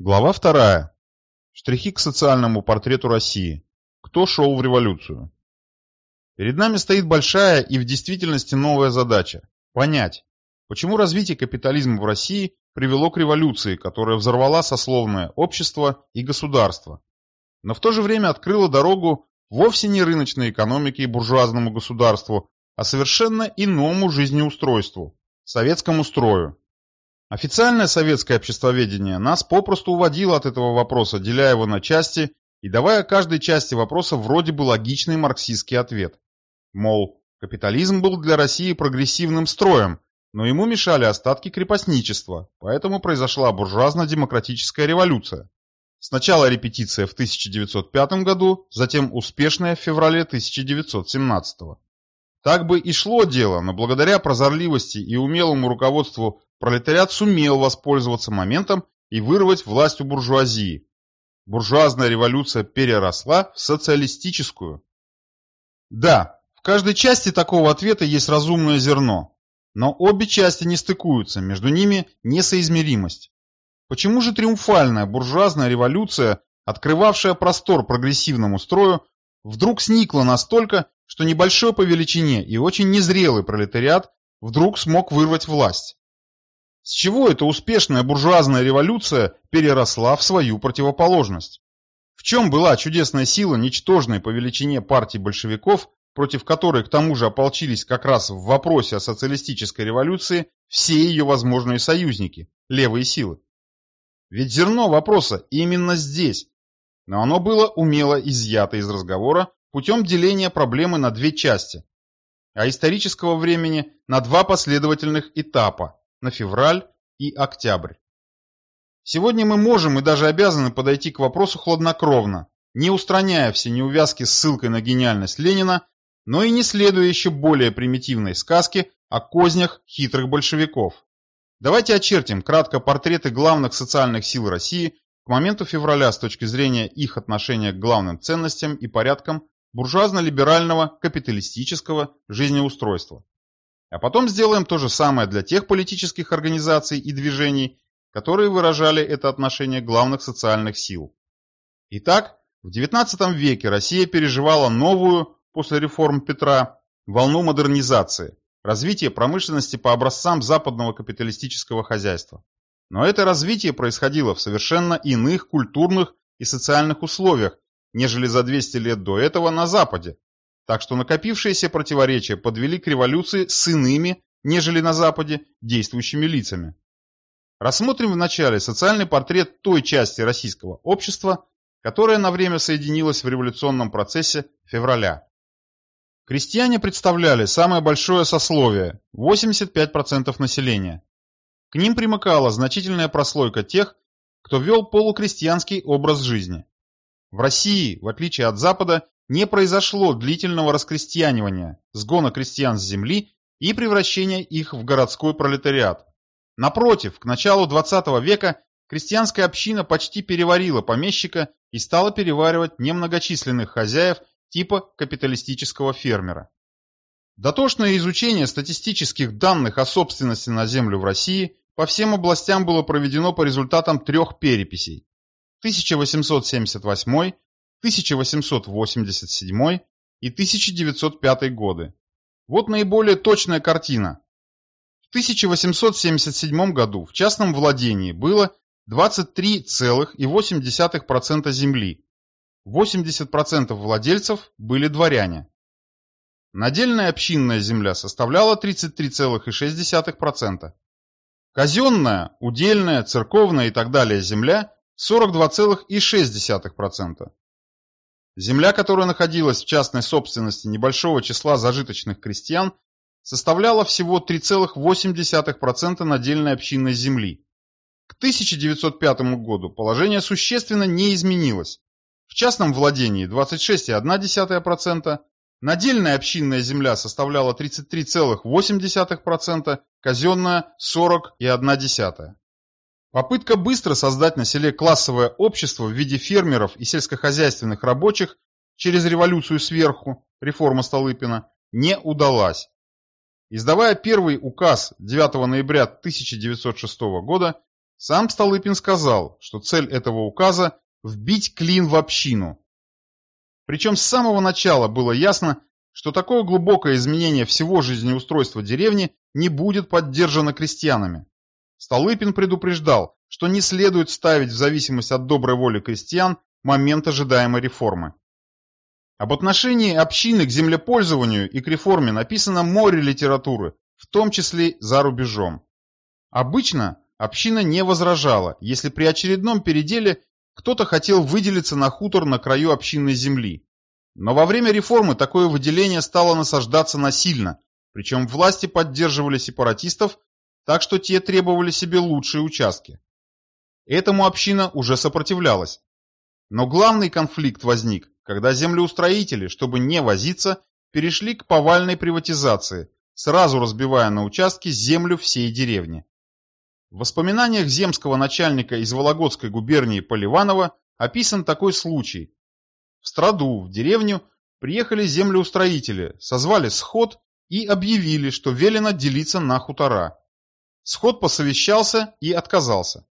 Глава вторая. Штрихи к социальному портрету России. Кто шел в революцию? Перед нами стоит большая и в действительности новая задача – понять, почему развитие капитализма в России привело к революции, которая взорвала сословное общество и государство, но в то же время открыла дорогу вовсе не рыночной экономике и буржуазному государству, а совершенно иному жизнеустройству – советскому строю. Официальное советское обществоведение нас попросту уводило от этого вопроса, деля его на части и давая каждой части вопроса вроде бы логичный марксистский ответ. Мол, капитализм был для России прогрессивным строем, но ему мешали остатки крепостничества, поэтому произошла буржуазно-демократическая революция. Сначала репетиция в 1905 году, затем успешная в феврале 1917. Так бы и шло дело, но благодаря прозорливости и умелому руководству пролетариат сумел воспользоваться моментом и вырвать власть у буржуазии. Буржуазная революция переросла в социалистическую. Да, в каждой части такого ответа есть разумное зерно, но обе части не стыкуются, между ними несоизмеримость. Почему же триумфальная буржуазная революция, открывавшая простор прогрессивному строю, вдруг сникла настолько, что небольшой по величине и очень незрелый пролетариат вдруг смог вырвать власть? С чего эта успешная буржуазная революция переросла в свою противоположность? В чем была чудесная сила ничтожной по величине партии большевиков, против которой к тому же ополчились как раз в вопросе о социалистической революции все ее возможные союзники, левые силы? Ведь зерно вопроса именно здесь, но оно было умело изъято из разговора путем деления проблемы на две части, а исторического времени на два последовательных этапа на февраль и октябрь. Сегодня мы можем и даже обязаны подойти к вопросу хладнокровно, не устраняя все неувязки с ссылкой на гениальность Ленина, но и не следуя еще более примитивной сказке о кознях хитрых большевиков. Давайте очертим кратко портреты главных социальных сил России к моменту февраля с точки зрения их отношения к главным ценностям и порядкам буржуазно-либерального капиталистического жизнеустройства. А потом сделаем то же самое для тех политических организаций и движений, которые выражали это отношение главных социальных сил. Итак, в XIX веке Россия переживала новую, после реформ Петра, волну модернизации, развития промышленности по образцам западного капиталистического хозяйства. Но это развитие происходило в совершенно иных культурных и социальных условиях, нежели за 200 лет до этого на Западе, так что накопившиеся противоречия подвели к революции с иными, нежели на Западе, действующими лицами. Рассмотрим вначале социальный портрет той части российского общества, которая на время соединилась в революционном процессе февраля. Крестьяне представляли самое большое сословие – 85% населения. К ним примыкала значительная прослойка тех, кто вел полукрестьянский образ жизни. В России, в отличие от Запада, не произошло длительного раскрестьянивания, сгона крестьян с земли и превращения их в городской пролетариат. Напротив, к началу 20 века крестьянская община почти переварила помещика и стала переваривать немногочисленных хозяев типа капиталистического фермера. Дотошное изучение статистических данных о собственности на землю в России по всем областям было проведено по результатам трех переписей. 1878, 1887 и 1905 годы. Вот наиболее точная картина. В 1877 году в частном владении было 23,8% земли. 80% владельцев были дворяне. Надельная общинная земля составляла 33,6%. Казенная, удельная, церковная и так далее земля 42,6%. Земля, которая находилась в частной собственности небольшого числа зажиточных крестьян, составляла всего 3,8% надельной общинной земли. К 1905 году положение существенно не изменилось. В частном владении 26,1%, надельная общинная земля составляла 33,8%, казенная 40,1%. Попытка быстро создать на селе классовое общество в виде фермеров и сельскохозяйственных рабочих через революцию сверху, реформа Столыпина, не удалась. Издавая первый указ 9 ноября 1906 года, Сам Столыпин сказал, что цель этого указа – вбить клин в общину. Причем с самого начала было ясно, что такое глубокое изменение всего жизнеустройства деревни не будет поддержано крестьянами. Столыпин предупреждал, что не следует ставить в зависимость от доброй воли крестьян момент ожидаемой реформы. Об отношении общины к землепользованию и к реформе написано море литературы, в том числе за рубежом. Обычно община не возражала, если при очередном переделе кто-то хотел выделиться на хутор на краю общинной земли. Но во время реформы такое выделение стало насаждаться насильно, причем власти поддерживали сепаратистов, так что те требовали себе лучшие участки. Этому община уже сопротивлялась. Но главный конфликт возник, когда землеустроители, чтобы не возиться, перешли к повальной приватизации, сразу разбивая на участки землю всей деревни. В воспоминаниях земского начальника из Вологодской губернии Поливанова описан такой случай. В Страду, в деревню, приехали землеустроители, созвали сход и объявили, что велено делиться на хутора. Сход посовещался и отказался.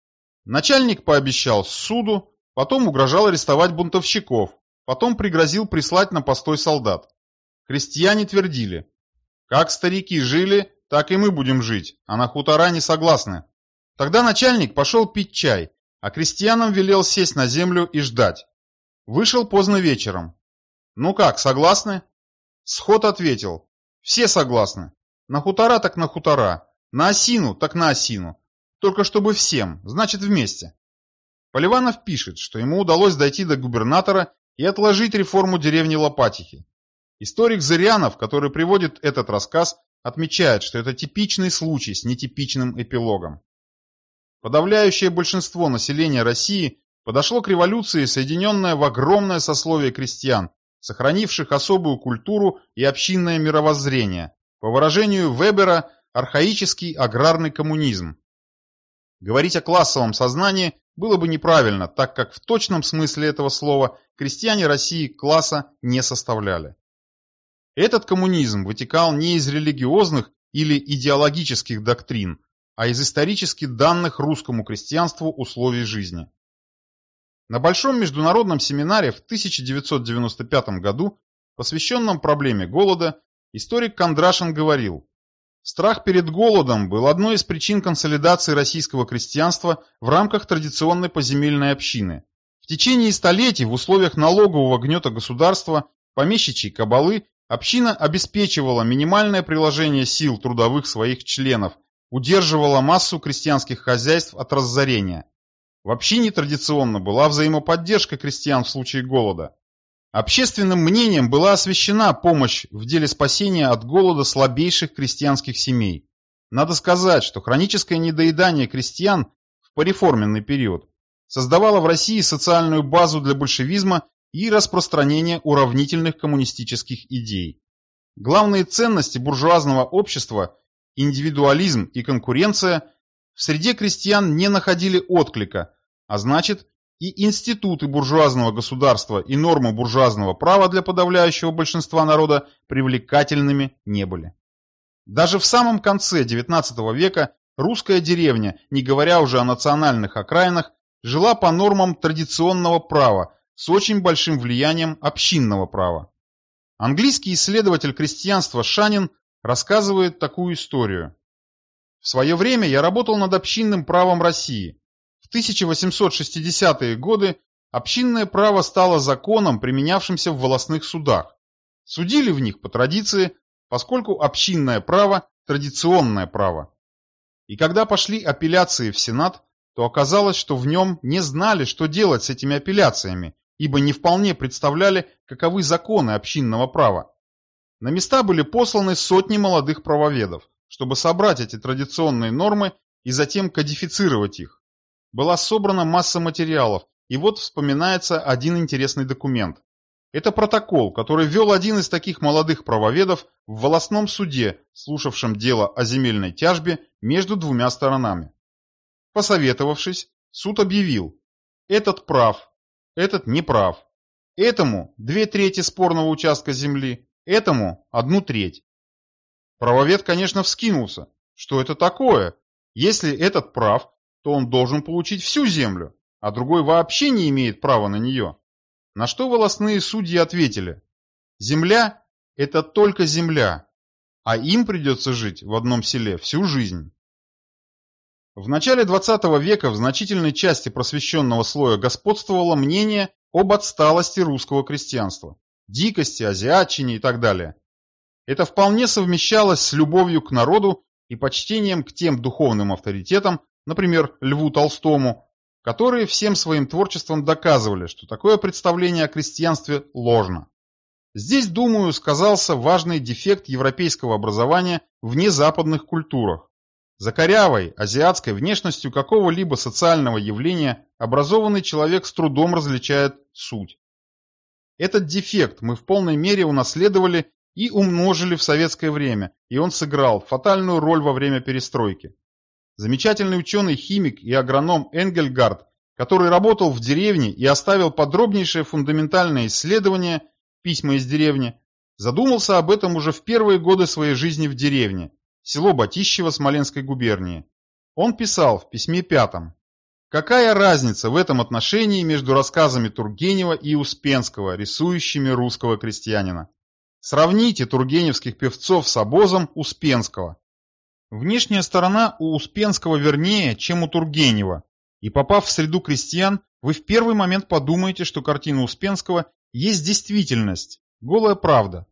Начальник пообещал суду, потом угрожал арестовать бунтовщиков, потом пригрозил прислать на постой солдат. Крестьяне твердили, как старики жили, так и мы будем жить, а на хутора не согласны. Тогда начальник пошел пить чай, а крестьянам велел сесть на землю и ждать. Вышел поздно вечером. Ну как, согласны? Сход ответил, все согласны. На хутора так на хутора, на осину так на осину. Только чтобы всем, значит вместе. Поливанов пишет, что ему удалось дойти до губернатора и отложить реформу деревни Лопатихи. Историк Зырянов, который приводит этот рассказ, отмечает, что это типичный случай с нетипичным эпилогом. Подавляющее большинство населения России подошло к революции, соединенное в огромное сословие крестьян, сохранивших особую культуру и общинное мировоззрение, по выражению Вебера, архаический аграрный коммунизм. Говорить о классовом сознании было бы неправильно, так как в точном смысле этого слова крестьяне России класса не составляли. Этот коммунизм вытекал не из религиозных или идеологических доктрин, а из исторически данных русскому крестьянству условий жизни. На Большом международном семинаре в 1995 году, посвященном проблеме голода, историк Кондрашин говорил, Страх перед голодом был одной из причин консолидации российского крестьянства в рамках традиционной поземельной общины. В течение столетий в условиях налогового гнета государства, помещичьей кабалы, община обеспечивала минимальное приложение сил трудовых своих членов, удерживала массу крестьянских хозяйств от разорения. В общине традиционно была взаимоподдержка крестьян в случае голода. Общественным мнением была освещена помощь в деле спасения от голода слабейших крестьянских семей. Надо сказать, что хроническое недоедание крестьян в пореформенный период создавало в России социальную базу для большевизма и распространения уравнительных коммунистических идей. Главные ценности буржуазного общества – индивидуализм и конкуренция – в среде крестьян не находили отклика, а значит, и институты буржуазного государства и нормы буржуазного права для подавляющего большинства народа привлекательными не были. Даже в самом конце XIX века русская деревня, не говоря уже о национальных окраинах, жила по нормам традиционного права с очень большим влиянием общинного права. Английский исследователь крестьянства Шанин рассказывает такую историю. В свое время я работал над общинным правом России, в 1860-е годы общинное право стало законом, применявшимся в волостных судах. Судили в них по традиции, поскольку общинное право – традиционное право. И когда пошли апелляции в Сенат, то оказалось, что в нем не знали, что делать с этими апелляциями, ибо не вполне представляли, каковы законы общинного права. На места были посланы сотни молодых правоведов, чтобы собрать эти традиционные нормы и затем кодифицировать их была собрана масса материалов, и вот вспоминается один интересный документ. Это протокол, который вел один из таких молодых правоведов в волосном суде, слушавшем дело о земельной тяжбе между двумя сторонами. Посоветовавшись, суд объявил, этот прав, этот не прав. Этому две трети спорного участка земли, этому одну треть. Правовед, конечно, вскинулся. Что это такое? Если этот прав, то он должен получить всю землю, а другой вообще не имеет права на нее. На что волосные судьи ответили, земля – это только земля, а им придется жить в одном селе всю жизнь. В начале XX века в значительной части просвещенного слоя господствовало мнение об отсталости русского крестьянства, дикости, азиатчине и так далее. Это вполне совмещалось с любовью к народу и почтением к тем духовным авторитетам, например, Льву Толстому, которые всем своим творчеством доказывали, что такое представление о крестьянстве ложно. Здесь, думаю, сказался важный дефект европейского образования в незападных культурах. За корявой, азиатской внешностью какого-либо социального явления образованный человек с трудом различает суть. Этот дефект мы в полной мере унаследовали и умножили в советское время, и он сыграл фатальную роль во время перестройки. Замечательный ученый-химик и агроном Энгельгард, который работал в деревне и оставил подробнейшее фундаментальное исследование «Письма из деревни», задумался об этом уже в первые годы своей жизни в деревне, село Батищево Смоленской губернии. Он писал в письме пятом. Какая разница в этом отношении между рассказами Тургенева и Успенского, рисующими русского крестьянина? Сравните тургеневских певцов с обозом Успенского. Внешняя сторона у Успенского вернее, чем у Тургенева, и попав в среду крестьян, вы в первый момент подумаете, что картина Успенского есть действительность, голая правда,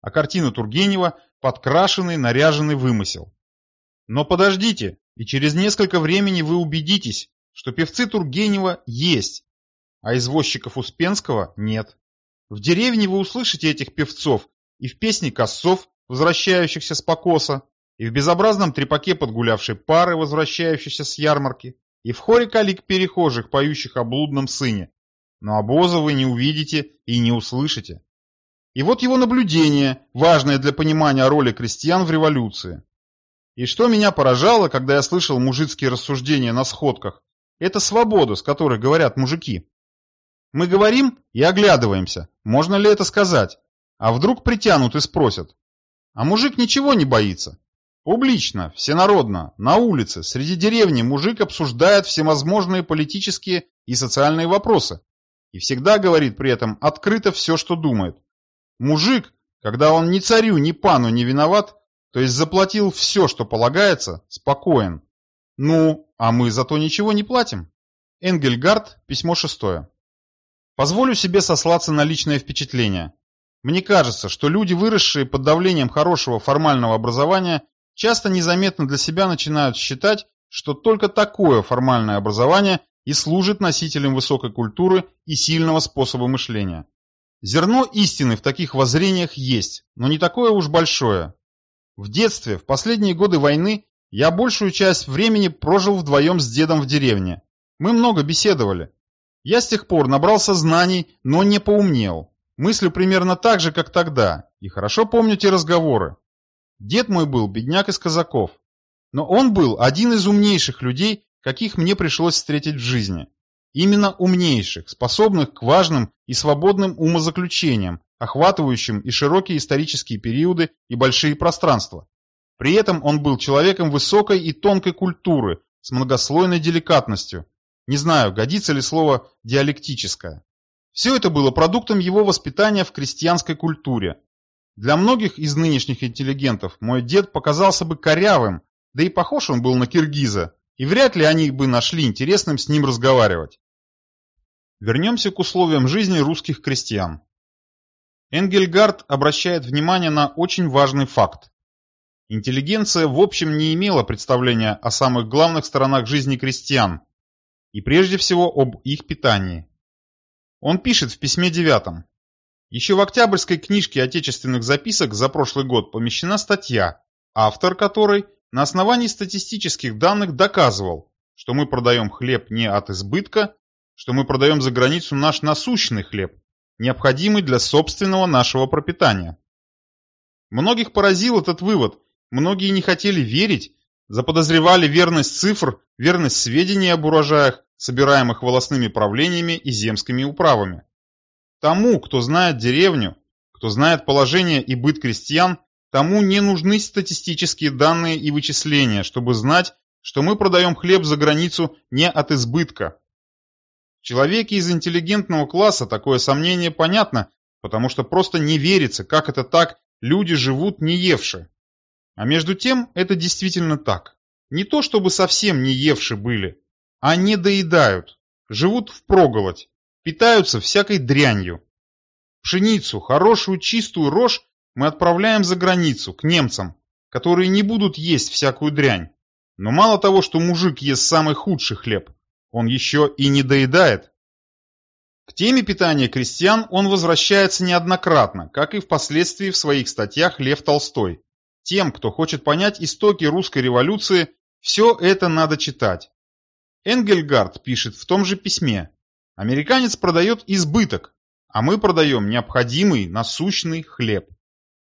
а картина Тургенева – подкрашенный, наряженный вымысел. Но подождите, и через несколько времени вы убедитесь, что певцы Тургенева есть, а извозчиков Успенского нет. В деревне вы услышите этих певцов и в песне косцов, возвращающихся с покоса, и в безобразном трепаке подгулявшей пары, возвращающейся с ярмарки, и в хоре калик перехожих, поющих о блудном сыне. Но обоза вы не увидите и не услышите. И вот его наблюдение, важное для понимания роли крестьян в революции. И что меня поражало, когда я слышал мужицкие рассуждения на сходках, это свобода, с которой говорят мужики. Мы говорим и оглядываемся, можно ли это сказать, а вдруг притянут и спросят. А мужик ничего не боится, Публично, всенародно, на улице, среди деревни мужик обсуждает всевозможные политические и социальные вопросы. И всегда говорит при этом открыто все, что думает. Мужик, когда он ни царю, ни пану не виноват, то есть заплатил все, что полагается, спокоен. Ну, а мы зато ничего не платим. Энгельгард, письмо шестое. Позволю себе сослаться на личное впечатление. Мне кажется, что люди, выросшие под давлением хорошего формального образования, часто незаметно для себя начинают считать, что только такое формальное образование и служит носителем высокой культуры и сильного способа мышления. Зерно истины в таких воззрениях есть, но не такое уж большое. В детстве, в последние годы войны, я большую часть времени прожил вдвоем с дедом в деревне. Мы много беседовали. Я с тех пор набрался знаний, но не поумнел. Мыслю примерно так же, как тогда, и хорошо помню те разговоры. Дед мой был бедняк из казаков. Но он был один из умнейших людей, каких мне пришлось встретить в жизни. Именно умнейших, способных к важным и свободным умозаключениям, охватывающим и широкие исторические периоды, и большие пространства. При этом он был человеком высокой и тонкой культуры, с многослойной деликатностью. Не знаю, годится ли слово «диалектическое». Все это было продуктом его воспитания в крестьянской культуре, для многих из нынешних интеллигентов мой дед показался бы корявым, да и похож он был на киргиза, и вряд ли они бы нашли интересным с ним разговаривать. Вернемся к условиям жизни русских крестьян. Энгельгард обращает внимание на очень важный факт. Интеллигенция в общем не имела представления о самых главных сторонах жизни крестьян, и прежде всего об их питании. Он пишет в письме девятом. Еще в октябрьской книжке отечественных записок за прошлый год помещена статья, автор которой на основании статистических данных доказывал, что мы продаем хлеб не от избытка, что мы продаем за границу наш насущный хлеб, необходимый для собственного нашего пропитания. Многих поразил этот вывод, многие не хотели верить, заподозревали верность цифр, верность сведений об урожаях, собираемых волосными правлениями и земскими управами. Тому, кто знает деревню, кто знает положение и быт крестьян, тому не нужны статистические данные и вычисления, чтобы знать, что мы продаем хлеб за границу не от избытка. В человеке из интеллигентного класса такое сомнение понятно, потому что просто не верится, как это так, люди живут не евши. А между тем это действительно так. Не то чтобы совсем не евши были, а не доедают, живут впроголодь, питаются всякой дрянью. Пшеницу, хорошую чистую рожь мы отправляем за границу, к немцам, которые не будут есть всякую дрянь. Но мало того, что мужик ест самый худший хлеб, он еще и не доедает. К теме питания крестьян он возвращается неоднократно, как и впоследствии в своих статьях Лев Толстой. Тем, кто хочет понять истоки русской революции, все это надо читать. Энгельгард пишет в том же письме. Американец продает избыток, а мы продаем необходимый насущный хлеб.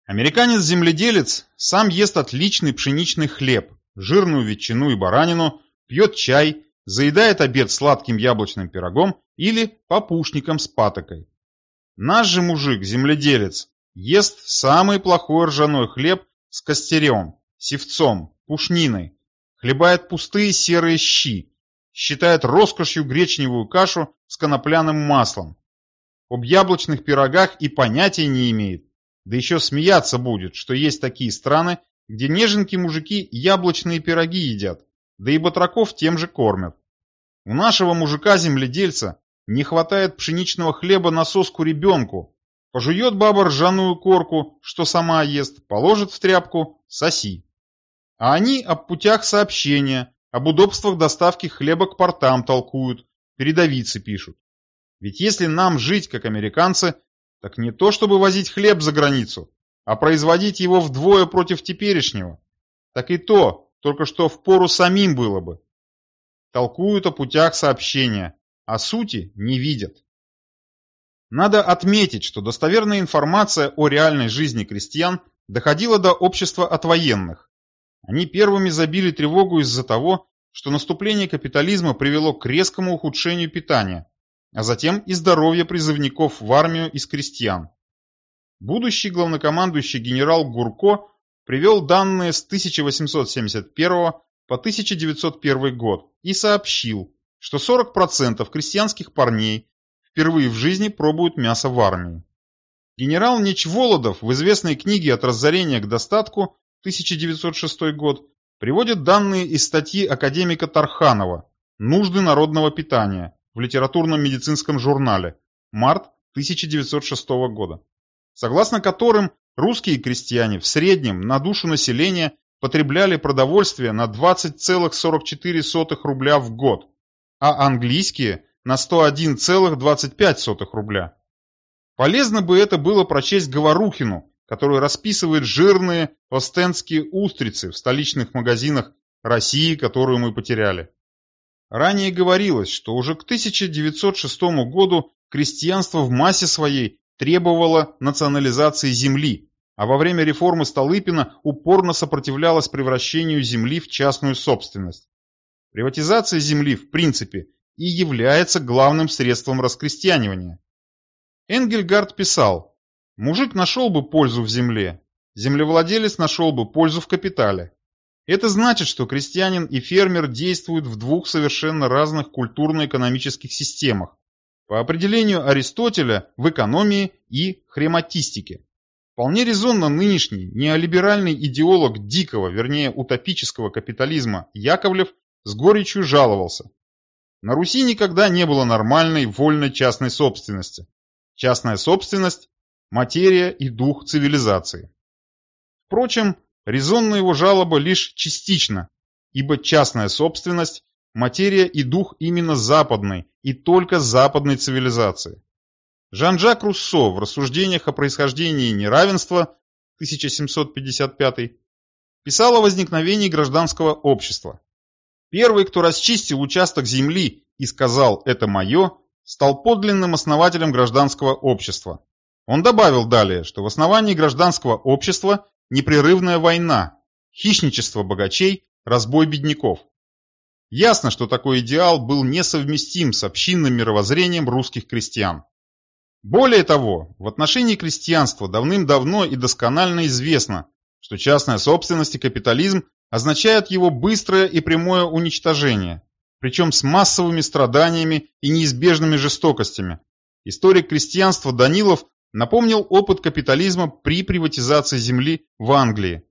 Американец-земледелец сам ест отличный пшеничный хлеб, жирную ветчину и баранину, пьет чай, заедает обед сладким яблочным пирогом или попушником с патокой. Наш же мужик-земледелец ест самый плохой ржаной хлеб с костерем, севцом, пушниной, хлебает пустые серые щи, считает роскошью гречневую кашу с конопляным маслом. Об яблочных пирогах и понятия не имеет, да еще смеяться будет, что есть такие страны, где неженки мужики яблочные пироги едят, да и батраков тем же кормят. У нашего мужика-земледельца не хватает пшеничного хлеба на соску ребенку. Пожует баба ржаную корку, что сама ест, положит в тряпку, соси. А они об путях сообщения, об удобствах доставки хлеба к портам толкуют, передовицы пишут. Ведь если нам жить, как американцы, так не то чтобы возить хлеб за границу, а производить его вдвое против теперешнего. Так и то, только что в пору самим было бы. Толкуют о путях сообщения, а сути не видят. Надо отметить, что достоверная информация о реальной жизни крестьян доходила до общества от военных. Они первыми забили тревогу из-за того, что наступление капитализма привело к резкому ухудшению питания, а затем и здоровья призывников в армию из крестьян. Будущий главнокомандующий генерал Гурко привел данные с 1871 по 1901 год и сообщил, что 40% крестьянских парней впервые в жизни пробуют мясо в армии. Генерал Нечволодов в известной книге «От разорения к достатку» 1906 год приводит данные из статьи академика Тарханова «Нужды народного питания» в литературном медицинском журнале март 1906 года, согласно которым русские крестьяне в среднем на душу населения потребляли продовольствие на 20,44 рубля в год, а английские на 101,25 рубля. Полезно бы это было прочесть Говорухину, который расписывает жирные остенские устрицы в столичных магазинах России, которую мы потеряли. Ранее говорилось, что уже к 1906 году крестьянство в массе своей требовало национализации земли, а во время реформы Столыпина упорно сопротивлялось превращению земли в частную собственность. Приватизация земли, в принципе, и является главным средством раскрестьянивания. Энгельгард писал, «Мужик нашел бы пользу в земле, землевладелец нашел бы пользу в капитале. Это значит, что крестьянин и фермер действуют в двух совершенно разных культурно-экономических системах, по определению Аристотеля в экономии и хрематистике. Вполне резонно нынешний неолиберальный идеолог дикого, вернее утопического капитализма Яковлев с горечью жаловался. На Руси никогда не было нормальной вольной частной собственности. Частная собственность – материя и дух цивилизации. Впрочем, резонна его жалоба лишь частично, ибо частная собственность – материя и дух именно западной и только западной цивилизации. Жан-Жак Руссо в рассуждениях о происхождении неравенства 1755 писал о возникновении гражданского общества. Первый, кто расчистил участок земли и сказал «это мое», стал подлинным основателем гражданского общества. Он добавил далее, что в основании гражданского общества непрерывная война, хищничество богачей, разбой бедняков. Ясно, что такой идеал был несовместим с общинным мировоззрением русских крестьян. Более того, в отношении крестьянства давным-давно и досконально известно, что частная собственность и капитализм означает его быстрое и прямое уничтожение, причем с массовыми страданиями и неизбежными жестокостями. Историк крестьянства Данилов напомнил опыт капитализма при приватизации земли в Англии.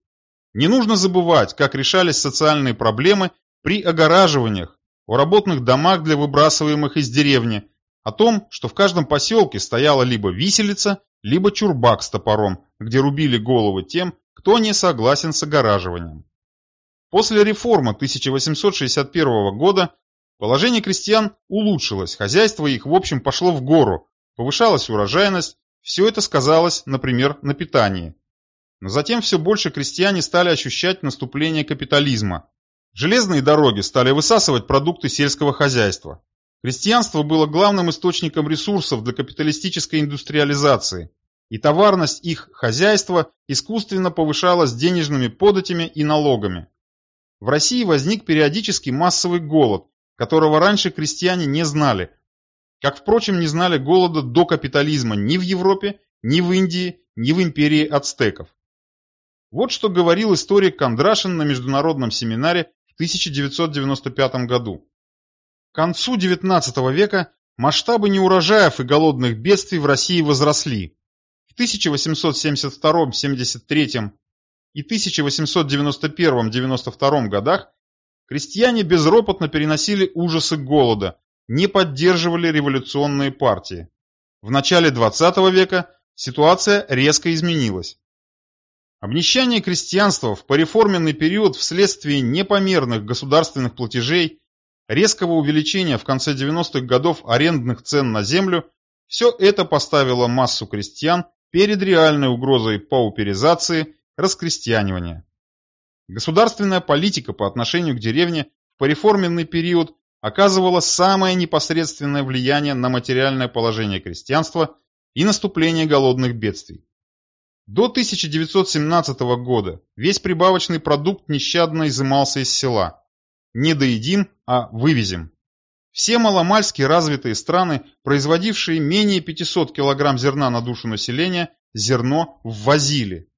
Не нужно забывать, как решались социальные проблемы при огораживаниях, о работных домах для выбрасываемых из деревни, о том, что в каждом поселке стояла либо виселица, либо чурбак с топором, где рубили головы тем, кто не согласен с огораживанием. После реформы 1861 года положение крестьян улучшилось, хозяйство их в общем пошло в гору, повышалась урожайность, все это сказалось, например, на питании. Но затем все больше крестьяне стали ощущать наступление капитализма. Железные дороги стали высасывать продукты сельского хозяйства. Крестьянство было главным источником ресурсов для капиталистической индустриализации, и товарность их хозяйства искусственно повышалась денежными податями и налогами. В России возник периодический массовый голод, которого раньше крестьяне не знали, как, впрочем, не знали голода до капитализма ни в Европе, ни в Индии, ни в империи ацтеков. Вот что говорил историк Кондрашин на международном семинаре в 1995 году. К концу XIX века масштабы неурожаев и голодных бедствий в России возросли. В 1872-73 и 1891-92 годах крестьяне безропотно переносили ужасы голода, не поддерживали революционные партии. В начале XX века ситуация резко изменилась. Обнищание крестьянства в пореформенный период вследствие непомерных государственных платежей, резкого увеличения в конце 90-х годов арендных цен на землю, все это поставило массу крестьян перед реальной угрозой пауперизации, раскрестьянивания. Государственная политика по отношению к деревне в пореформенный период оказывала самое непосредственное влияние на материальное положение крестьянства и наступление голодных бедствий. До 1917 года весь прибавочный продукт нещадно изымался из села. Не доедим, а вывезем. Все маломальски развитые страны, производившие менее 500 кг зерна на душу населения, зерно ввозили.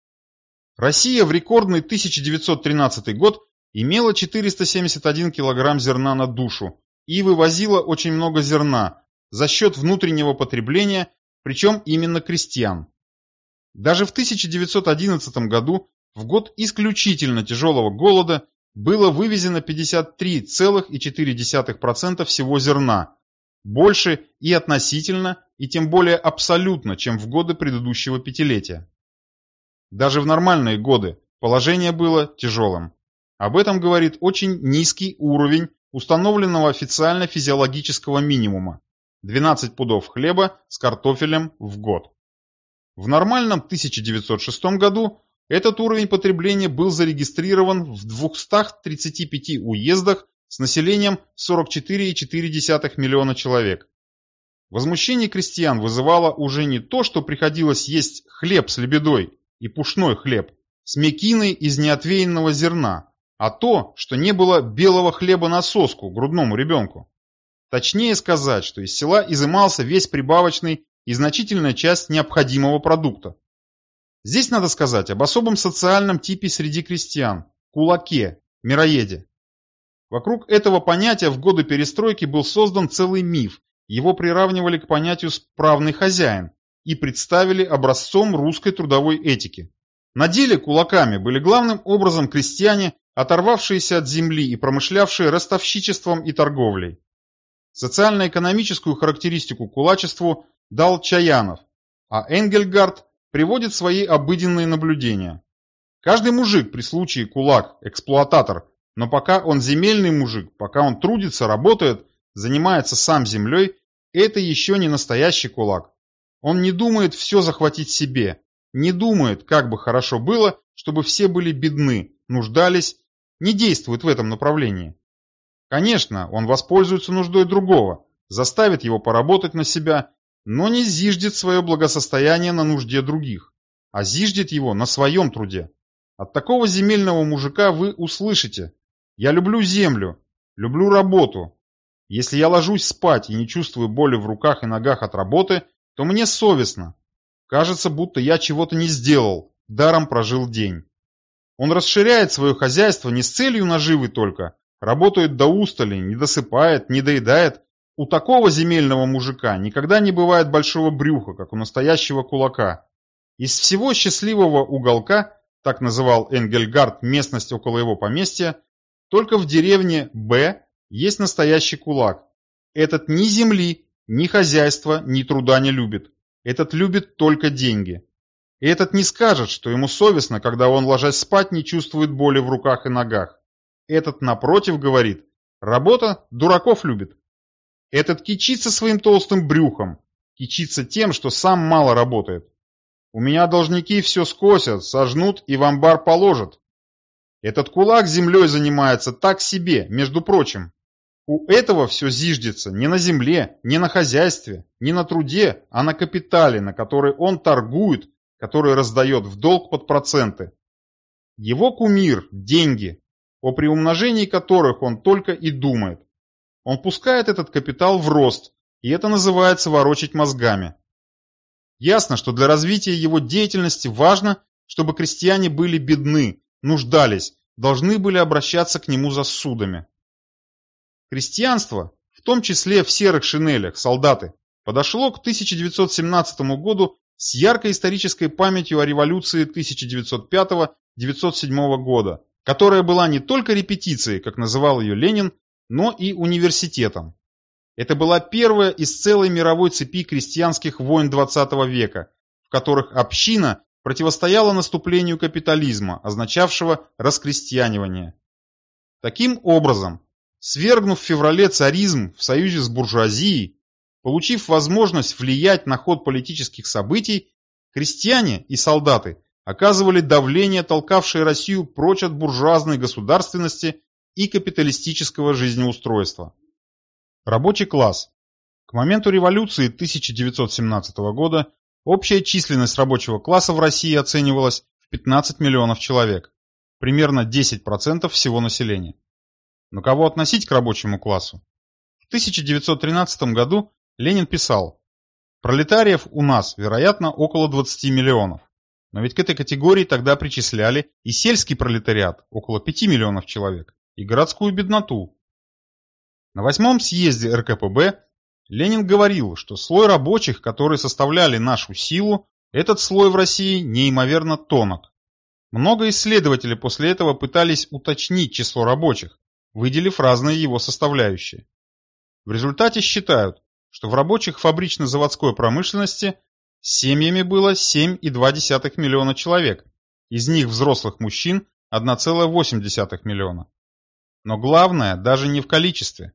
Россия в рекордный 1913 год имела 471 килограмм зерна на душу и вывозила очень много зерна за счет внутреннего потребления, причем именно крестьян. Даже в 1911 году, в год исключительно тяжелого голода, было вывезено 53,4% всего зерна, больше и относительно, и тем более абсолютно, чем в годы предыдущего пятилетия. Даже в нормальные годы положение было тяжелым. Об этом говорит очень низкий уровень установленного официально физиологического минимума – 12 пудов хлеба с картофелем в год. В нормальном 1906 году этот уровень потребления был зарегистрирован в 235 уездах с населением 44,4 миллиона человек. Возмущение крестьян вызывало уже не то, что приходилось есть хлеб с лебедой и пушной хлеб, с мекиной из неотвеянного зерна, а то, что не было белого хлеба на соску грудному ребенку. Точнее сказать, что из села изымался весь прибавочный и значительная часть необходимого продукта. Здесь надо сказать об особом социальном типе среди крестьян – кулаке, мироеде. Вокруг этого понятия в годы перестройки был создан целый миф, его приравнивали к понятию «справный хозяин» и представили образцом русской трудовой этики. На деле кулаками были главным образом крестьяне, оторвавшиеся от земли и промышлявшие ростовщичеством и торговлей. Социально-экономическую характеристику кулачеству дал Чаянов, а Энгельгард приводит свои обыденные наблюдения. Каждый мужик при случае кулак, эксплуататор, но пока он земельный мужик, пока он трудится, работает, занимается сам землей, это еще не настоящий кулак. Он не думает все захватить себе, не думает, как бы хорошо было, чтобы все были бедны, нуждались, не действует в этом направлении. Конечно, он воспользуется нуждой другого, заставит его поработать на себя, но не зиждет свое благосостояние на нужде других, а зиждет его на своем труде. От такого земельного мужика вы услышите «Я люблю землю, люблю работу. Если я ложусь спать и не чувствую боли в руках и ногах от работы, то мне совестно. Кажется, будто я чего-то не сделал, даром прожил день». Он расширяет свое хозяйство не с целью наживы только, работает до устали, не досыпает, не доедает. У такого земельного мужика никогда не бывает большого брюха, как у настоящего кулака. Из всего счастливого уголка, так называл Энгельгард местность около его поместья, только в деревне Б есть настоящий кулак. Этот ни земли, ни хозяйства, ни труда не любит. Этот любит только деньги. И этот не скажет, что ему совестно, когда он, ложась спать, не чувствует боли в руках и ногах. Этот, напротив, говорит, работа дураков любит. Этот кичится своим толстым брюхом, кичится тем, что сам мало работает. У меня должники все скосят, сожнут и в амбар положат. Этот кулак землей занимается так себе, между прочим. У этого все зиждется не на земле, не на хозяйстве, не на труде, а на капитале, на который он торгует, который раздает в долг под проценты. Его кумир – деньги, о приумножении которых он только и думает. Он пускает этот капитал в рост, и это называется ворочать мозгами. Ясно, что для развития его деятельности важно, чтобы крестьяне были бедны, нуждались, должны были обращаться к нему за судами. Крестьянство, в том числе в серых шинелях, солдаты, подошло к 1917 году с яркой исторической памятью о революции 1905-1907 года, которая была не только репетицией, как называл ее Ленин, но и университетом. Это была первая из целой мировой цепи крестьянских войн XX века, в которых община противостояла наступлению капитализма, означавшего раскрестьянивание. Таким образом, Свергнув в феврале царизм в союзе с буржуазией, получив возможность влиять на ход политических событий, крестьяне и солдаты оказывали давление, толкавшее Россию прочь от буржуазной государственности и капиталистического жизнеустройства. Рабочий класс. К моменту революции 1917 года общая численность рабочего класса в России оценивалась в 15 миллионов человек, примерно 10% всего населения. Но кого относить к рабочему классу? В 1913 году Ленин писал, «Пролетариев у нас, вероятно, около 20 миллионов. Но ведь к этой категории тогда причисляли и сельский пролетариат, около 5 миллионов человек, и городскую бедноту. На восьмом съезде РКПБ Ленин говорил, что слой рабочих, которые составляли нашу силу, этот слой в России неимоверно тонок. Много исследователей после этого пытались уточнить число рабочих, выделив разные его составляющие. В результате считают, что в рабочих фабрично-заводской промышленности семьями было 7,2 миллиона человек, из них взрослых мужчин 1,8 миллиона. Но главное даже не в количестве.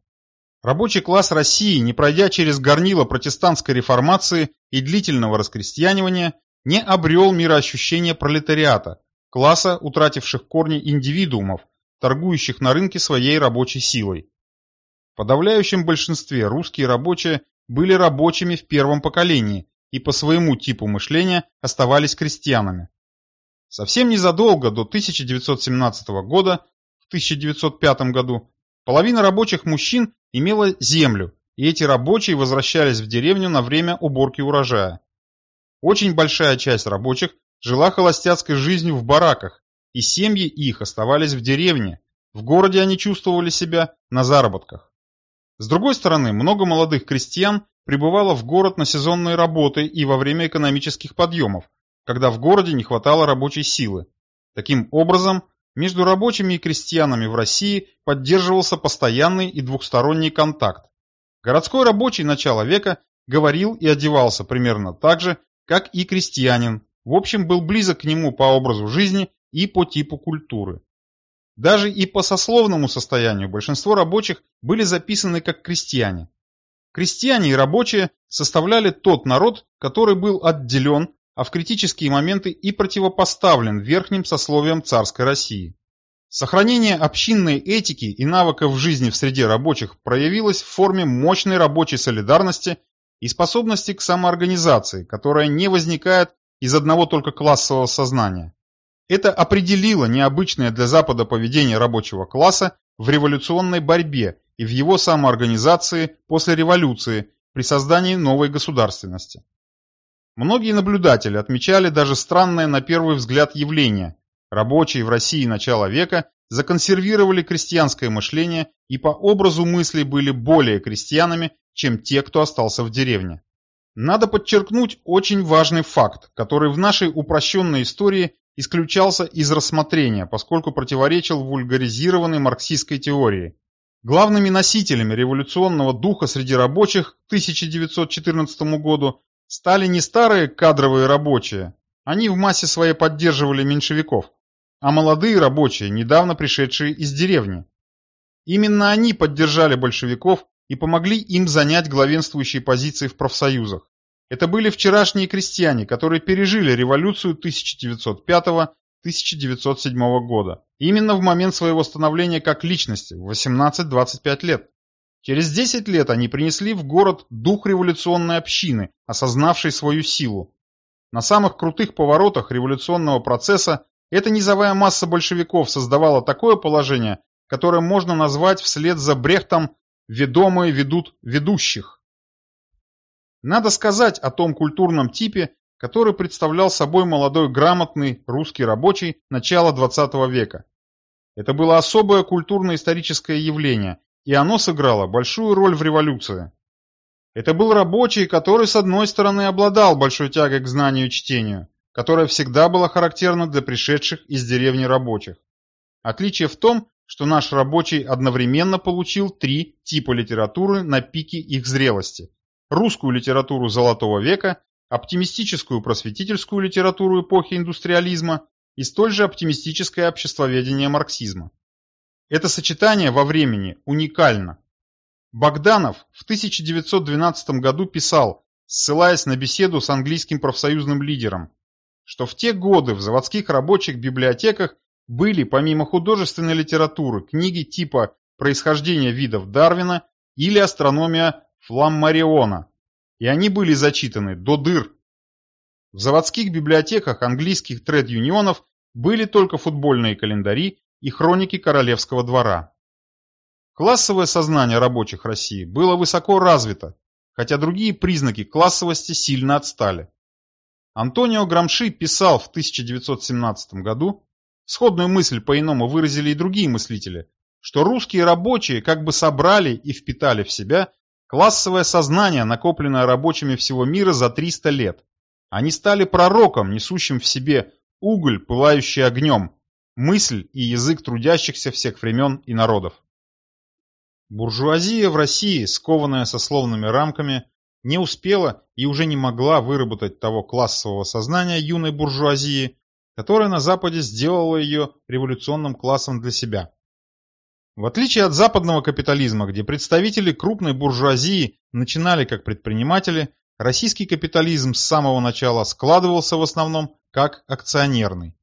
Рабочий класс России, не пройдя через горнило протестантской реформации и длительного раскрестьянивания, не обрел мироощущения пролетариата, класса, утративших корни индивидуумов, торгующих на рынке своей рабочей силой. Подавляющем большинстве русские рабочие были рабочими в первом поколении и по своему типу мышления оставались крестьянами. Совсем незадолго до 1917 года, в 1905 году, половина рабочих мужчин имела землю, и эти рабочие возвращались в деревню на время уборки урожая. Очень большая часть рабочих жила холостяцкой жизнью в бараках, и семьи их оставались в деревне, в городе они чувствовали себя на заработках. С другой стороны, много молодых крестьян прибывало в город на сезонные работы и во время экономических подъемов, когда в городе не хватало рабочей силы. Таким образом, между рабочими и крестьянами в России поддерживался постоянный и двухсторонний контакт. Городской рабочий начала века говорил и одевался примерно так же, как и крестьянин, в общем был близок к нему по образу жизни и по типу культуры. Даже и по сословному состоянию большинство рабочих были записаны как крестьяне. Крестьяне и рабочие составляли тот народ, который был отделен, а в критические моменты и противопоставлен верхним сословиям царской России. Сохранение общинной этики и навыков жизни в среде рабочих проявилось в форме мощной рабочей солидарности и способности к самоорганизации, которая не возникает из одного только классового сознания. Это определило необычное для Запада поведение рабочего класса в революционной борьбе и в его самоорганизации после революции при создании новой государственности. Многие наблюдатели отмечали даже странное на первый взгляд явление Рабочие в России начала века законсервировали крестьянское мышление и по образу мысли были более крестьянами, чем те, кто остался в деревне. Надо подчеркнуть очень важный факт, который в нашей упрощенной истории исключался из рассмотрения, поскольку противоречил вульгаризированной марксистской теории. Главными носителями революционного духа среди рабочих к 1914 году стали не старые кадровые рабочие, они в массе своей поддерживали меньшевиков, а молодые рабочие, недавно пришедшие из деревни. Именно они поддержали большевиков и помогли им занять главенствующие позиции в профсоюзах. Это были вчерашние крестьяне, которые пережили революцию 1905-1907 года. Именно в момент своего становления как личности, в 18-25 лет. Через 10 лет они принесли в город дух революционной общины, осознавшей свою силу. На самых крутых поворотах революционного процесса эта низовая масса большевиков создавала такое положение, которое можно назвать вслед за Брехтом «ведомые ведут ведущих». Надо сказать о том культурном типе, который представлял собой молодой грамотный русский рабочий начала XX века. Это было особое культурно-историческое явление, и оно сыграло большую роль в революции. Это был рабочий, который, с одной стороны, обладал большой тягой к знанию и чтению, которая всегда была характерна для пришедших из деревни рабочих. Отличие в том, что наш рабочий одновременно получил три типа литературы на пике их зрелости. Русскую литературу Золотого века, оптимистическую просветительскую литературу эпохи индустриализма и столь же оптимистическое обществоведение марксизма. Это сочетание во времени уникально. Богданов в 1912 году писал, ссылаясь на беседу с английским профсоюзным лидером, что в те годы в заводских рабочих библиотеках были, помимо художественной литературы, книги типа «Происхождение видов Дарвина» или «Астрономия Фламмариона», и они были зачитаны до дыр. В заводских библиотеках английских тред-юнионов были только футбольные календари и хроники королевского двора. Классовое сознание рабочих России было высоко развито, хотя другие признаки классовости сильно отстали. Антонио Грамши писал в 1917 году, сходную мысль по-иному выразили и другие мыслители, что русские рабочие как бы собрали и впитали в себя классовое сознание, накопленное рабочими всего мира за 300 лет. Они стали пророком, несущим в себе уголь, пылающий огнем, мысль и язык трудящихся всех времен и народов. Буржуазия в России, скованная сословными рамками, не успела и уже не могла выработать того классового сознания юной буржуазии, которое на Западе сделало ее революционным классом для себя. В отличие от западного капитализма, где представители крупной буржуазии начинали как предприниматели, российский капитализм с самого начала складывался в основном как акционерный.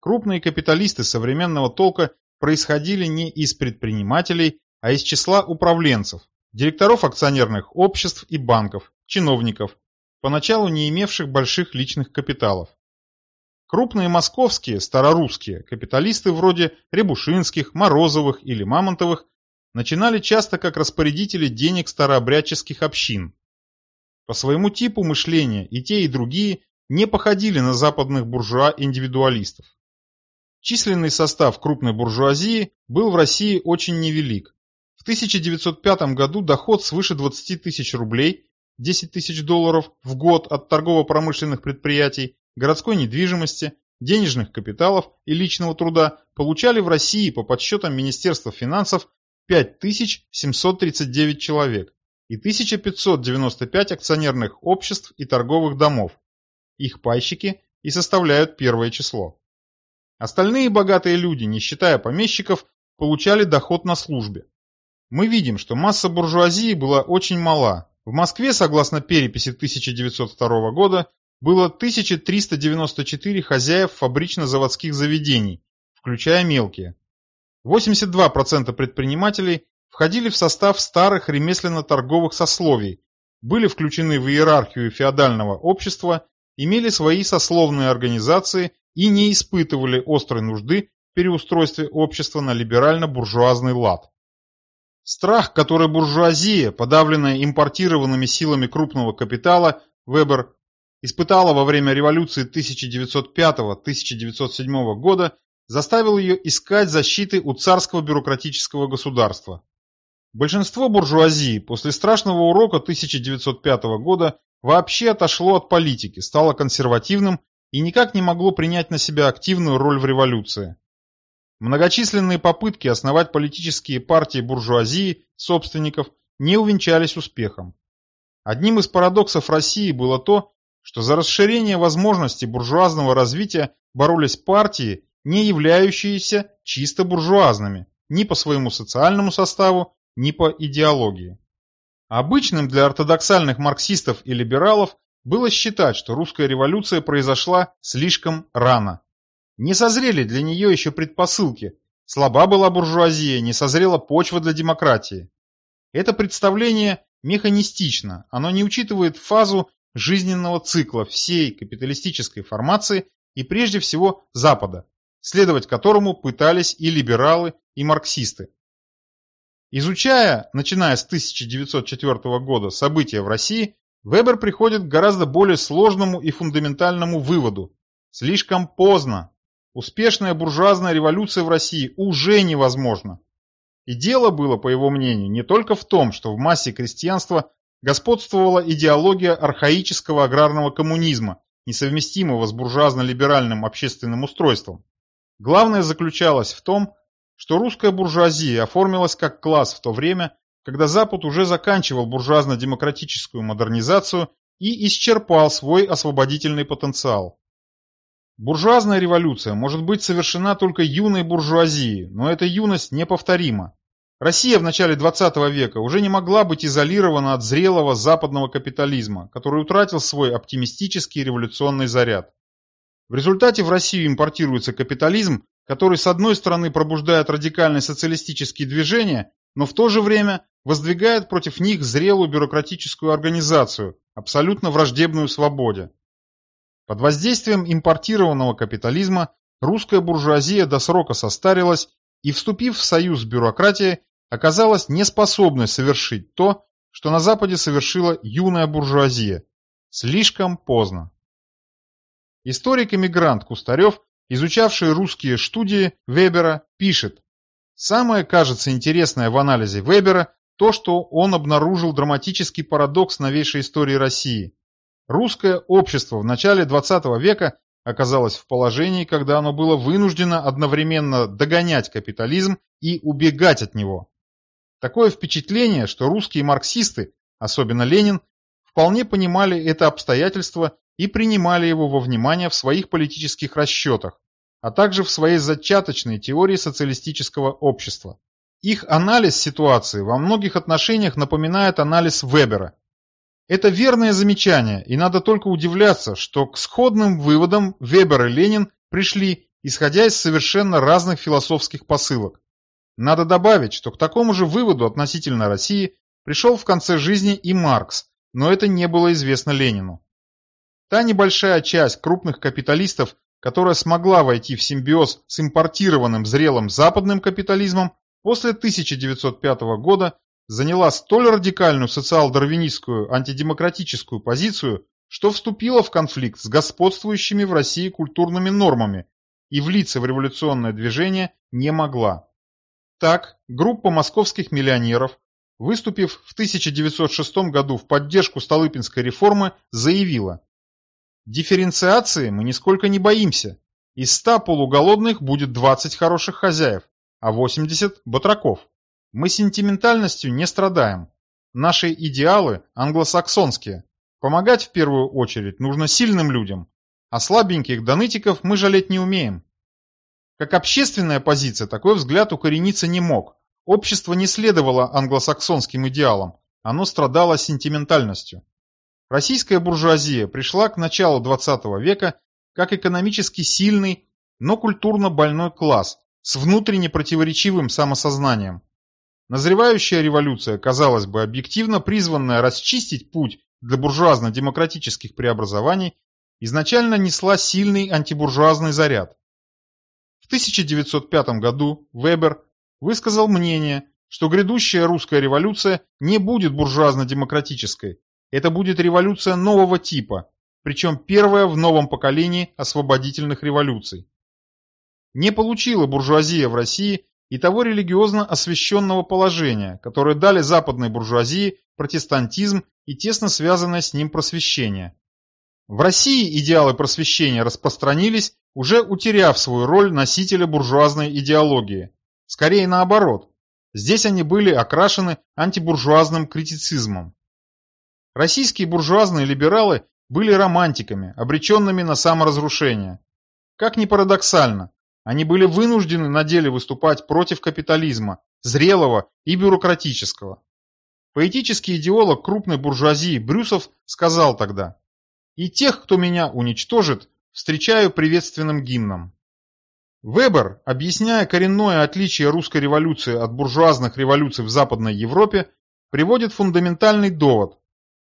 Крупные капиталисты современного толка происходили не из предпринимателей, а из числа управленцев, директоров акционерных обществ и банков, чиновников, поначалу не имевших больших личных капиталов. Крупные московские, старорусские капиталисты вроде Рябушинских, Морозовых или Мамонтовых начинали часто как распорядители денег старообрядческих общин. По своему типу мышления и те, и другие не походили на западных буржуа-индивидуалистов. Численный состав крупной буржуазии был в России очень невелик, в 1905 году доход свыше 20 тысяч рублей, 10 тысяч долларов в год от торгово-промышленных предприятий, городской недвижимости, денежных капиталов и личного труда получали в России по подсчетам Министерства финансов 5739 человек и 1595 акционерных обществ и торговых домов. Их пайщики и составляют первое число. Остальные богатые люди, не считая помещиков, получали доход на службе мы видим, что масса буржуазии была очень мала. В Москве, согласно переписи 1902 года, было 1394 хозяев фабрично-заводских заведений, включая мелкие. 82% предпринимателей входили в состав старых ремесленно-торговых сословий, были включены в иерархию феодального общества, имели свои сословные организации и не испытывали острой нужды в переустройстве общества на либерально-буржуазный лад. Страх, который буржуазия, подавленная импортированными силами крупного капитала, Вебер, испытала во время революции 1905-1907 года, заставил ее искать защиты у царского бюрократического государства. Большинство буржуазии после страшного урока 1905 года вообще отошло от политики, стало консервативным и никак не могло принять на себя активную роль в революции. Многочисленные попытки основать политические партии буржуазии, собственников, не увенчались успехом. Одним из парадоксов России было то, что за расширение возможностей буржуазного развития боролись партии, не являющиеся чисто буржуазными, ни по своему социальному составу, ни по идеологии. Обычным для ортодоксальных марксистов и либералов было считать, что русская революция произошла слишком рано. Не созрели для нее еще предпосылки, слаба была буржуазия, не созрела почва для демократии. Это представление механистично, оно не учитывает фазу жизненного цикла всей капиталистической формации и прежде всего Запада, следовать которому пытались и либералы, и марксисты. Изучая, начиная с 1904 года, события в России, Вебер приходит к гораздо более сложному и фундаментальному выводу. Слишком поздно. Успешная буржуазная революция в России уже невозможна. И дело было, по его мнению, не только в том, что в массе крестьянства господствовала идеология архаического аграрного коммунизма, несовместимого с буржуазно-либеральным общественным устройством. Главное заключалось в том, что русская буржуазия оформилась как класс в то время, когда Запад уже заканчивал буржуазно-демократическую модернизацию и исчерпал свой освободительный потенциал. Буржуазная революция может быть совершена только юной буржуазией, но эта юность неповторима. Россия в начале 20 века уже не могла быть изолирована от зрелого западного капитализма, который утратил свой оптимистический революционный заряд. В результате в Россию импортируется капитализм, который с одной стороны пробуждает радикальные социалистические движения, но в то же время воздвигает против них зрелую бюрократическую организацию, абсолютно враждебную свободе. Под воздействием импортированного капитализма русская буржуазия до срока состарилась и, вступив в союз с бюрократией, оказалась неспособной совершить то, что на Западе совершила юная буржуазия. Слишком поздно. Историк-эмигрант Кустарев изучавший русские студии Вебера, пишет «Самое, кажется, интересное в анализе Вебера то, что он обнаружил драматический парадокс новейшей истории России. Русское общество в начале XX века оказалось в положении, когда оно было вынуждено одновременно догонять капитализм и убегать от него. Такое впечатление, что русские марксисты, особенно Ленин, вполне понимали это обстоятельство и принимали его во внимание в своих политических расчетах, а также в своей зачаточной теории социалистического общества. Их анализ ситуации во многих отношениях напоминает анализ Вебера. Это верное замечание, и надо только удивляться, что к сходным выводам Вебер и Ленин пришли, исходя из совершенно разных философских посылок. Надо добавить, что к такому же выводу относительно России пришел в конце жизни и Маркс, но это не было известно Ленину. Та небольшая часть крупных капиталистов, которая смогла войти в симбиоз с импортированным зрелым западным капитализмом, после 1905 года заняла столь радикальную социал-дарвинистскую антидемократическую позицию, что вступила в конфликт с господствующими в России культурными нормами и влиться в революционное движение не могла. Так, группа московских миллионеров, выступив в 1906 году в поддержку Столыпинской реформы, заявила Дифференциации мы нисколько не боимся. Из ста полуголодных будет 20 хороших хозяев, а 80 – батраков. Мы сентиментальностью не страдаем. Наши идеалы англосаксонские. Помогать в первую очередь нужно сильным людям, а слабеньких донытиков мы жалеть не умеем. Как общественная позиция такой взгляд укорениться не мог. Общество не следовало англосаксонским идеалам, оно страдало сентиментальностью. Российская буржуазия пришла к началу XX века как экономически сильный, но культурно больной класс с внутренне противоречивым самосознанием. Назревающая революция, казалось бы, объективно призванная расчистить путь для буржуазно-демократических преобразований, изначально несла сильный антибуржуазный заряд. В 1905 году Вебер высказал мнение, что грядущая русская революция не будет буржуазно-демократической, это будет революция нового типа, причем первая в новом поколении освободительных революций. Не получила буржуазия в России и того религиозно освященного положения, которое дали западной буржуазии протестантизм и тесно связанное с ним просвещение. В России идеалы просвещения распространились, уже утеряв свою роль носителя буржуазной идеологии. Скорее наоборот, здесь они были окрашены антибуржуазным критицизмом. Российские буржуазные либералы были романтиками, обреченными на саморазрушение. Как ни парадоксально, они были вынуждены на деле выступать против капитализма, зрелого и бюрократического. Поэтический идеолог крупной буржуазии Брюсов сказал тогда «И тех, кто меня уничтожит, встречаю приветственным гимном». Вебер, объясняя коренное отличие русской революции от буржуазных революций в Западной Европе, приводит фундаментальный довод.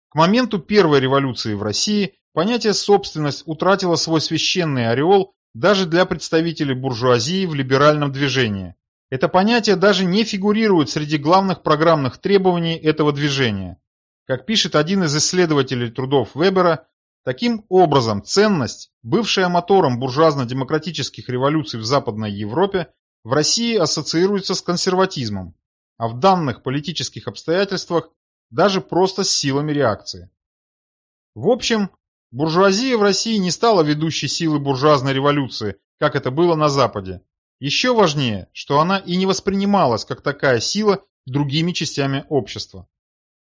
К моменту первой революции в России понятие «собственность» утратило свой священный ореол даже для представителей буржуазии в либеральном движении. Это понятие даже не фигурирует среди главных программных требований этого движения. Как пишет один из исследователей трудов Вебера, таким образом ценность, бывшая мотором буржуазно-демократических революций в Западной Европе, в России ассоциируется с консерватизмом, а в данных политических обстоятельствах даже просто с силами реакции. В общем, буржуазия в России не стала ведущей силой буржуазной революции, как это было на Западе, еще важнее, что она и не воспринималась как такая сила другими частями общества.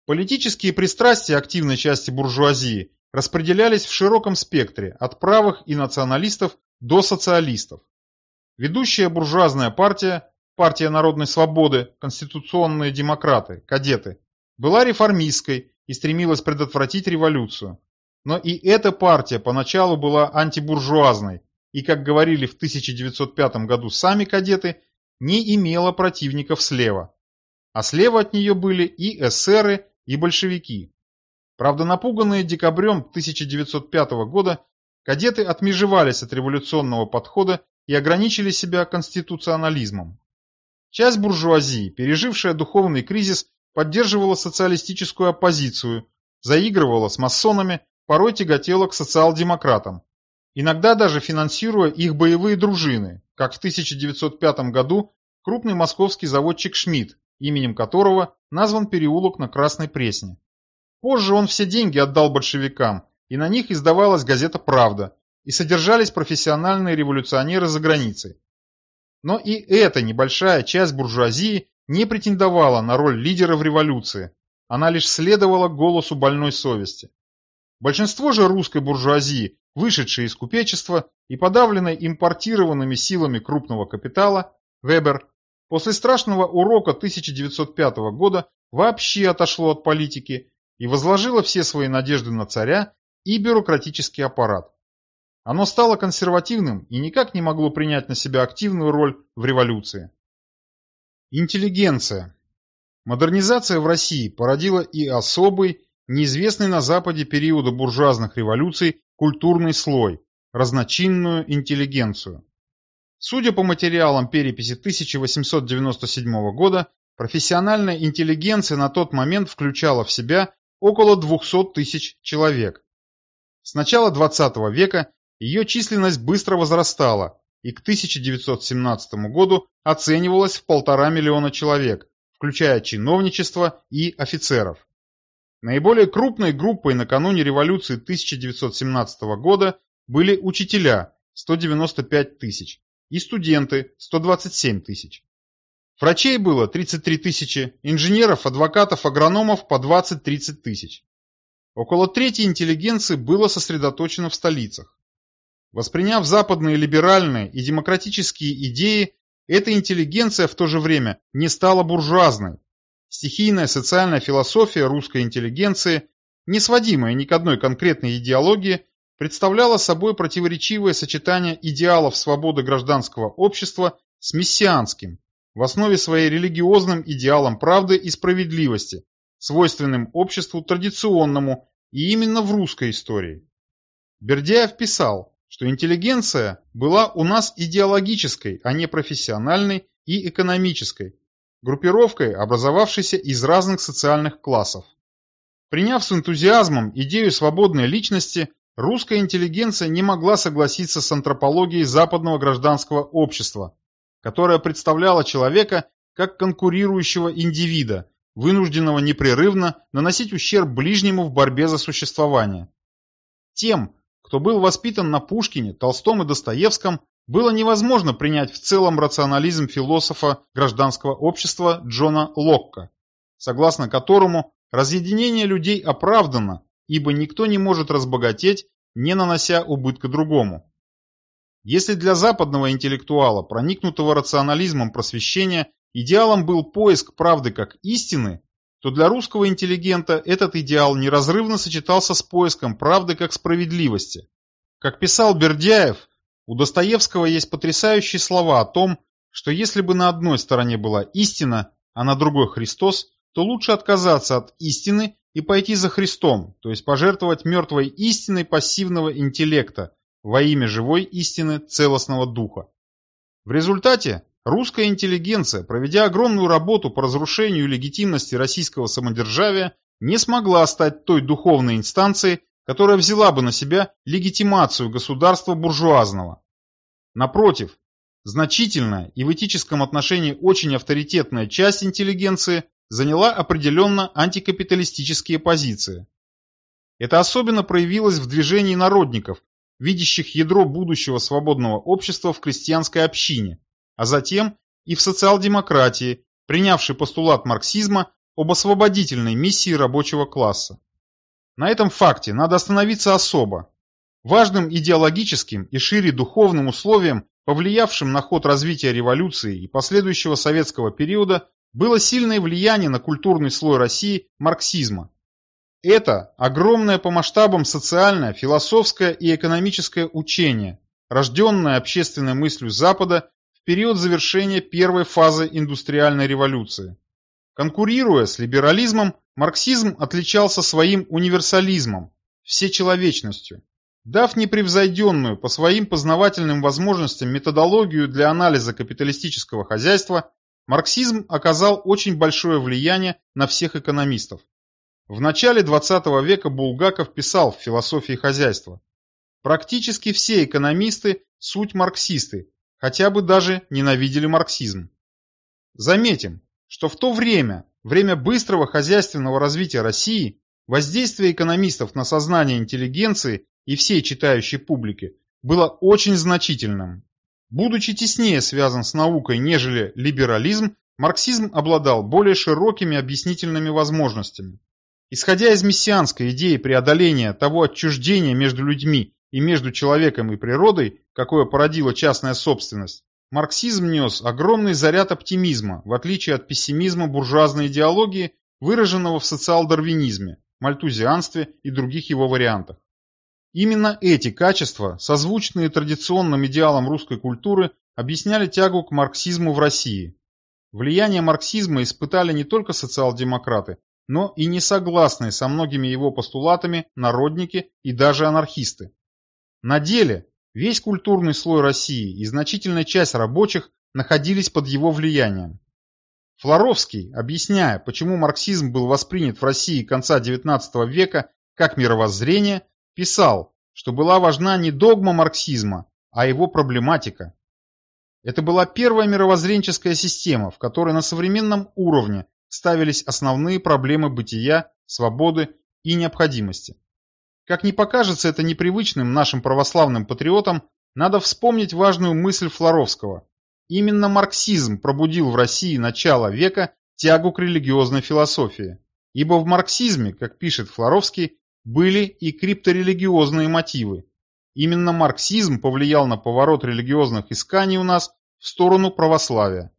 Политические пристрастия активной части буржуазии распределялись в широком спектре от правых и националистов до социалистов. Ведущая буржуазная партия, партия народной свободы, конституционные демократы, кадеты, была реформистской и стремилась предотвратить революцию. Но и эта партия поначалу была антибуржуазной, и, как говорили в 1905 году сами кадеты, не имела противников слева. А слева от нее были и эсеры, и большевики. Правда, напуганные декабрем 1905 года, кадеты отмежевались от революционного подхода и ограничили себя конституционализмом. Часть буржуазии, пережившая духовный кризис, поддерживала социалистическую оппозицию, заигрывала с масонами, порой тяготела к социал-демократам иногда даже финансируя их боевые дружины, как в 1905 году крупный московский заводчик Шмидт, именем которого назван переулок на Красной Пресне. Позже он все деньги отдал большевикам, и на них издавалась газета «Правда», и содержались профессиональные революционеры за границей. Но и эта небольшая часть буржуазии не претендовала на роль лидера в революции, она лишь следовала голосу больной совести. Большинство же русской буржуазии вышедшей из купечества и подавленной импортированными силами крупного капитала, Вебер, после страшного урока 1905 года вообще отошло от политики и возложило все свои надежды на царя и бюрократический аппарат. Оно стало консервативным и никак не могло принять на себя активную роль в революции. Интеллигенция. Модернизация в России породила и особый, неизвестный на Западе периода буржуазных революций культурный слой, разночинную интеллигенцию. Судя по материалам переписи 1897 года, профессиональная интеллигенция на тот момент включала в себя около 200 тысяч человек. С начала 20 века ее численность быстро возрастала и к 1917 году оценивалась в полтора миллиона человек, включая чиновничество и офицеров. Наиболее крупной группой накануне революции 1917 года были учителя – 195 тысяч и студенты – 127 тысяч. Врачей было 33 тысячи, инженеров, адвокатов, агрономов по 20-30 тысяч. Около трети интеллигенции было сосредоточено в столицах. Восприняв западные либеральные и демократические идеи, эта интеллигенция в то же время не стала буржуазной, Стихийная социальная философия русской интеллигенции, не сводимая ни к одной конкретной идеологии, представляла собой противоречивое сочетание идеалов свободы гражданского общества с мессианским, в основе своей религиозным идеалом правды и справедливости, свойственным обществу традиционному и именно в русской истории. Бердяев писал, что интеллигенция была у нас идеологической, а не профессиональной и экономической, группировкой, образовавшейся из разных социальных классов. Приняв с энтузиазмом идею свободной личности, русская интеллигенция не могла согласиться с антропологией западного гражданского общества, которое представляло человека как конкурирующего индивида, вынужденного непрерывно наносить ущерб ближнему в борьбе за существование. Тем, кто был воспитан на Пушкине, Толстом и Достоевском, было невозможно принять в целом рационализм философа гражданского общества Джона Локка, согласно которому разъединение людей оправдано, ибо никто не может разбогатеть, не нанося убытка другому. Если для западного интеллектуала, проникнутого рационализмом просвещения, идеалом был поиск правды как истины, то для русского интеллигента этот идеал неразрывно сочетался с поиском правды как справедливости. Как писал Бердяев, у Достоевского есть потрясающие слова о том, что если бы на одной стороне была истина, а на другой Христос, то лучше отказаться от истины и пойти за Христом, то есть пожертвовать мертвой истиной пассивного интеллекта во имя живой истины целостного духа. В результате русская интеллигенция, проведя огромную работу по разрушению легитимности российского самодержавия, не смогла стать той духовной инстанцией, которая взяла бы на себя легитимацию государства буржуазного. Напротив, значительная и в этическом отношении очень авторитетная часть интеллигенции заняла определенно антикапиталистические позиции. Это особенно проявилось в движении народников, видящих ядро будущего свободного общества в крестьянской общине, а затем и в социал-демократии, принявшей постулат марксизма об освободительной миссии рабочего класса. На этом факте надо остановиться особо. Важным идеологическим и шире духовным условием, повлиявшим на ход развития революции и последующего советского периода, было сильное влияние на культурный слой России марксизма. Это огромное по масштабам социальное, философское и экономическое учение, рожденное общественной мыслью Запада в период завершения первой фазы индустриальной революции. Конкурируя с либерализмом, марксизм отличался своим универсализмом, всечеловечностью. Дав непревзойденную по своим познавательным возможностям методологию для анализа капиталистического хозяйства, марксизм оказал очень большое влияние на всех экономистов. В начале 20 века Булгаков писал в «Философии хозяйства» «Практически все экономисты – суть марксисты, хотя бы даже ненавидели марксизм». Заметим, что в то время, время быстрого хозяйственного развития России, воздействие экономистов на сознание интеллигенции и всей читающей публики было очень значительным. Будучи теснее связан с наукой, нежели либерализм, марксизм обладал более широкими объяснительными возможностями. Исходя из мессианской идеи преодоления того отчуждения между людьми и между человеком и природой, какое породила частная собственность, Марксизм нес огромный заряд оптимизма, в отличие от пессимизма буржуазной идеологии, выраженного в социал-дарвинизме, мальтузианстве и других его вариантах. Именно эти качества, созвучные традиционным идеалам русской культуры, объясняли тягу к марксизму в России. Влияние марксизма испытали не только социал-демократы, но и несогласные со многими его постулатами народники и даже анархисты. На деле Весь культурный слой России и значительная часть рабочих находились под его влиянием. Флоровский, объясняя, почему марксизм был воспринят в России конца XIX века как мировоззрение, писал, что была важна не догма марксизма, а его проблематика. Это была первая мировоззренческая система, в которой на современном уровне ставились основные проблемы бытия, свободы и необходимости. Как ни покажется это непривычным нашим православным патриотам, надо вспомнить важную мысль Флоровского. Именно марксизм пробудил в России начало века тягу к религиозной философии. Ибо в марксизме, как пишет Флоровский, были и крипторелигиозные мотивы. Именно марксизм повлиял на поворот религиозных исканий у нас в сторону православия.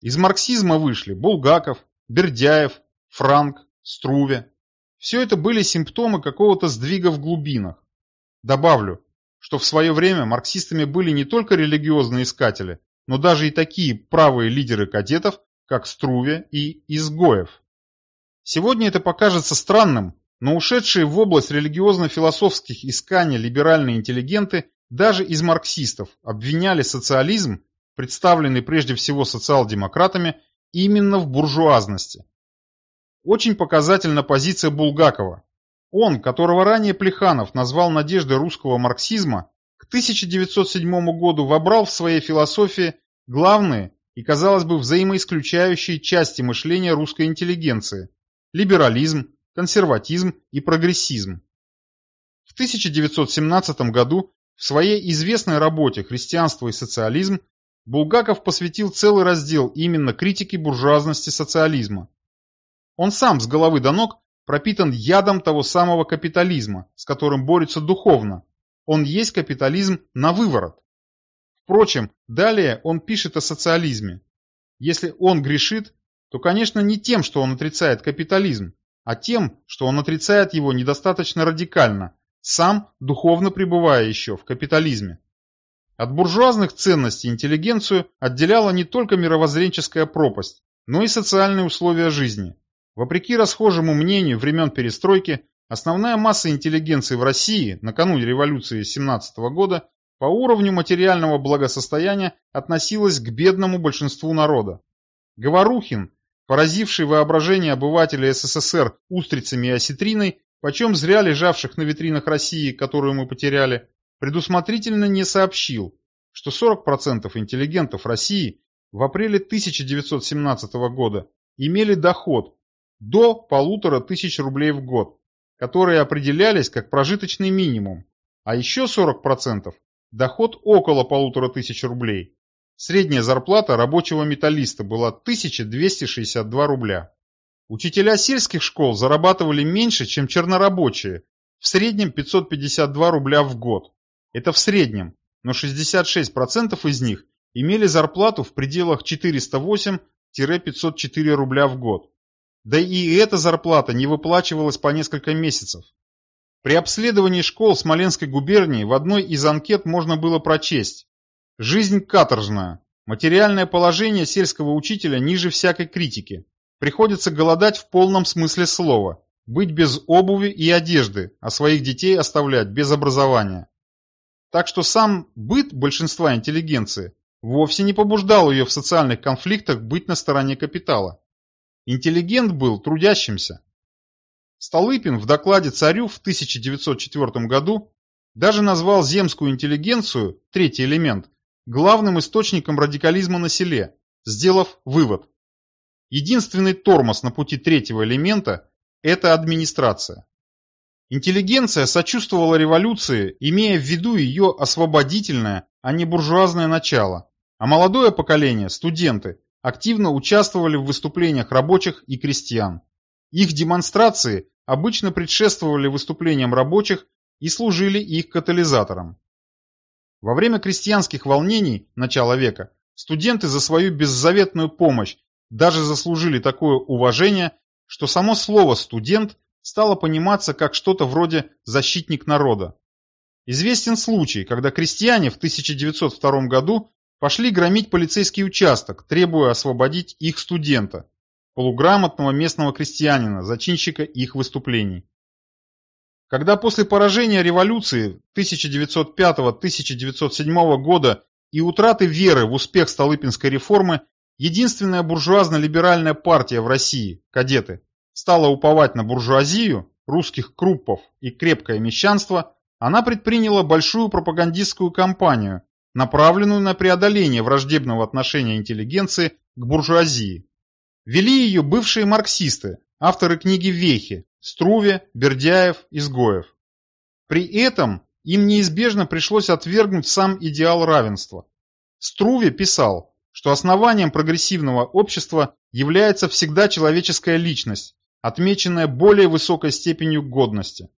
Из марксизма вышли Булгаков, Бердяев, Франк, Струве. Все это были симптомы какого-то сдвига в глубинах. Добавлю, что в свое время марксистами были не только религиозные искатели, но даже и такие правые лидеры кадетов, как Струве и Изгоев. Сегодня это покажется странным, но ушедшие в область религиозно-философских исканий либеральные интеллигенты даже из марксистов обвиняли социализм, представленный прежде всего социал-демократами, именно в буржуазности. Очень показательна позиция Булгакова. Он, которого ранее Плеханов назвал надеждой русского марксизма, к 1907 году вобрал в своей философии главные и, казалось бы, взаимоисключающие части мышления русской интеллигенции – либерализм, консерватизм и прогрессизм. В 1917 году в своей известной работе «Христианство и социализм» Булгаков посвятил целый раздел именно критике буржуазности социализма. Он сам с головы до ног пропитан ядом того самого капитализма, с которым борется духовно. Он есть капитализм на выворот. Впрочем, далее он пишет о социализме. Если он грешит, то, конечно, не тем, что он отрицает капитализм, а тем, что он отрицает его недостаточно радикально, сам духовно пребывая еще в капитализме. От буржуазных ценностей интеллигенцию отделяла не только мировоззренческая пропасть, но и социальные условия жизни. Вопреки расхожему мнению времен перестройки, основная масса интеллигенции в России накануне революции 17 года по уровню материального благосостояния относилась к бедному большинству народа. Говорухин, поразивший воображение обывателей СССР устрицами и осетриной, почем зря лежавших на витринах России, которую мы потеряли, предусмотрительно не сообщил, что 40% интеллигентов России в апреле 1917 года имели доход до полутора тысяч рублей в год, которые определялись как прожиточный минимум, а еще 40% доход около полутора тысяч рублей. Средняя зарплата рабочего металлиста была 1262 рубля. Учителя сельских школ зарабатывали меньше, чем чернорабочие, в среднем 552 рубля в год. Это в среднем, но 66% из них имели зарплату в пределах 408-504 рубля в год. Да и эта зарплата не выплачивалась по несколько месяцев. При обследовании школ Смоленской губернии в одной из анкет можно было прочесть «Жизнь каторжная. Материальное положение сельского учителя ниже всякой критики. Приходится голодать в полном смысле слова, быть без обуви и одежды, а своих детей оставлять без образования». Так что сам быт большинства интеллигенции вовсе не побуждал ее в социальных конфликтах быть на стороне капитала. Интеллигент был трудящимся. Столыпин в докладе царю в 1904 году даже назвал земскую интеллигенцию, третий элемент, главным источником радикализма на селе, сделав вывод. Единственный тормоз на пути третьего элемента – это администрация. Интеллигенция сочувствовала революции, имея в виду ее освободительное, а не буржуазное начало, а молодое поколение, студенты, активно участвовали в выступлениях рабочих и крестьян. Их демонстрации обычно предшествовали выступлениям рабочих и служили их катализатором. Во время крестьянских волнений начала века студенты за свою беззаветную помощь даже заслужили такое уважение, что само слово «студент» стало пониматься как что-то вроде «защитник народа». Известен случай, когда крестьяне в 1902 году пошли громить полицейский участок, требуя освободить их студента, полуграмотного местного крестьянина, зачинщика их выступлений. Когда после поражения революции 1905-1907 года и утраты веры в успех Столыпинской реформы, единственная буржуазно-либеральная партия в России, кадеты, стала уповать на буржуазию, русских круппов и крепкое мещанство, она предприняла большую пропагандистскую кампанию, направленную на преодоление враждебного отношения интеллигенции к буржуазии. Вели ее бывшие марксисты, авторы книги «Вехи» Струве, Бердяев, Изгоев. При этом им неизбежно пришлось отвергнуть сам идеал равенства. Струве писал, что основанием прогрессивного общества является всегда человеческая личность, отмеченная более высокой степенью годности.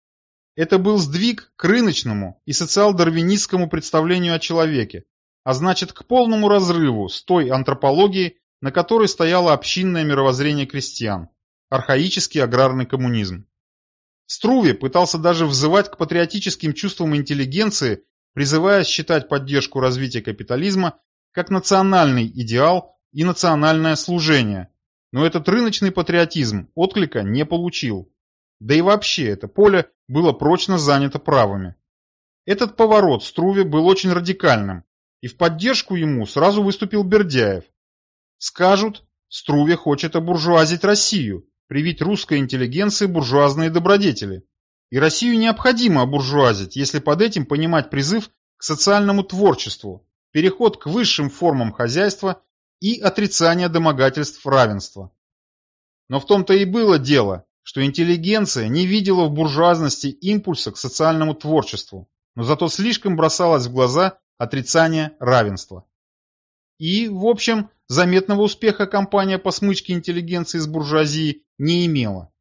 Это был сдвиг к рыночному и социал-дарвинистскому представлению о человеке, а значит к полному разрыву с той антропологией, на которой стояло общинное мировоззрение крестьян, архаический аграрный коммунизм. Струве пытался даже взывать к патриотическим чувствам интеллигенции, призывая считать поддержку развития капитализма как национальный идеал и национальное служение, но этот рыночный патриотизм отклика не получил. Да и вообще это поле было прочно занято правыми. Этот поворот Струве был очень радикальным, и в поддержку ему сразу выступил Бердяев. Скажут, Струве хочет обуржуазить Россию, привить русской интеллигенции буржуазные добродетели. и Россию необходимо обуржуазить, если под этим понимать призыв к социальному творчеству, переход к высшим формам хозяйства и отрицание домогательств равенства. Но в том-то и было дело, что интеллигенция не видела в буржуазности импульса к социальному творчеству, но зато слишком бросалось в глаза отрицание равенства. И, в общем, заметного успеха кампания по смычке интеллигенции с буржуазией не имела.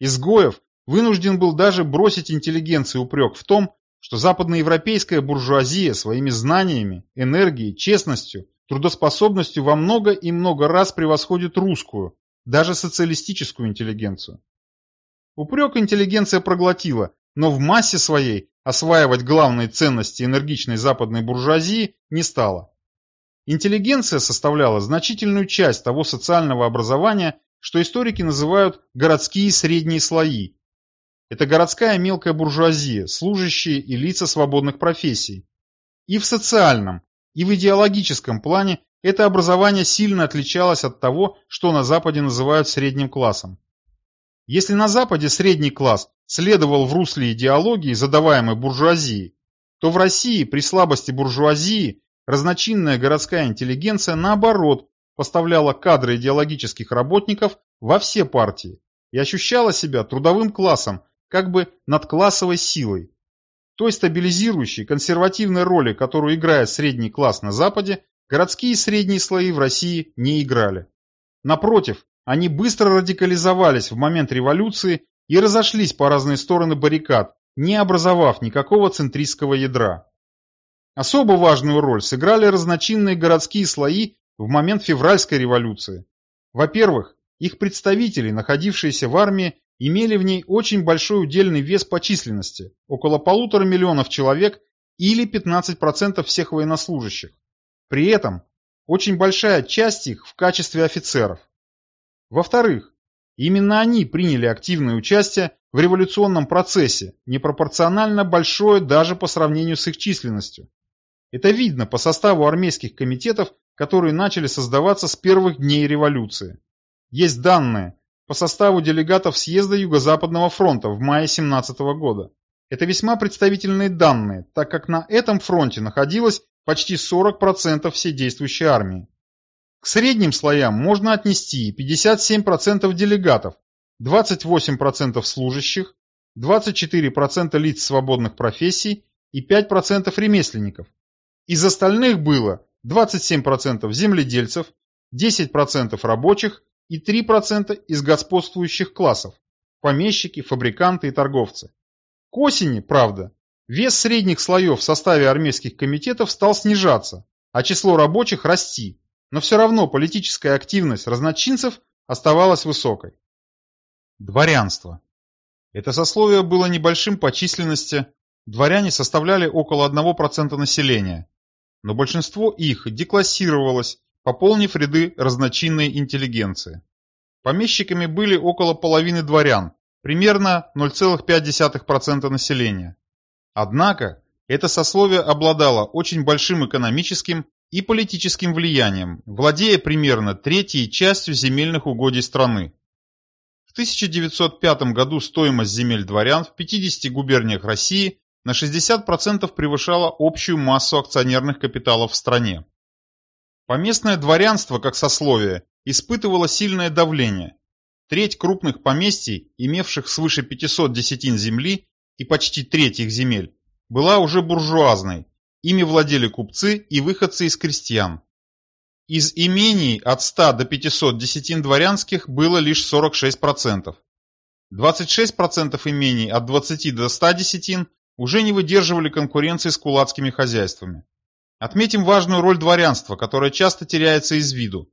Изгоев вынужден был даже бросить интеллигенции упрек в том, что западноевропейская буржуазия своими знаниями, энергией, честностью, трудоспособностью во много и много раз превосходит русскую, даже социалистическую интеллигенцию. Упрек интеллигенция проглотила, но в массе своей осваивать главные ценности энергичной западной буржуазии не стала. Интеллигенция составляла значительную часть того социального образования, что историки называют городские средние слои, это городская мелкая буржуазия, служащие и лица свободных профессий. И в социальном, и в идеологическом плане это образование сильно отличалось от того, что на Западе называют средним классом. Если на Западе средний класс следовал в русле идеологии, задаваемой буржуазией, то в России при слабости буржуазии разночинная городская интеллигенция наоборот поставляла кадры идеологических работников во все партии и ощущала себя трудовым классом, как бы над классовой силой. Той стабилизирующей, консервативной роли, которую играет средний класс на Западе, городские средние слои в России не играли. Напротив, они быстро радикализовались в момент революции и разошлись по разные стороны баррикад, не образовав никакого центристского ядра. Особо важную роль сыграли разночинные городские слои в момент февральской революции. Во-первых, их представители, находившиеся в армии, имели в ней очень большой удельный вес по численности, около полутора миллионов человек или 15% всех военнослужащих. При этом очень большая часть их в качестве офицеров. Во-вторых, именно они приняли активное участие в революционном процессе, непропорционально большое даже по сравнению с их численностью. Это видно по составу армейских комитетов, которые начали создаваться с первых дней революции. Есть данные, по составу делегатов съезда Юго-Западного фронта в мае 17 года. Это весьма представительные данные, так как на этом фронте находилось почти 40% всей действующей армии. К средним слоям можно отнести 57% делегатов, 28% служащих, 24% лиц свободных профессий и 5% ремесленников. Из остальных было 27% земледельцев, 10% рабочих и 3% из господствующих классов – помещики, фабриканты и торговцы. К осени, правда, вес средних слоев в составе армейских комитетов стал снижаться, а число рабочих расти, но все равно политическая активность разночинцев оставалась высокой. Дворянство. Это сословие было небольшим по численности, дворяне составляли около 1% населения, но большинство их деклассировалось пополнив ряды разночинной интеллигенции. Помещиками были около половины дворян, примерно 0,5% населения. Однако, это сословие обладало очень большим экономическим и политическим влиянием, владея примерно третьей частью земельных угодий страны. В 1905 году стоимость земель дворян в 50 губерниях России на 60% превышала общую массу акционерных капиталов в стране. Поместное дворянство, как сословие, испытывало сильное давление. Треть крупных поместий, имевших свыше 500 десятин земли и почти треть их земель, была уже буржуазной, ими владели купцы и выходцы из крестьян. Из имений от 100 до 500 десятин дворянских было лишь 46%. 26% имений от 20 до 100 десятин уже не выдерживали конкуренции с кулацкими хозяйствами. Отметим важную роль дворянства, которая часто теряется из виду.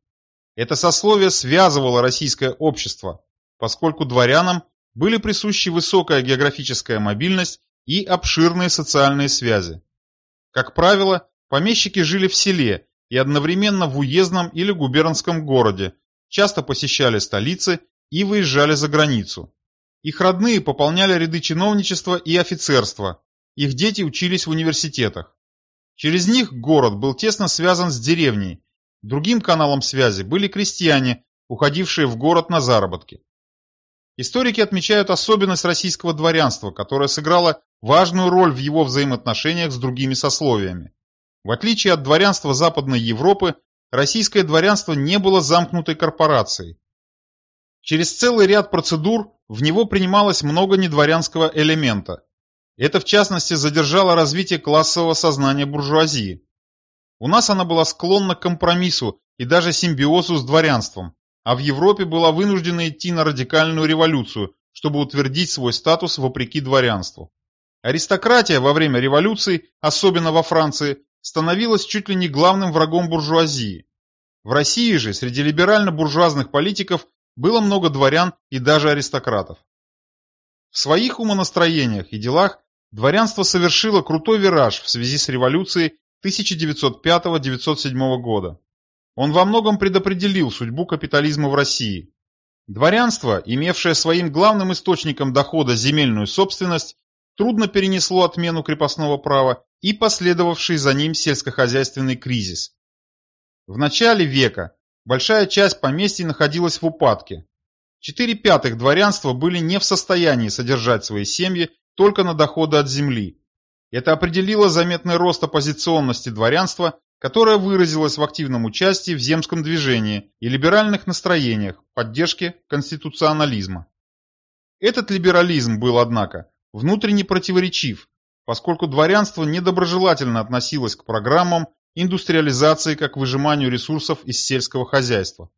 Это сословие связывало российское общество, поскольку дворянам были присущи высокая географическая мобильность и обширные социальные связи. Как правило, помещики жили в селе и одновременно в уездном или губернском городе, часто посещали столицы и выезжали за границу. Их родные пополняли ряды чиновничества и офицерства, их дети учились в университетах. Через них город был тесно связан с деревней. Другим каналом связи были крестьяне, уходившие в город на заработки. Историки отмечают особенность российского дворянства, которое сыграло важную роль в его взаимоотношениях с другими сословиями. В отличие от дворянства Западной Европы, российское дворянство не было замкнутой корпорацией. Через целый ряд процедур в него принималось много недворянского элемента. Это в частности задержало развитие классового сознания буржуазии. У нас она была склонна к компромиссу и даже симбиозу с дворянством, а в Европе была вынуждена идти на радикальную революцию, чтобы утвердить свой статус вопреки дворянству. Аристократия во время революции, особенно во Франции, становилась чуть ли не главным врагом буржуазии. В России же среди либерально-буржуазных политиков было много дворян и даже аристократов. В своих умонастроениях и делах дворянство совершило крутой вираж в связи с революцией 1905-1907 года. Он во многом предопределил судьбу капитализма в России. Дворянство, имевшее своим главным источником дохода земельную собственность, трудно перенесло отмену крепостного права и последовавший за ним сельскохозяйственный кризис. В начале века большая часть поместьй находилась в упадке. Четыре пятых дворянства были не в состоянии содержать свои семьи только на доходы от земли. Это определило заметный рост оппозиционности дворянства которая выразилась в активном участии в земском движении и либеральных настроениях поддержки конституционализма. Этот либерализм был, однако, внутренне противоречив, поскольку дворянство недоброжелательно относилось к программам индустриализации как выжиманию ресурсов из сельского хозяйства.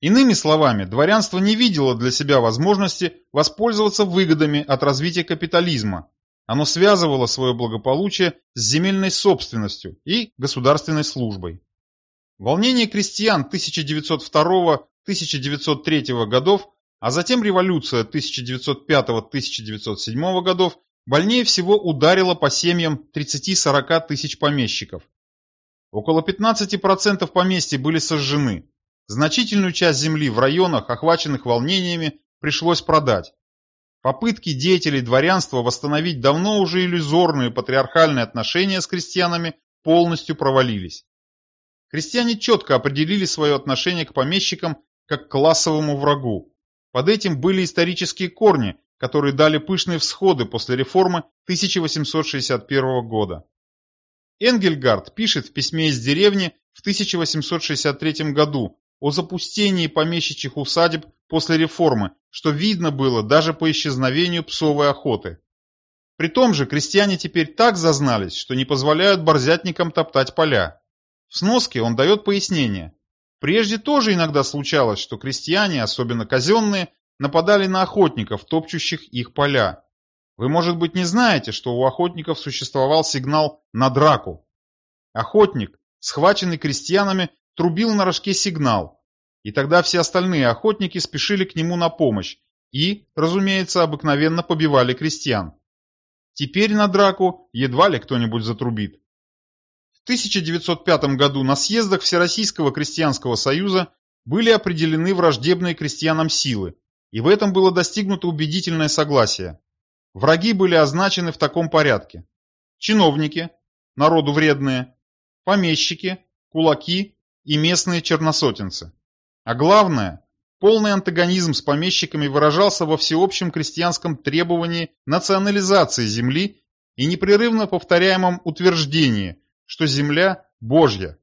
Иными словами, дворянство не видело для себя возможности воспользоваться выгодами от развития капитализма оно связывало свое благополучие с земельной собственностью и государственной службой. Волнение крестьян 1902-1903 годов, а затем революция 1905-1907 годов больнее всего ударило по семьям 30-40 тысяч помещиков. Около 15% поместьй были сожжены. Значительную часть земли в районах, охваченных волнениями, пришлось продать. Попытки деятелей дворянства восстановить давно уже иллюзорные патриархальные отношения с крестьянами полностью провалились. Крестьяне четко определили свое отношение к помещикам как к классовому врагу. Под этим были исторические корни, которые дали пышные всходы после реформы 1861 года. Энгельгард пишет в письме из деревни в 1863 году о запустении помещичьих усадеб после реформы, что видно было даже по исчезновению псовой охоты. При том же крестьяне теперь так зазнались, что не позволяют борзятникам топтать поля. В сноске он дает пояснение. Прежде тоже иногда случалось, что крестьяне, особенно казенные, нападали на охотников, топчущих их поля. Вы, может быть, не знаете, что у охотников существовал сигнал на драку. Охотник, схваченный крестьянами, трубил на рожке сигнал, и тогда все остальные охотники спешили к нему на помощь и, разумеется, обыкновенно побивали крестьян. Теперь на драку едва ли кто-нибудь затрубит. В 1905 году на съездах Всероссийского крестьянского союза были определены враждебные крестьянам силы, и в этом было достигнуто убедительное согласие. Враги были означены в таком порядке. Чиновники, народу вредные, помещики, кулаки и местные черносотенцы. А главное, полный антагонизм с помещиками выражался во всеобщем крестьянском требовании национализации земли и непрерывно повторяемом утверждении, что земля Божья.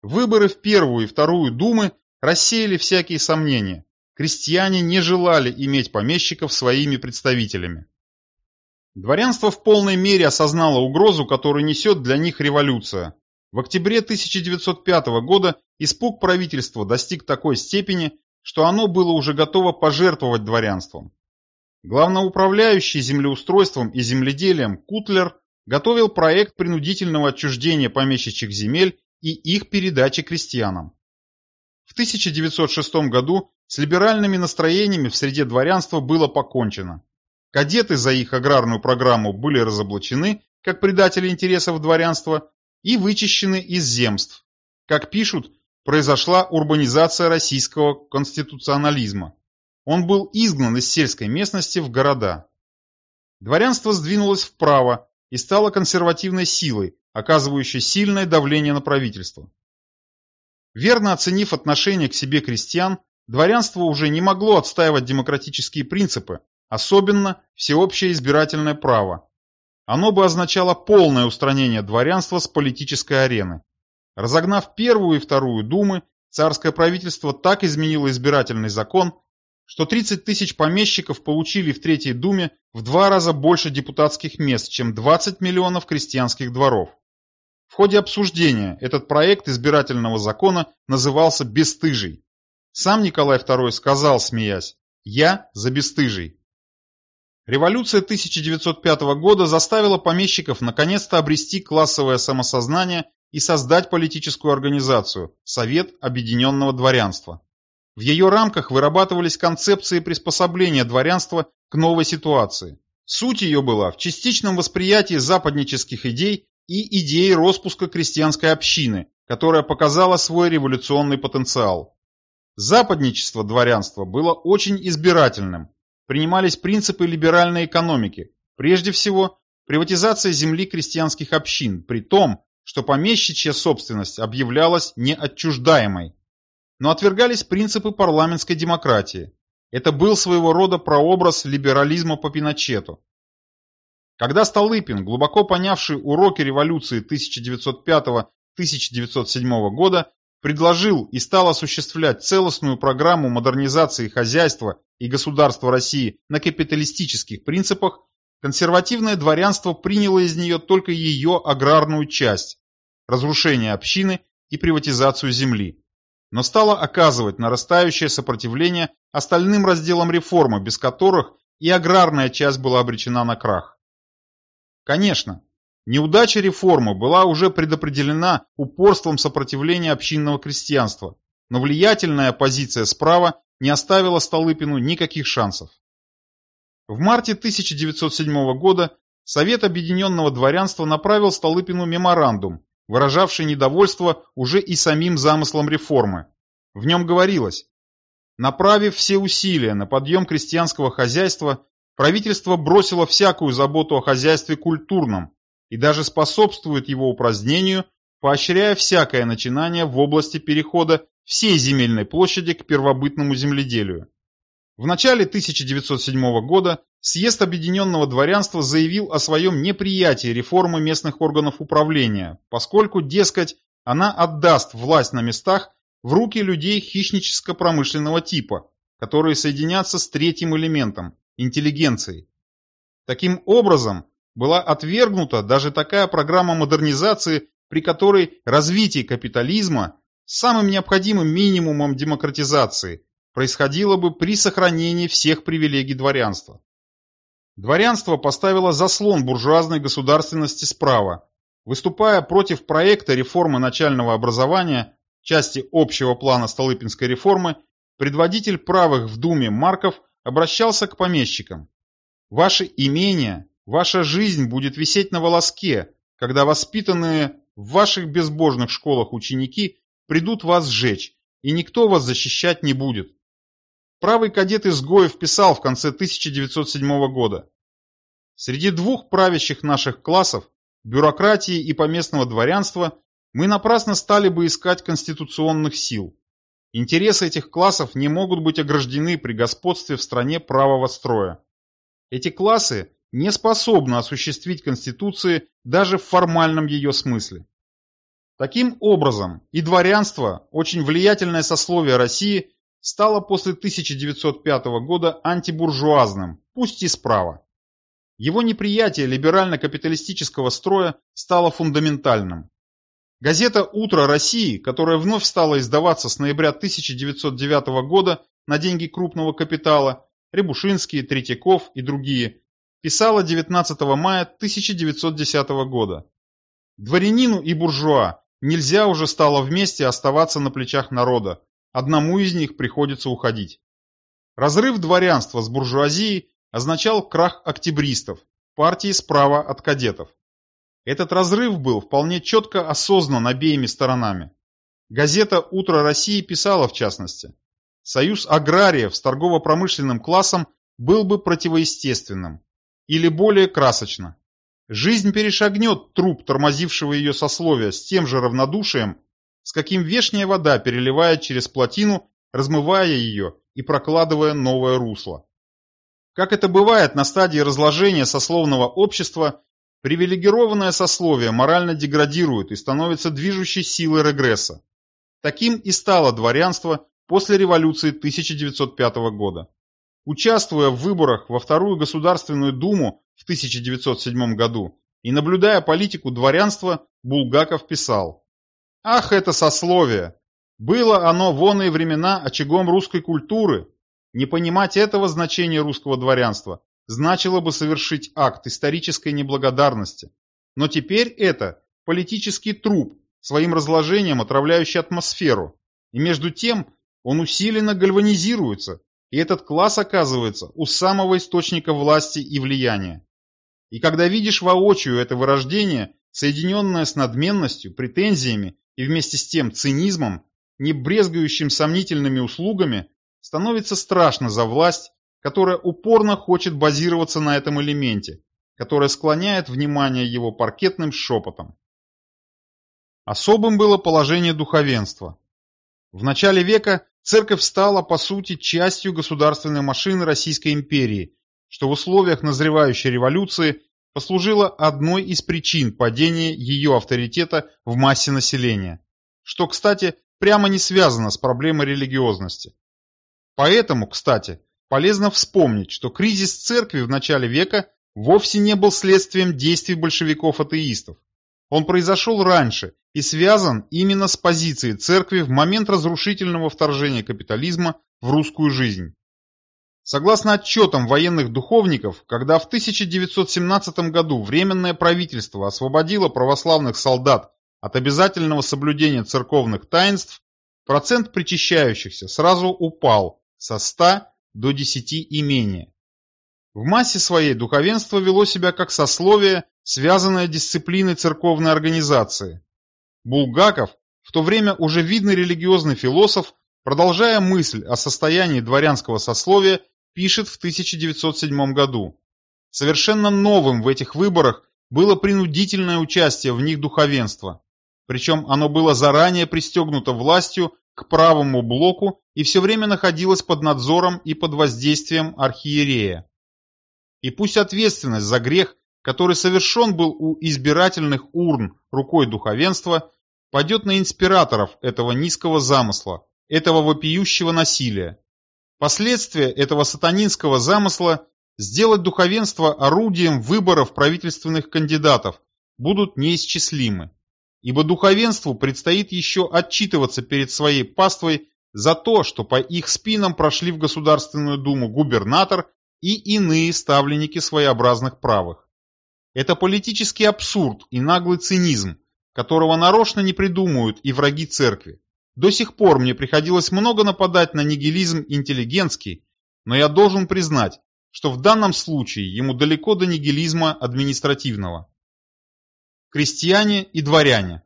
Выборы в первую и вторую думы рассеяли всякие сомнения. Крестьяне не желали иметь помещиков своими представителями. Дворянство в полной мере осознало угрозу, которую несет для них революция, в октябре 1905 года испуг правительства достиг такой степени, что оно было уже готово пожертвовать дворянством. Главноуправляющий землеустройством и земледелием Кутлер готовил проект принудительного отчуждения помещичьих земель и их передачи крестьянам. В 1906 году с либеральными настроениями в среде дворянства было покончено. Кадеты за их аграрную программу были разоблачены как предатели интересов дворянства и вычищены из земств. Как пишут, произошла урбанизация российского конституционализма. Он был изгнан из сельской местности в города. Дворянство сдвинулось вправо и стало консервативной силой, оказывающей сильное давление на правительство. Верно оценив отношение к себе крестьян, дворянство уже не могло отстаивать демократические принципы, особенно всеобщее избирательное право. Оно бы означало полное устранение дворянства с политической арены. Разогнав первую и вторую думы, царское правительство так изменило избирательный закон, что 30 тысяч помещиков получили в Третьей Думе в два раза больше депутатских мест, чем 20 миллионов крестьянских дворов. В ходе обсуждения этот проект избирательного закона назывался «бесстыжий». Сам Николай II сказал, смеясь, «Я за бесстыжий». Революция 1905 года заставила помещиков наконец-то обрести классовое самосознание и создать политическую организацию – Совет Объединенного Дворянства. В ее рамках вырабатывались концепции приспособления дворянства к новой ситуации. Суть ее была в частичном восприятии западнических идей и идеи распуска крестьянской общины, которая показала свой революционный потенциал. Западничество дворянства было очень избирательным. Принимались принципы либеральной экономики, прежде всего приватизация земли крестьянских общин, при том, что помещичья собственность объявлялась неотчуждаемой но отвергались принципы парламентской демократии. Это был своего рода прообраз либерализма по Пиночету. Когда Столыпин, глубоко понявший уроки революции 1905-1907 года, предложил и стал осуществлять целостную программу модернизации хозяйства и государства России на капиталистических принципах, консервативное дворянство приняло из нее только ее аграрную часть – разрушение общины и приватизацию земли но стала оказывать нарастающее сопротивление остальным разделам реформы, без которых и аграрная часть была обречена на крах. Конечно, неудача реформы была уже предопределена упорством сопротивления общинного крестьянства, но влиятельная позиция справа не оставила Столыпину никаких шансов. В марте 1907 года Совет Объединенного Дворянства направил Столыпину меморандум, выражавший недовольство уже и самим замыслом реформы. В нем говорилось, направив все усилия на подъем крестьянского хозяйства, правительство бросило всякую заботу о хозяйстве культурном и даже способствует его упразднению, поощряя всякое начинание в области перехода всей земельной площади к первобытному земледелию. В начале 1907 года съезд Объединенного дворянства заявил о своем неприятии реформы местных органов управления, поскольку, дескать, она отдаст власть на местах в руки людей хищническо-промышленного типа, которые соединятся с третьим элементом – интеллигенцией. Таким образом, была отвергнута даже такая программа модернизации, при которой развитие капитализма с самым необходимым минимумом демократизации происходило бы при сохранении всех привилегий дворянства. Дворянство поставило заслон буржуазной государственности справа, выступая против проекта реформы начального образования, части общего плана Столыпинской реформы, предводитель правых в Думе Марков обращался к помещикам. Ваше имение, ваша жизнь будет висеть на волоске, когда воспитанные в ваших безбожных школах ученики придут вас сжечь, и никто вас защищать не будет. Правый кадет Изгоев писал в конце 1907 года. Среди двух правящих наших классов, бюрократии и поместного дворянства, мы напрасно стали бы искать конституционных сил. Интересы этих классов не могут быть ограждены при господстве в стране правого строя. Эти классы не способны осуществить Конституции даже в формальном ее смысле. Таким образом, и дворянство, очень влиятельное сословие России, стало после 1905 года антибуржуазным, пусть и справа. Его неприятие либерально-капиталистического строя стало фундаментальным. Газета «Утро России», которая вновь стала издаваться с ноября 1909 года на деньги крупного капитала, Рябушинский, Третьяков и другие, писала 19 мая 1910 года. Дворянину и буржуа нельзя уже стало вместе оставаться на плечах народа, одному из них приходится уходить. Разрыв дворянства с буржуазией означал крах октябристов, партии справа от кадетов. Этот разрыв был вполне четко осознан обеими сторонами. Газета «Утро России» писала в частности, «Союз аграриев с торгово-промышленным классом был бы противоестественным, или более красочно. Жизнь перешагнет труп тормозившего ее сословия с тем же равнодушием, с каким вешняя вода переливает через плотину размывая ее и прокладывая новое русло. Как это бывает на стадии разложения сословного общества, привилегированное сословие морально деградирует и становится движущей силой регресса. Таким и стало дворянство после революции 1905 года. Участвуя в выборах во Вторую Государственную Думу в 1907 году и наблюдая политику дворянства, Булгаков писал «Ах, это сословие! Было оно в оные времена очагом русской культуры. Не понимать этого значения русского дворянства значило бы совершить акт исторической неблагодарности. Но теперь это политический труп, своим разложением отравляющий атмосферу. И между тем он усиленно гальванизируется, и этот класс оказывается у самого источника власти и влияния. И когда видишь воочию это вырождение, соединенное с надменностью, претензиями и вместе с тем цинизмом, не брезгающим сомнительными услугами, становится страшно за власть, которая упорно хочет базироваться на этом элементе, которая склоняет внимание его паркетным шепотом. Особым было положение духовенства. В начале века церковь стала, по сути, частью государственной машины Российской империи, что в условиях назревающей революции послужило одной из причин падения ее авторитета в массе населения, что, кстати, прямо не связано с проблемой религиозности. Поэтому, кстати, полезно вспомнить, что кризис церкви в начале века вовсе не был следствием действий большевиков-атеистов. Он произошел раньше и связан именно с позицией церкви в момент разрушительного вторжения капитализма в русскую жизнь. Согласно отчетам военных духовников, когда в 1917 году Временное правительство освободило православных солдат от обязательного соблюдения церковных таинств, процент причащающихся сразу упал со 100 до 10 и менее. В массе своей духовенство вело себя как сословие, связанное дисциплиной церковной организации. Булгаков, в то время уже видный религиозный философ, продолжая мысль о состоянии дворянского сословия, пишет в 1907 году. Совершенно новым в этих выборах было принудительное участие в них духовенства. Причем оно было заранее пристегнуто властью к правому блоку и все время находилось под надзором и под воздействием архиерея. И пусть ответственность за грех, который совершен был у избирательных урн рукой духовенства, падет на инспираторов этого низкого замысла, этого вопиющего насилия. Последствия этого сатанинского замысла сделать духовенство орудием выборов правительственных кандидатов будут неисчислимы. Ибо духовенству предстоит еще отчитываться перед своей паствой за то, что по их спинам прошли в Государственную Думу губернатор и иные ставленники своеобразных правых. Это политический абсурд и наглый цинизм, которого нарочно не придумают и враги церкви. До сих пор мне приходилось много нападать на нигилизм интеллигентский, но я должен признать, что в данном случае ему далеко до нигилизма административного. Крестьяне и дворяне.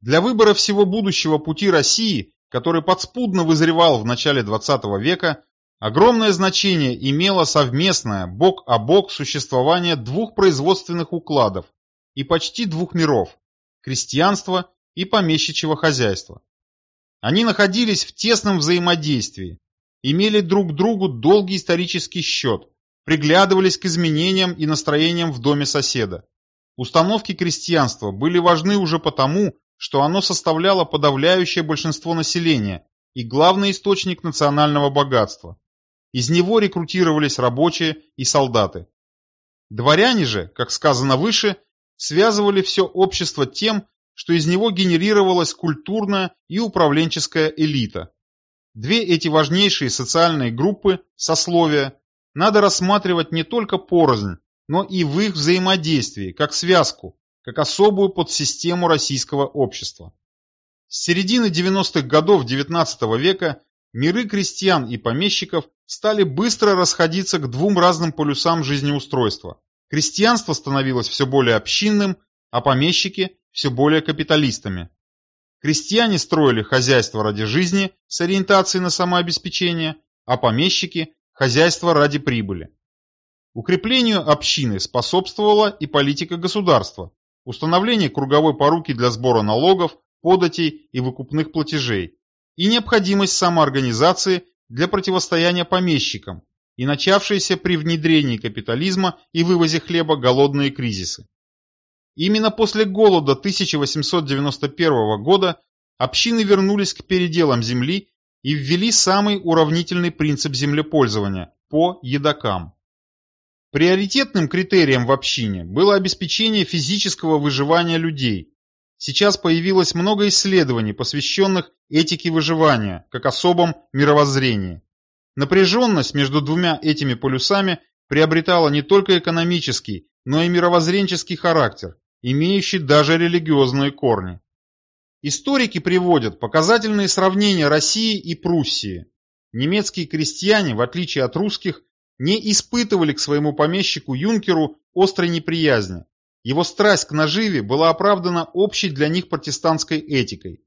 Для выбора всего будущего пути России, который подспудно вызревал в начале XX века, Огромное значение имело совместное, бок о бок существование двух производственных укладов и почти двух миров – крестьянства и помещичьего хозяйства. Они находились в тесном взаимодействии, имели друг другу долгий исторический счет, приглядывались к изменениям и настроениям в доме соседа. Установки крестьянства были важны уже потому, что оно составляло подавляющее большинство населения и главный источник национального богатства. Из него рекрутировались рабочие и солдаты. Дворяне же, как сказано выше, связывали все общество тем, что из него генерировалась культурная и управленческая элита. Две эти важнейшие социальные группы, сословия, надо рассматривать не только порознь, но и в их взаимодействии, как связку, как особую подсистему российского общества. С середины 90-х годов XIX века миры крестьян и помещиков стали быстро расходиться к двум разным полюсам жизнеустройства. Крестьянство становилось все более общинным, а помещики – все более капиталистами. Крестьяне строили хозяйство ради жизни с ориентацией на самообеспечение, а помещики – хозяйство ради прибыли. Укреплению общины способствовала и политика государства, установление круговой поруки для сбора налогов, податей и выкупных платежей, и необходимость самоорганизации для противостояния помещикам и начавшиеся при внедрении капитализма и вывозе хлеба голодные кризисы. Именно после голода 1891 года общины вернулись к переделам земли и ввели самый уравнительный принцип землепользования по едокам. Приоритетным критерием в общине было обеспечение физического выживания людей. Сейчас появилось много исследований, посвященных этике выживания, как особом мировоззрении. Напряженность между двумя этими полюсами приобретала не только экономический, но и мировоззренческий характер, имеющий даже религиозные корни. Историки приводят показательные сравнения России и Пруссии. Немецкие крестьяне, в отличие от русских, не испытывали к своему помещику Юнкеру острой неприязни. Его страсть к наживе была оправдана общей для них протестантской этикой.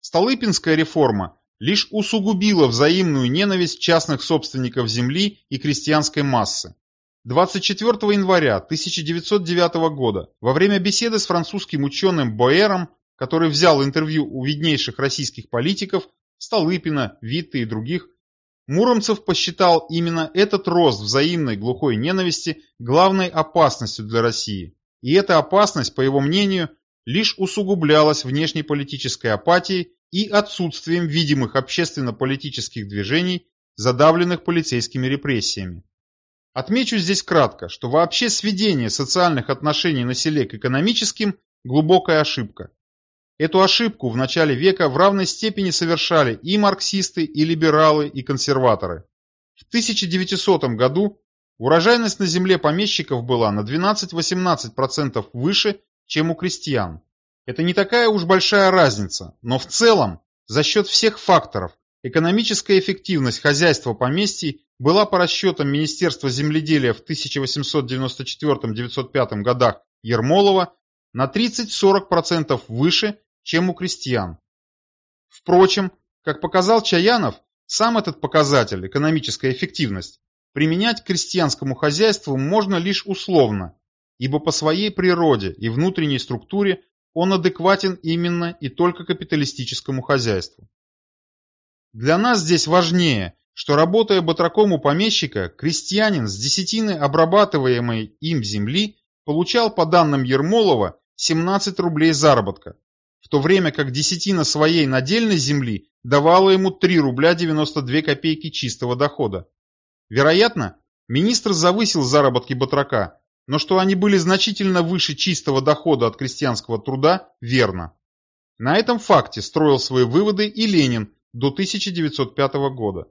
Столыпинская реформа лишь усугубила взаимную ненависть частных собственников земли и крестьянской массы. 24 января 1909 года во время беседы с французским ученым Боэром, который взял интервью у виднейших российских политиков, Столыпина, Витте и других, Муромцев посчитал именно этот рост взаимной глухой ненависти главной опасностью для России. И эта опасность, по его мнению, лишь усугублялась внешнеполитической апатией и отсутствием видимых общественно-политических движений, задавленных полицейскими репрессиями. Отмечу здесь кратко, что вообще сведение социальных отношений на селе к экономическим – глубокая ошибка. Эту ошибку в начале века в равной степени совершали и марксисты, и либералы, и консерваторы. В 1900 году урожайность на земле помещиков была на 12-18% выше, чем у крестьян. Это не такая уж большая разница, но в целом, за счет всех факторов, экономическая эффективность хозяйства поместий была по расчетам Министерства земледелия в 1894-905 годах Ермолова на 30-40% выше, чем у крестьян. Впрочем, как показал Чаянов, сам этот показатель, экономическая эффективность, применять к крестьянскому хозяйству можно лишь условно, ибо по своей природе и внутренней структуре он адекватен именно и только капиталистическому хозяйству. Для нас здесь важнее, что работая батраком у помещика, крестьянин с десятины обрабатываемой им земли получал по данным Ермолова 17 рублей заработка, в то время как десятина своей надельной земли давала ему 3 рубля 92 копейки чистого дохода. Вероятно, министр завысил заработки батрака, но что они были значительно выше чистого дохода от крестьянского труда, верно. На этом факте строил свои выводы и Ленин до 1905 года.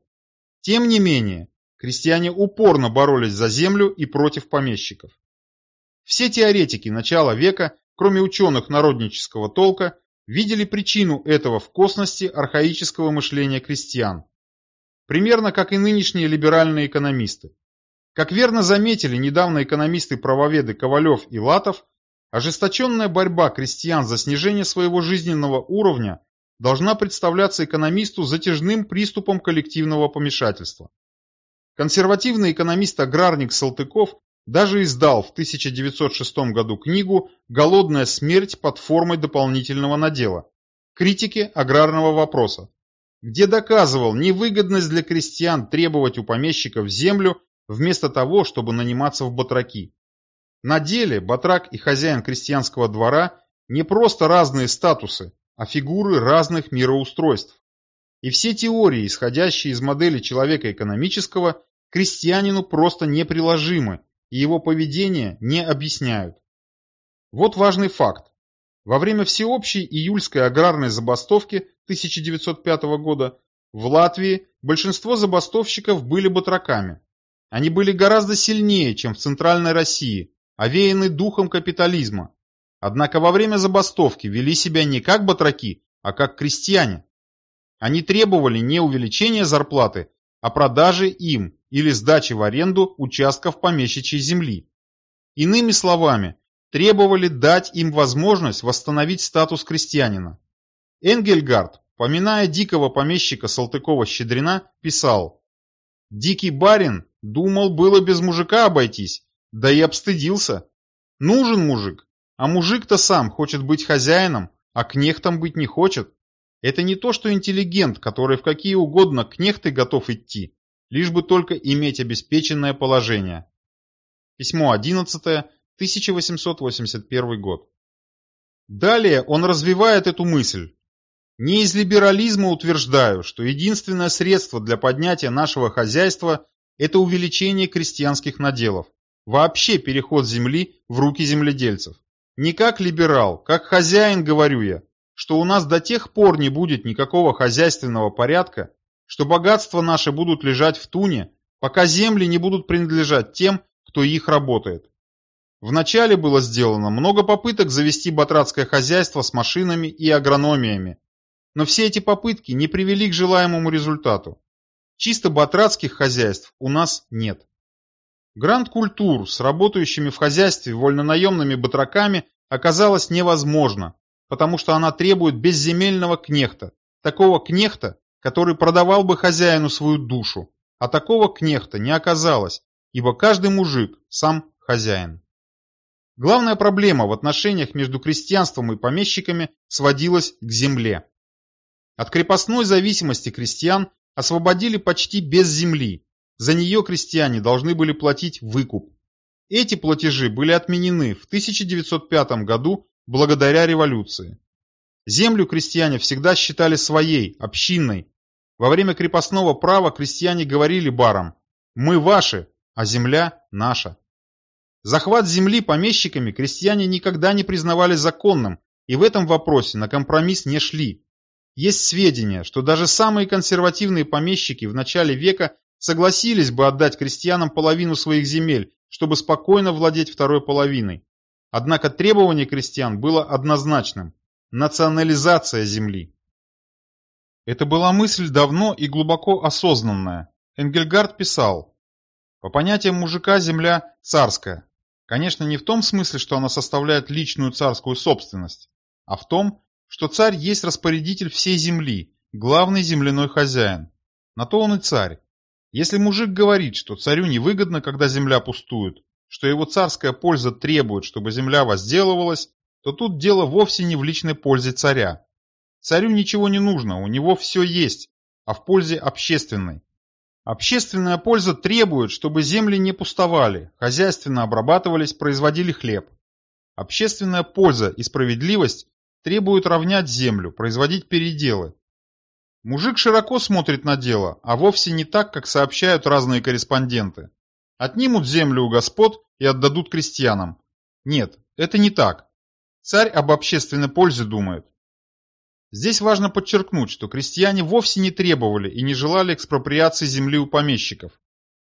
Тем не менее, крестьяне упорно боролись за землю и против помещиков. Все теоретики начала века, кроме ученых народнического толка, видели причину этого в косности архаического мышления крестьян. Примерно как и нынешние либеральные экономисты. Как верно заметили недавно экономисты-правоведы Ковалев и Латов, ожесточенная борьба крестьян за снижение своего жизненного уровня должна представляться экономисту затяжным приступом коллективного помешательства. Консервативный экономист-аграрник Салтыков даже издал в 1906 году книгу «Голодная смерть под формой дополнительного надела. Критики аграрного вопроса», где доказывал невыгодность для крестьян требовать у помещиков землю вместо того, чтобы наниматься в батраки. На деле батрак и хозяин крестьянского двора не просто разные статусы, а фигуры разных мироустройств. И все теории, исходящие из модели человека экономического, крестьянину просто неприложимы, и его поведение не объясняют. Вот важный факт. Во время всеобщей июльской аграрной забастовки 1905 года в Латвии большинство забастовщиков были батраками. Они были гораздо сильнее, чем в Центральной России, овеяны духом капитализма, Однако во время забастовки вели себя не как батраки, а как крестьяне. Они требовали не увеличения зарплаты, а продажи им или сдачи в аренду участков помещичьей земли. Иными словами, требовали дать им возможность восстановить статус крестьянина. Энгельгард, поминая дикого помещика Салтыкова-Щедрина, писал «Дикий барин думал было без мужика обойтись, да и обстыдился. Нужен мужик, а мужик-то сам хочет быть хозяином, а кнехтом быть не хочет. Это не то, что интеллигент, который в какие угодно кнехты готов идти, лишь бы только иметь обеспеченное положение. Письмо 11, 1881 год. Далее он развивает эту мысль. Не из либерализма утверждаю, что единственное средство для поднятия нашего хозяйства – это увеличение крестьянских наделов, вообще переход земли в руки земледельцев. Не как либерал, как хозяин говорю я, что у нас до тех пор не будет никакого хозяйственного порядка, что богатства наши будут лежать в туне, пока земли не будут принадлежать тем, кто их работает. Вначале было сделано много попыток завести батратское хозяйство с машинами и агрономиями, но все эти попытки не привели к желаемому результату. Чисто батратских хозяйств у нас нет. Гранд Культур с работающими в хозяйстве вольнонаемными батраками оказалось невозможно, потому что она требует безземельного кнехта, такого кнехта, который продавал бы хозяину свою душу, а такого кнехта не оказалось, ибо каждый мужик сам хозяин. Главная проблема в отношениях между крестьянством и помещиками сводилась к земле. От крепостной зависимости крестьян освободили почти без земли, за нее крестьяне должны были платить выкуп. Эти платежи были отменены в 1905 году благодаря революции. Землю крестьяне всегда считали своей, общинной. Во время крепостного права крестьяне говорили барам «Мы ваши, а земля наша». Захват земли помещиками крестьяне никогда не признавали законным и в этом вопросе на компромисс не шли. Есть сведения, что даже самые консервативные помещики в начале века согласились бы отдать крестьянам половину своих земель, чтобы спокойно владеть второй половиной. Однако требование крестьян было однозначным – национализация земли. Это была мысль давно и глубоко осознанная. Энгельгард писал, «По понятиям мужика земля царская. Конечно, не в том смысле, что она составляет личную царскую собственность, а в том, что царь есть распорядитель всей земли, главный земляной хозяин. На то он и царь. Если мужик говорит, что царю невыгодно, когда земля пустует, что его царская польза требует, чтобы земля возделывалась, то тут дело вовсе не в личной пользе царя. Царю ничего не нужно, у него все есть, а в пользе общественной. Общественная польза требует, чтобы земли не пустовали, хозяйственно обрабатывались, производили хлеб. Общественная польза и справедливость требуют равнять землю, производить переделы, Мужик широко смотрит на дело, а вовсе не так, как сообщают разные корреспонденты. Отнимут землю у господ и отдадут крестьянам. Нет, это не так. Царь об общественной пользе думает. Здесь важно подчеркнуть, что крестьяне вовсе не требовали и не желали экспроприации земли у помещиков.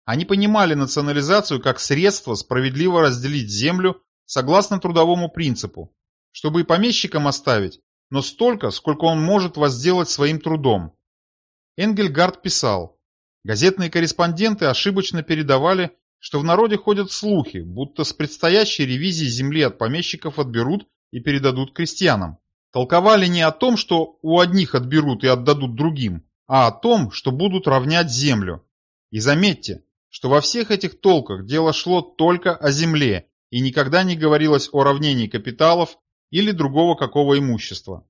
Они понимали национализацию как средство справедливо разделить землю согласно трудовому принципу, чтобы и помещикам оставить, но столько, сколько он может возделать своим трудом. Энгельгард писал, газетные корреспонденты ошибочно передавали, что в народе ходят слухи, будто с предстоящей ревизией земли от помещиков отберут и передадут крестьянам. Толковали не о том, что у одних отберут и отдадут другим, а о том, что будут равнять землю. И заметьте, что во всех этих толках дело шло только о земле и никогда не говорилось о равнении капиталов или другого какого имущества.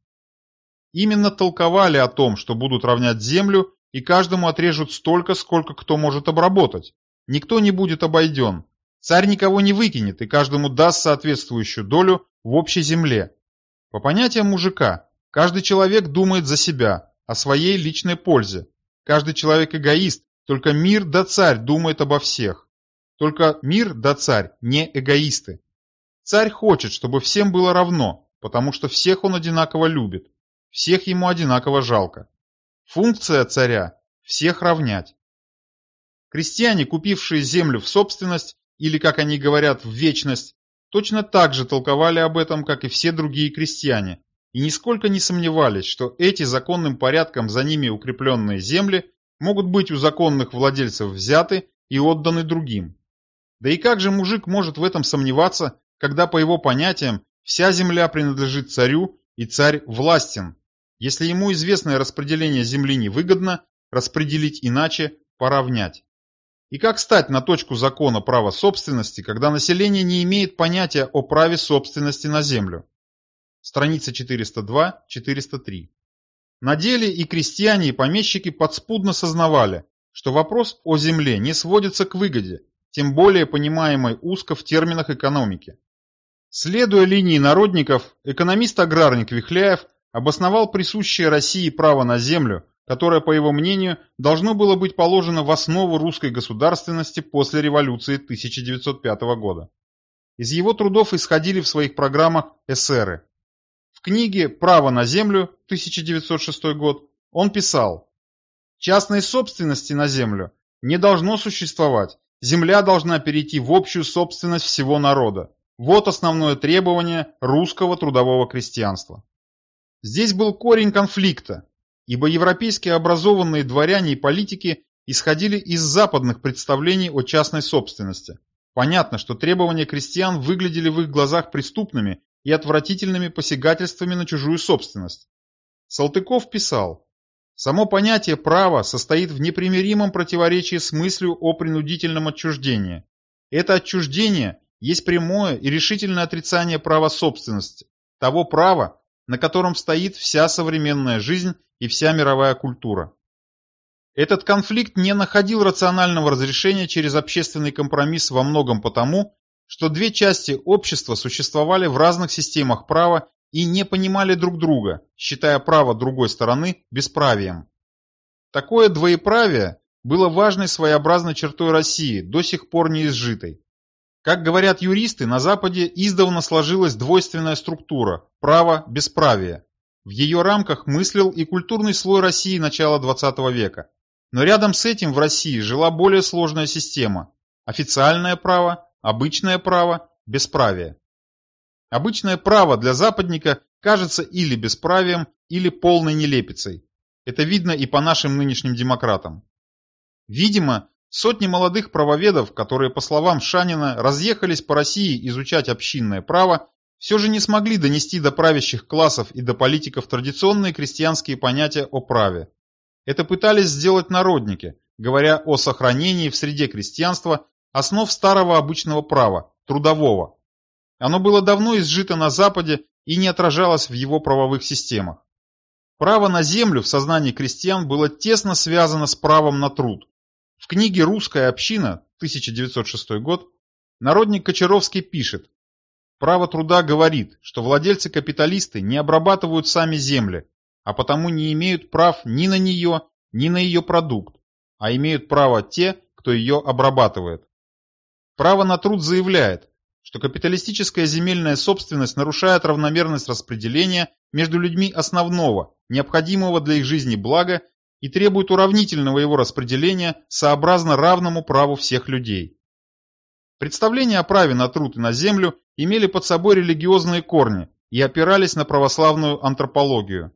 Именно толковали о том, что будут равнять землю и каждому отрежут столько, сколько кто может обработать. Никто не будет обойден. Царь никого не выкинет и каждому даст соответствующую долю в общей земле. По понятиям мужика, каждый человек думает за себя, о своей личной пользе. Каждый человек эгоист, только мир да царь думает обо всех. Только мир да царь не эгоисты. Царь хочет, чтобы всем было равно, потому что всех он одинаково любит, всех ему одинаково жалко. Функция царя – всех равнять. Крестьяне, купившие землю в собственность, или, как они говорят, в вечность, точно так же толковали об этом, как и все другие крестьяне, и нисколько не сомневались, что эти законным порядком за ними укрепленные земли могут быть у законных владельцев взяты и отданы другим. Да и как же мужик может в этом сомневаться, когда по его понятиям вся земля принадлежит царю и царь властен. Если ему известное распределение земли невыгодно, распределить иначе, поравнять. И как стать на точку закона права собственности, когда население не имеет понятия о праве собственности на землю? Страница 402-403. На деле и крестьяне, и помещики подспудно сознавали, что вопрос о земле не сводится к выгоде, тем более понимаемой узко в терминах экономики. Следуя линии народников, экономист-аграрник Вихляев обосновал присущее России право на землю, которое, по его мнению, должно было быть положено в основу русской государственности после революции 1905 года. Из его трудов исходили в своих программах эсеры. В книге «Право на землю» 1906 год он писал «Частной собственности на землю не должно существовать, земля должна перейти в общую собственность всего народа. Вот основное требование русского трудового крестьянства». Здесь был корень конфликта, ибо европейские образованные дворяне и политики исходили из западных представлений о частной собственности. Понятно, что требования крестьян выглядели в их глазах преступными и отвратительными посягательствами на чужую собственность. Салтыков писал, «Само понятие права состоит в непримиримом противоречии с мыслью о принудительном отчуждении. Это отчуждение есть прямое и решительное отрицание права собственности, того права, на котором стоит вся современная жизнь и вся мировая культура. Этот конфликт не находил рационального разрешения через общественный компромисс во многом потому, что две части общества существовали в разных системах права и не понимали друг друга, считая право другой стороны бесправием. Такое двоеправие было важной своеобразной чертой России, до сих пор не изжитой. Как говорят юристы, на Западе издавна сложилась двойственная структура – право-бесправие. В ее рамках мыслил и культурный слой России начала XX века. Но рядом с этим в России жила более сложная система – официальное право, обычное право, бесправие. Обычное право для западника кажется или бесправием, или полной нелепицей. Это видно и по нашим нынешним демократам. Видимо, Сотни молодых правоведов, которые, по словам Шанина, разъехались по России изучать общинное право, все же не смогли донести до правящих классов и до политиков традиционные крестьянские понятия о праве. Это пытались сделать народники, говоря о сохранении в среде крестьянства основ старого обычного права, трудового. Оно было давно изжито на Западе и не отражалось в его правовых системах. Право на землю в сознании крестьян было тесно связано с правом на труд. В книге «Русская община» 1906 год народник Кочаровский пишет «Право труда говорит, что владельцы-капиталисты не обрабатывают сами земли, а потому не имеют прав ни на нее, ни на ее продукт, а имеют право те, кто ее обрабатывает. Право на труд заявляет, что капиталистическая земельная собственность нарушает равномерность распределения между людьми основного, необходимого для их жизни блага и требует уравнительного его распределения сообразно равному праву всех людей. Представления о праве на труд и на землю имели под собой религиозные корни и опирались на православную антропологию,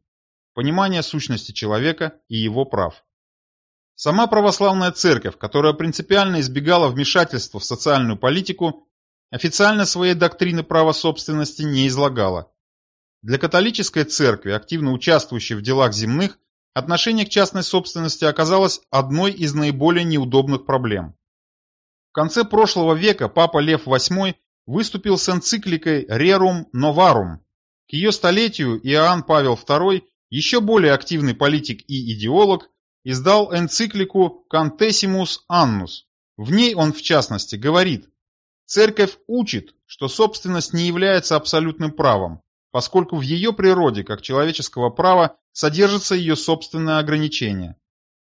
понимание сущности человека и его прав. Сама православная церковь, которая принципиально избегала вмешательства в социальную политику, официально своей доктрины права собственности не излагала. Для католической церкви, активно участвующей в делах земных, Отношение к частной собственности оказалось одной из наиболее неудобных проблем. В конце прошлого века папа Лев VIII выступил с энцикликой «Rerum Novarum». К ее столетию Иоанн Павел II, еще более активный политик и идеолог, издал энциклику «Contessimus Annus». В ней он, в частности, говорит «Церковь учит, что собственность не является абсолютным правом, поскольку в ее природе, как человеческого права, содержится ее собственное ограничение.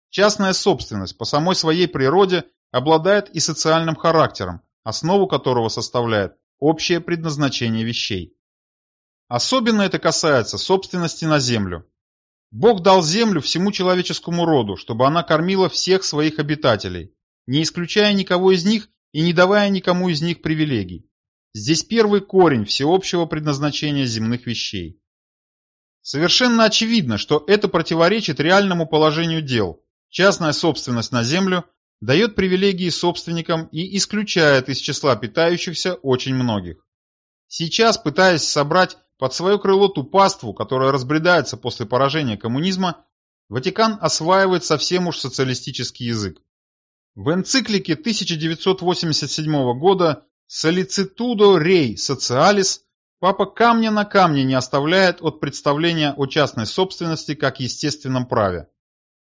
Частная собственность по самой своей природе обладает и социальным характером, основу которого составляет общее предназначение вещей. Особенно это касается собственности на землю. Бог дал землю всему человеческому роду, чтобы она кормила всех своих обитателей, не исключая никого из них и не давая никому из них привилегий. Здесь первый корень всеобщего предназначения земных вещей. Совершенно очевидно, что это противоречит реальному положению дел. Частная собственность на землю дает привилегии собственникам и исключает из числа питающихся очень многих. Сейчас, пытаясь собрать под свое крыло ту паству, которая разбредается после поражения коммунизма, Ватикан осваивает совсем уж социалистический язык. В энциклике 1987 года Solicitudo Rei Socialis Папа камня на камне не оставляет от представления о частной собственности как естественном праве.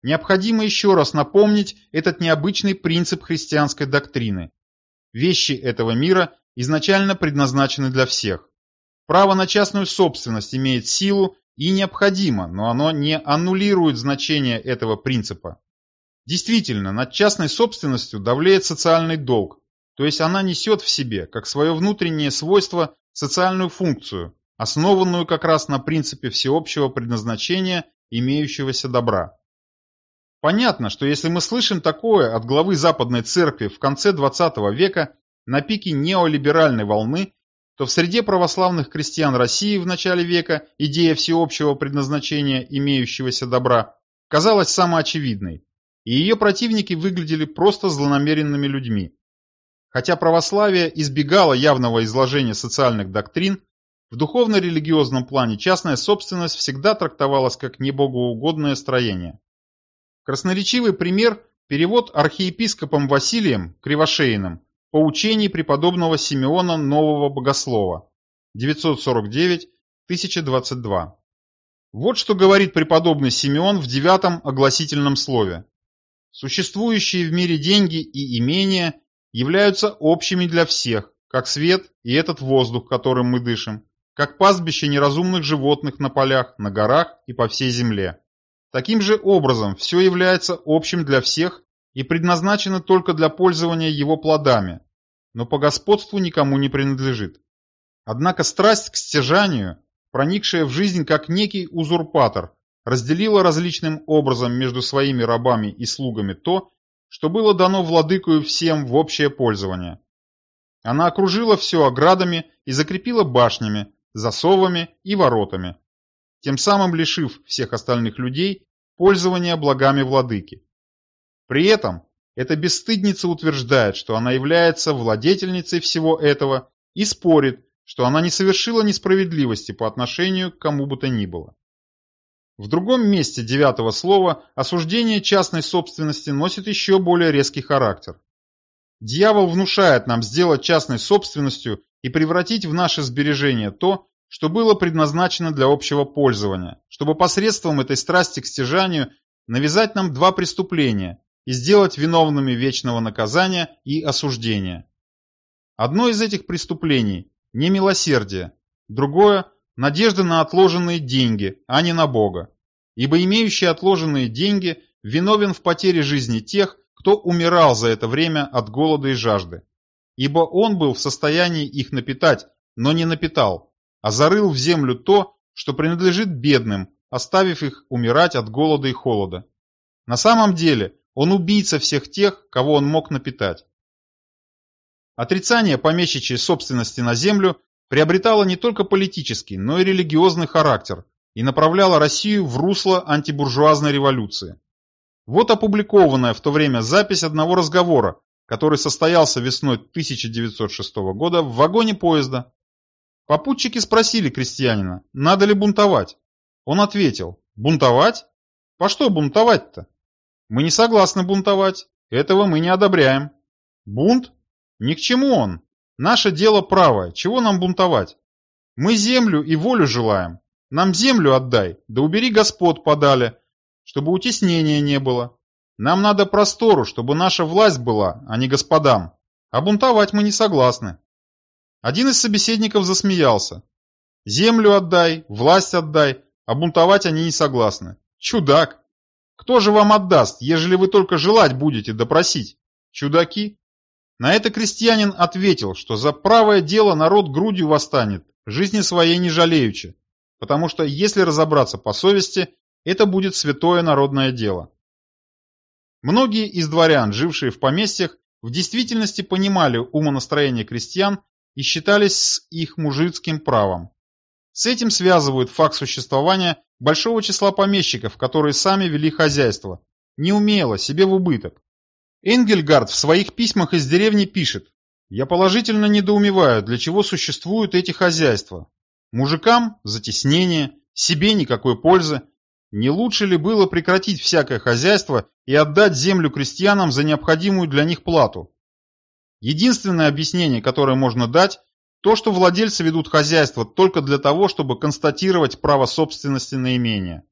Необходимо еще раз напомнить этот необычный принцип христианской доктрины. Вещи этого мира изначально предназначены для всех. Право на частную собственность имеет силу и необходимо, но оно не аннулирует значение этого принципа. Действительно, над частной собственностью давлеет социальный долг, то есть она несет в себе, как свое внутреннее свойство, социальную функцию, основанную как раз на принципе всеобщего предназначения имеющегося добра. Понятно, что если мы слышим такое от главы Западной Церкви в конце XX века на пике неолиберальной волны, то в среде православных крестьян России в начале века идея всеобщего предназначения имеющегося добра казалась самоочевидной, и ее противники выглядели просто злонамеренными людьми. Хотя православие избегало явного изложения социальных доктрин, в духовно-религиозном плане частная собственность всегда трактовалась как небогоугодное строение. Красноречивый пример – перевод архиепископом Василием Кривошеиным Поучений преподобного Симеона Нового Богослова, 949-1022. Вот что говорит преподобный Симеон в девятом огласительном слове. Существующие в мире деньги и имения являются общими для всех, как свет и этот воздух, которым мы дышим, как пастбище неразумных животных на полях, на горах и по всей земле. Таким же образом все является общим для всех и предназначено только для пользования его плодами, но по господству никому не принадлежит. Однако страсть к стяжанию, проникшая в жизнь как некий узурпатор, разделила различным образом между своими рабами и слугами то, что было дано владыкою всем в общее пользование. Она окружила все оградами и закрепила башнями, засовами и воротами, тем самым лишив всех остальных людей пользования благами владыки. При этом эта бесстыдница утверждает, что она является владетельницей всего этого и спорит, что она не совершила несправедливости по отношению к кому бы то ни было. В другом месте девятого слова осуждение частной собственности носит еще более резкий характер. Дьявол внушает нам сделать частной собственностью и превратить в наше сбережение то, что было предназначено для общего пользования, чтобы посредством этой страсти к стяжанию навязать нам два преступления и сделать виновными вечного наказания и осуждения. Одно из этих преступлений – не милосердие, другое – надежда на отложенные деньги, а не на Бога. Ибо имеющий отложенные деньги виновен в потере жизни тех, кто умирал за это время от голода и жажды. Ибо он был в состоянии их напитать, но не напитал, а зарыл в землю то, что принадлежит бедным, оставив их умирать от голода и холода. На самом деле он убийца всех тех, кого он мог напитать. Отрицание помещичьей собственности на землю приобретало не только политический, но и религиозный характер и направляло Россию в русло антибуржуазной революции. Вот опубликованная в то время запись одного разговора, который состоялся весной 1906 года в вагоне поезда Попутчики спросили крестьянина, надо ли бунтовать. Он ответил, бунтовать? По что бунтовать-то? Мы не согласны бунтовать, этого мы не одобряем. Бунт? Ни к чему он. Наше дело правое, чего нам бунтовать? Мы землю и волю желаем. Нам землю отдай, да убери господ подали, чтобы утеснения не было. Нам надо простору, чтобы наша власть была, а не господам. А бунтовать мы не согласны. Один из собеседников засмеялся. «Землю отдай, власть отдай, а бунтовать они не согласны. Чудак! Кто же вам отдаст, ежели вы только желать будете допросить? Чудаки?» На это крестьянин ответил, что за правое дело народ грудью восстанет, жизни своей не жалеючи, потому что, если разобраться по совести, это будет святое народное дело. Многие из дворян, жившие в поместьях, в действительности понимали умонастроение крестьян и считались с их мужицким правом. С этим связывают факт существования большого числа помещиков, которые сами вели хозяйство, неумело, себе в убыток. Энгельгард в своих письмах из деревни пишет, «Я положительно недоумеваю, для чего существуют эти хозяйства. Мужикам – затеснение, себе никакой пользы. Не лучше ли было прекратить всякое хозяйство и отдать землю крестьянам за необходимую для них плату? Единственное объяснение, которое можно дать, То, что владельцы ведут хозяйство только для того, чтобы констатировать право собственности на имение.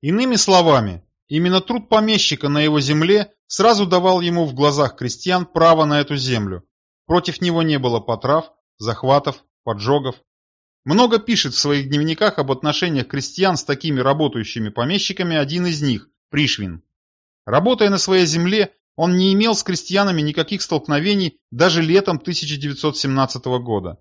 Иными словами, именно труд помещика на его земле сразу давал ему в глазах крестьян право на эту землю. Против него не было потрав, захватов, поджогов. Много пишет в своих дневниках об отношениях крестьян с такими работающими помещиками один из них, Пришвин. Работая на своей земле, он не имел с крестьянами никаких столкновений даже летом 1917 года.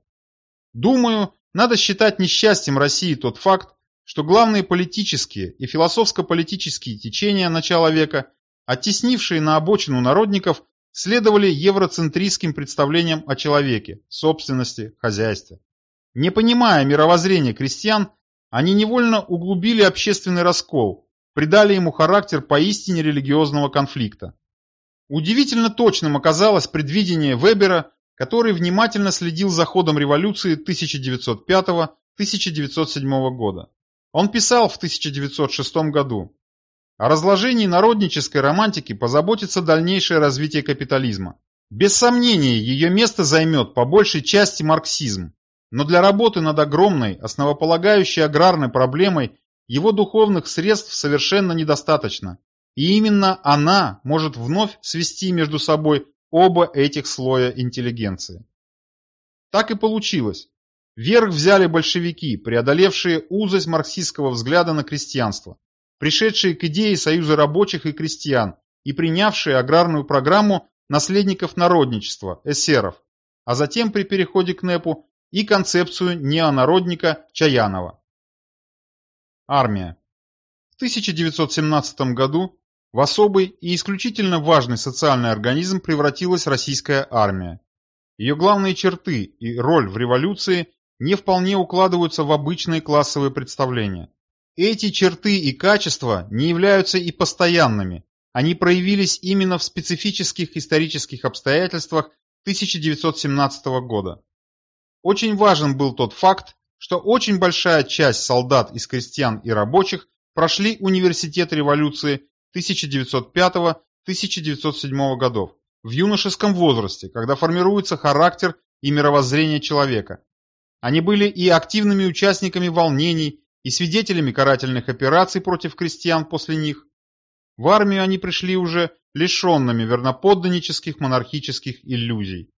Думаю, надо считать несчастьем России тот факт, что главные политические и философско-политические течения начала века, оттеснившие на обочину народников, следовали евроцентристским представлениям о человеке, собственности, хозяйстве. Не понимая мировоззрения крестьян, они невольно углубили общественный раскол, придали ему характер поистине религиозного конфликта. Удивительно точным оказалось предвидение Вебера, который внимательно следил за ходом революции 1905-1907 года. Он писал в 1906 году «О разложении народнической романтики позаботится дальнейшее развитие капитализма. Без сомнения, ее место займет по большей части марксизм, но для работы над огромной, основополагающей аграрной проблемой его духовных средств совершенно недостаточно, и именно она может вновь свести между собой оба этих слоя интеллигенции. Так и получилось. Верх взяли большевики, преодолевшие узость марксистского взгляда на крестьянство, пришедшие к идее союза рабочих и крестьян и принявшие аграрную программу наследников народничества, эсеров, а затем при переходе к НЭПу и концепцию неонародника Чаянова. Армия. В 1917 году в особый и исключительно важный социальный организм превратилась российская армия. Ее главные черты и роль в революции не вполне укладываются в обычные классовые представления. Эти черты и качества не являются и постоянными, они проявились именно в специфических исторических обстоятельствах 1917 года. Очень важен был тот факт, что очень большая часть солдат из крестьян и рабочих прошли университет революции 1905-1907 годов в юношеском возрасте, когда формируется характер и мировоззрение человека, они были и активными участниками волнений, и свидетелями карательных операций против крестьян после них. В армию они пришли уже лишенными верноподданнических монархических иллюзий.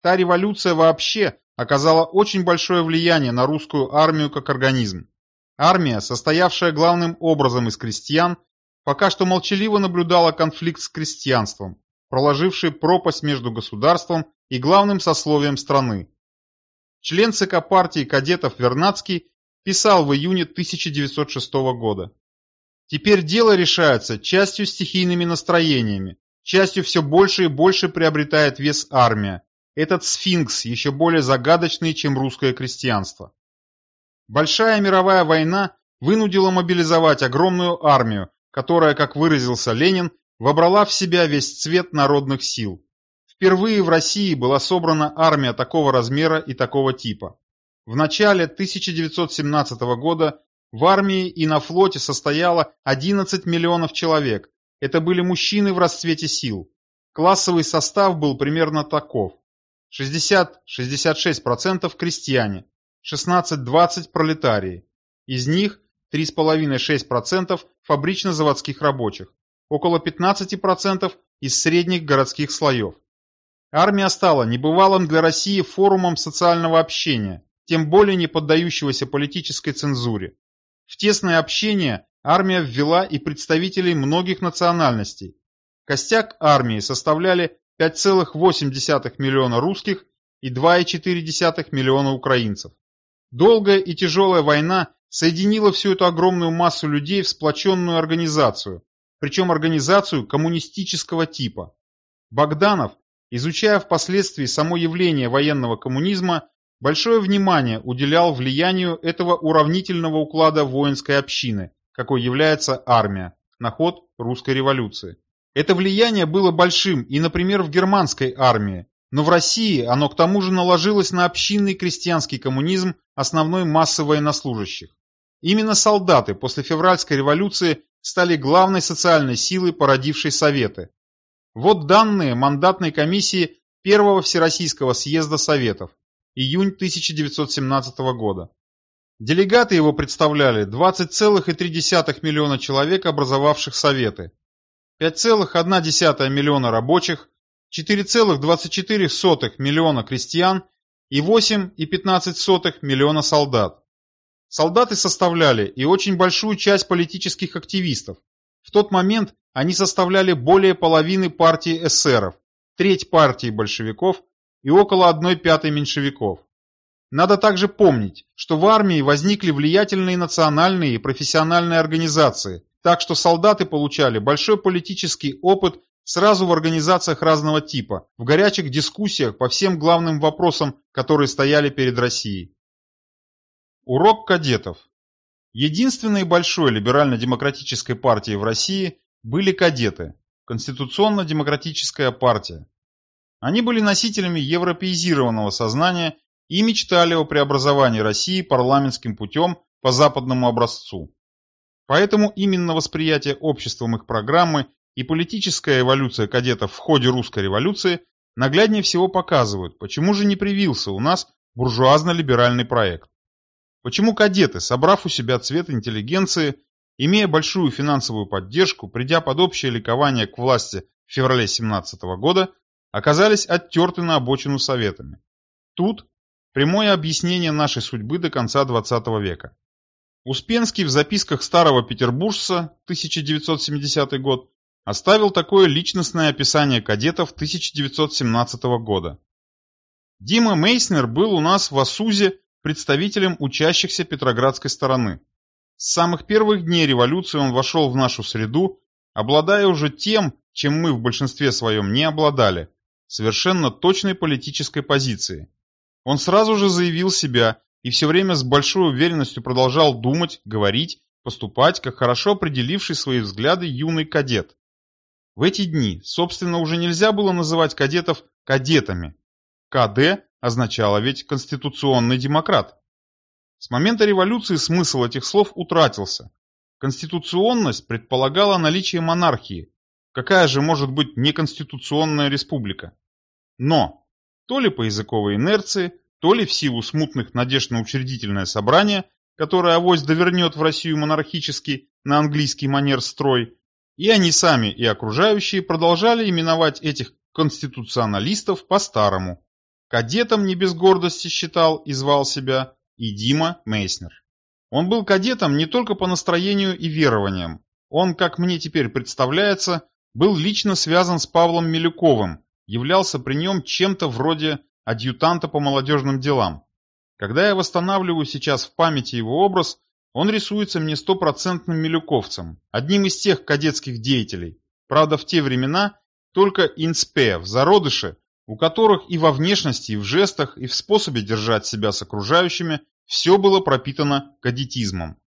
Та революция вообще оказала очень большое влияние на русскую армию как организм. Армия, состоявшая главным образом из крестьян, пока что молчаливо наблюдала конфликт с крестьянством, проложивший пропасть между государством и главным сословием страны член ЦК партии кадетов Вернадский писал в июне 1906 года. Теперь дело решается частью стихийными настроениями, частью все больше и больше приобретает вес армия. Этот сфинкс еще более загадочный, чем русское крестьянство. Большая мировая война вынудила мобилизовать огромную армию, которая, как выразился Ленин, вобрала в себя весь цвет народных сил. Впервые в России была собрана армия такого размера и такого типа. В начале 1917 года в армии и на флоте состояло 11 миллионов человек. Это были мужчины в расцвете сил. Классовый состав был примерно таков. 60-66% крестьяне, 16-20% пролетарии. Из них 3,5-6% фабрично-заводских рабочих, около 15% из средних городских слоев. Армия стала небывалым для России форумом социального общения, тем более не поддающегося политической цензуре. В тесное общение армия ввела и представителей многих национальностей. Костяк армии составляли 5,8 миллиона русских и 2,4 миллиона украинцев. Долгая и тяжелая война соединила всю эту огромную массу людей в сплоченную организацию, причем организацию коммунистического типа. Богданов изучая впоследствии само явление военного коммунизма, большое внимание уделял влиянию этого уравнительного уклада воинской общины, какой является армия, на ход русской революции. Это влияние было большим и, например, в германской армии, но в России оно к тому же наложилось на общинный крестьянский коммунизм основной массы военнослужащих. Именно солдаты после февральской революции стали главной социальной силой, породившей Советы, вот данные мандатной комиссии Первого Всероссийского съезда Советов. Июнь 1917 года. Делегаты его представляли 20,3 миллиона человек, образовавших Советы, 5,1 миллиона рабочих, 4,24 миллиона крестьян и 8,15 миллиона солдат. Солдаты составляли и очень большую часть политических активистов. В тот момент они составляли более половины партии эсеров, треть партии большевиков и около одной пятой меньшевиков. Надо также помнить, что в армии возникли влиятельные национальные и профессиональные организации, так что солдаты получали большой политический опыт сразу в организациях разного типа, в горячих дискуссиях по всем главным вопросам, которые стояли перед Россией. Урок кадетов. Единственной большой либерально-демократической партией в России были кадеты, Конституционно-демократическая партия. Они были носителями европеизированного сознания и мечтали о преобразовании России парламентским путем по западному образцу. Поэтому именно восприятие обществом их программы и политическая эволюция кадетов в ходе русской революции нагляднее всего показывают, почему же не привился у нас буржуазно-либеральный проект. Почему кадеты, собрав у себя цвет интеллигенции, имея большую финансовую поддержку, придя под общее ликование к власти в феврале 17 года, оказались оттерты на обочину советами. Тут прямое объяснение нашей судьбы до конца 20 века. Успенский в записках старого петербуржца, 1970 год, оставил такое личностное описание кадетов 1917 года. Дима Мейснер был у нас в Асузе представителем учащихся Петроградской стороны. С самых первых дней революции он вошел в нашу среду, обладая уже тем, чем мы в большинстве своем не обладали, совершенно точной политической позицией. Он сразу же заявил себя и все время с большой уверенностью продолжал думать, говорить, поступать, как хорошо определивший свои взгляды юный кадет. В эти дни, собственно, уже нельзя было называть кадетов кадетами. КД означало ведь конституционный демократ. С момента революции смысл этих слов утратился. Конституционность предполагала наличие монархии. Какая же может быть неконституционная республика? Но, то ли по языковой инерции, то ли в силу смутных надежд на учредительное собрание, которое авось довернет в Россию монархический на английский манер строй, и они сами и окружающие продолжали именовать этих конституционалистов по-старому. Кадетом не без гордости считал и звал себя и Дима Мейснер. Он был кадетом не только по настроению и верованиям. Он, как мне теперь представляется, был лично связан с Павлом Милюковым, являлся при нем чем-то вроде адъютанта по молодежным делам. Когда я восстанавливаю сейчас в памяти его образ, он рисуется мне стопроцентным милюковцем, одним из тех кадетских деятелей, правда в те времена только инспе, в зародыше, у которых и во внешности, и в жестах, и в способе держать себя с окружающими все было пропитано кадетизмом.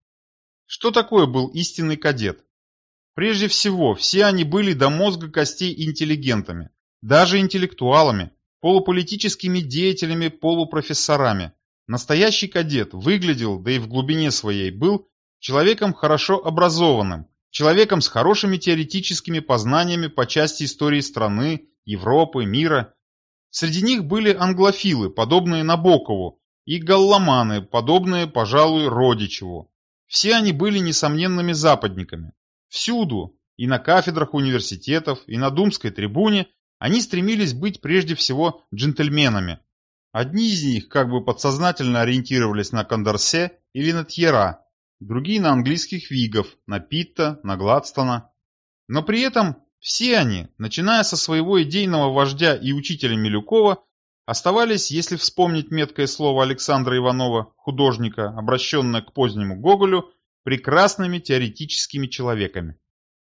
Что такое был истинный кадет? Прежде всего, все они были до мозга костей интеллигентами, даже интеллектуалами, полуполитическими деятелями, полупрофессорами. Настоящий кадет выглядел, да и в глубине своей был, человеком хорошо образованным, человеком с хорошими теоретическими познаниями по части истории страны, Европы, мира. Среди них были англофилы, подобные Набокову, и галломаны, подобные, пожалуй, Родичеву. Все они были несомненными западниками. Всюду, и на кафедрах университетов, и на Думской трибуне они стремились быть прежде всего джентльменами. Одни из них как бы подсознательно ориентировались на Кондорсе или на Тьера, другие на английских вигов, на Питта, на Гладстона. Но при этом все они, начиная со своего идейного вождя и учителя Милюкова, оставались, если вспомнить меткое слово Александра Иванова, художника, обращенное к позднему Гоголю, прекрасными теоретическими человеками.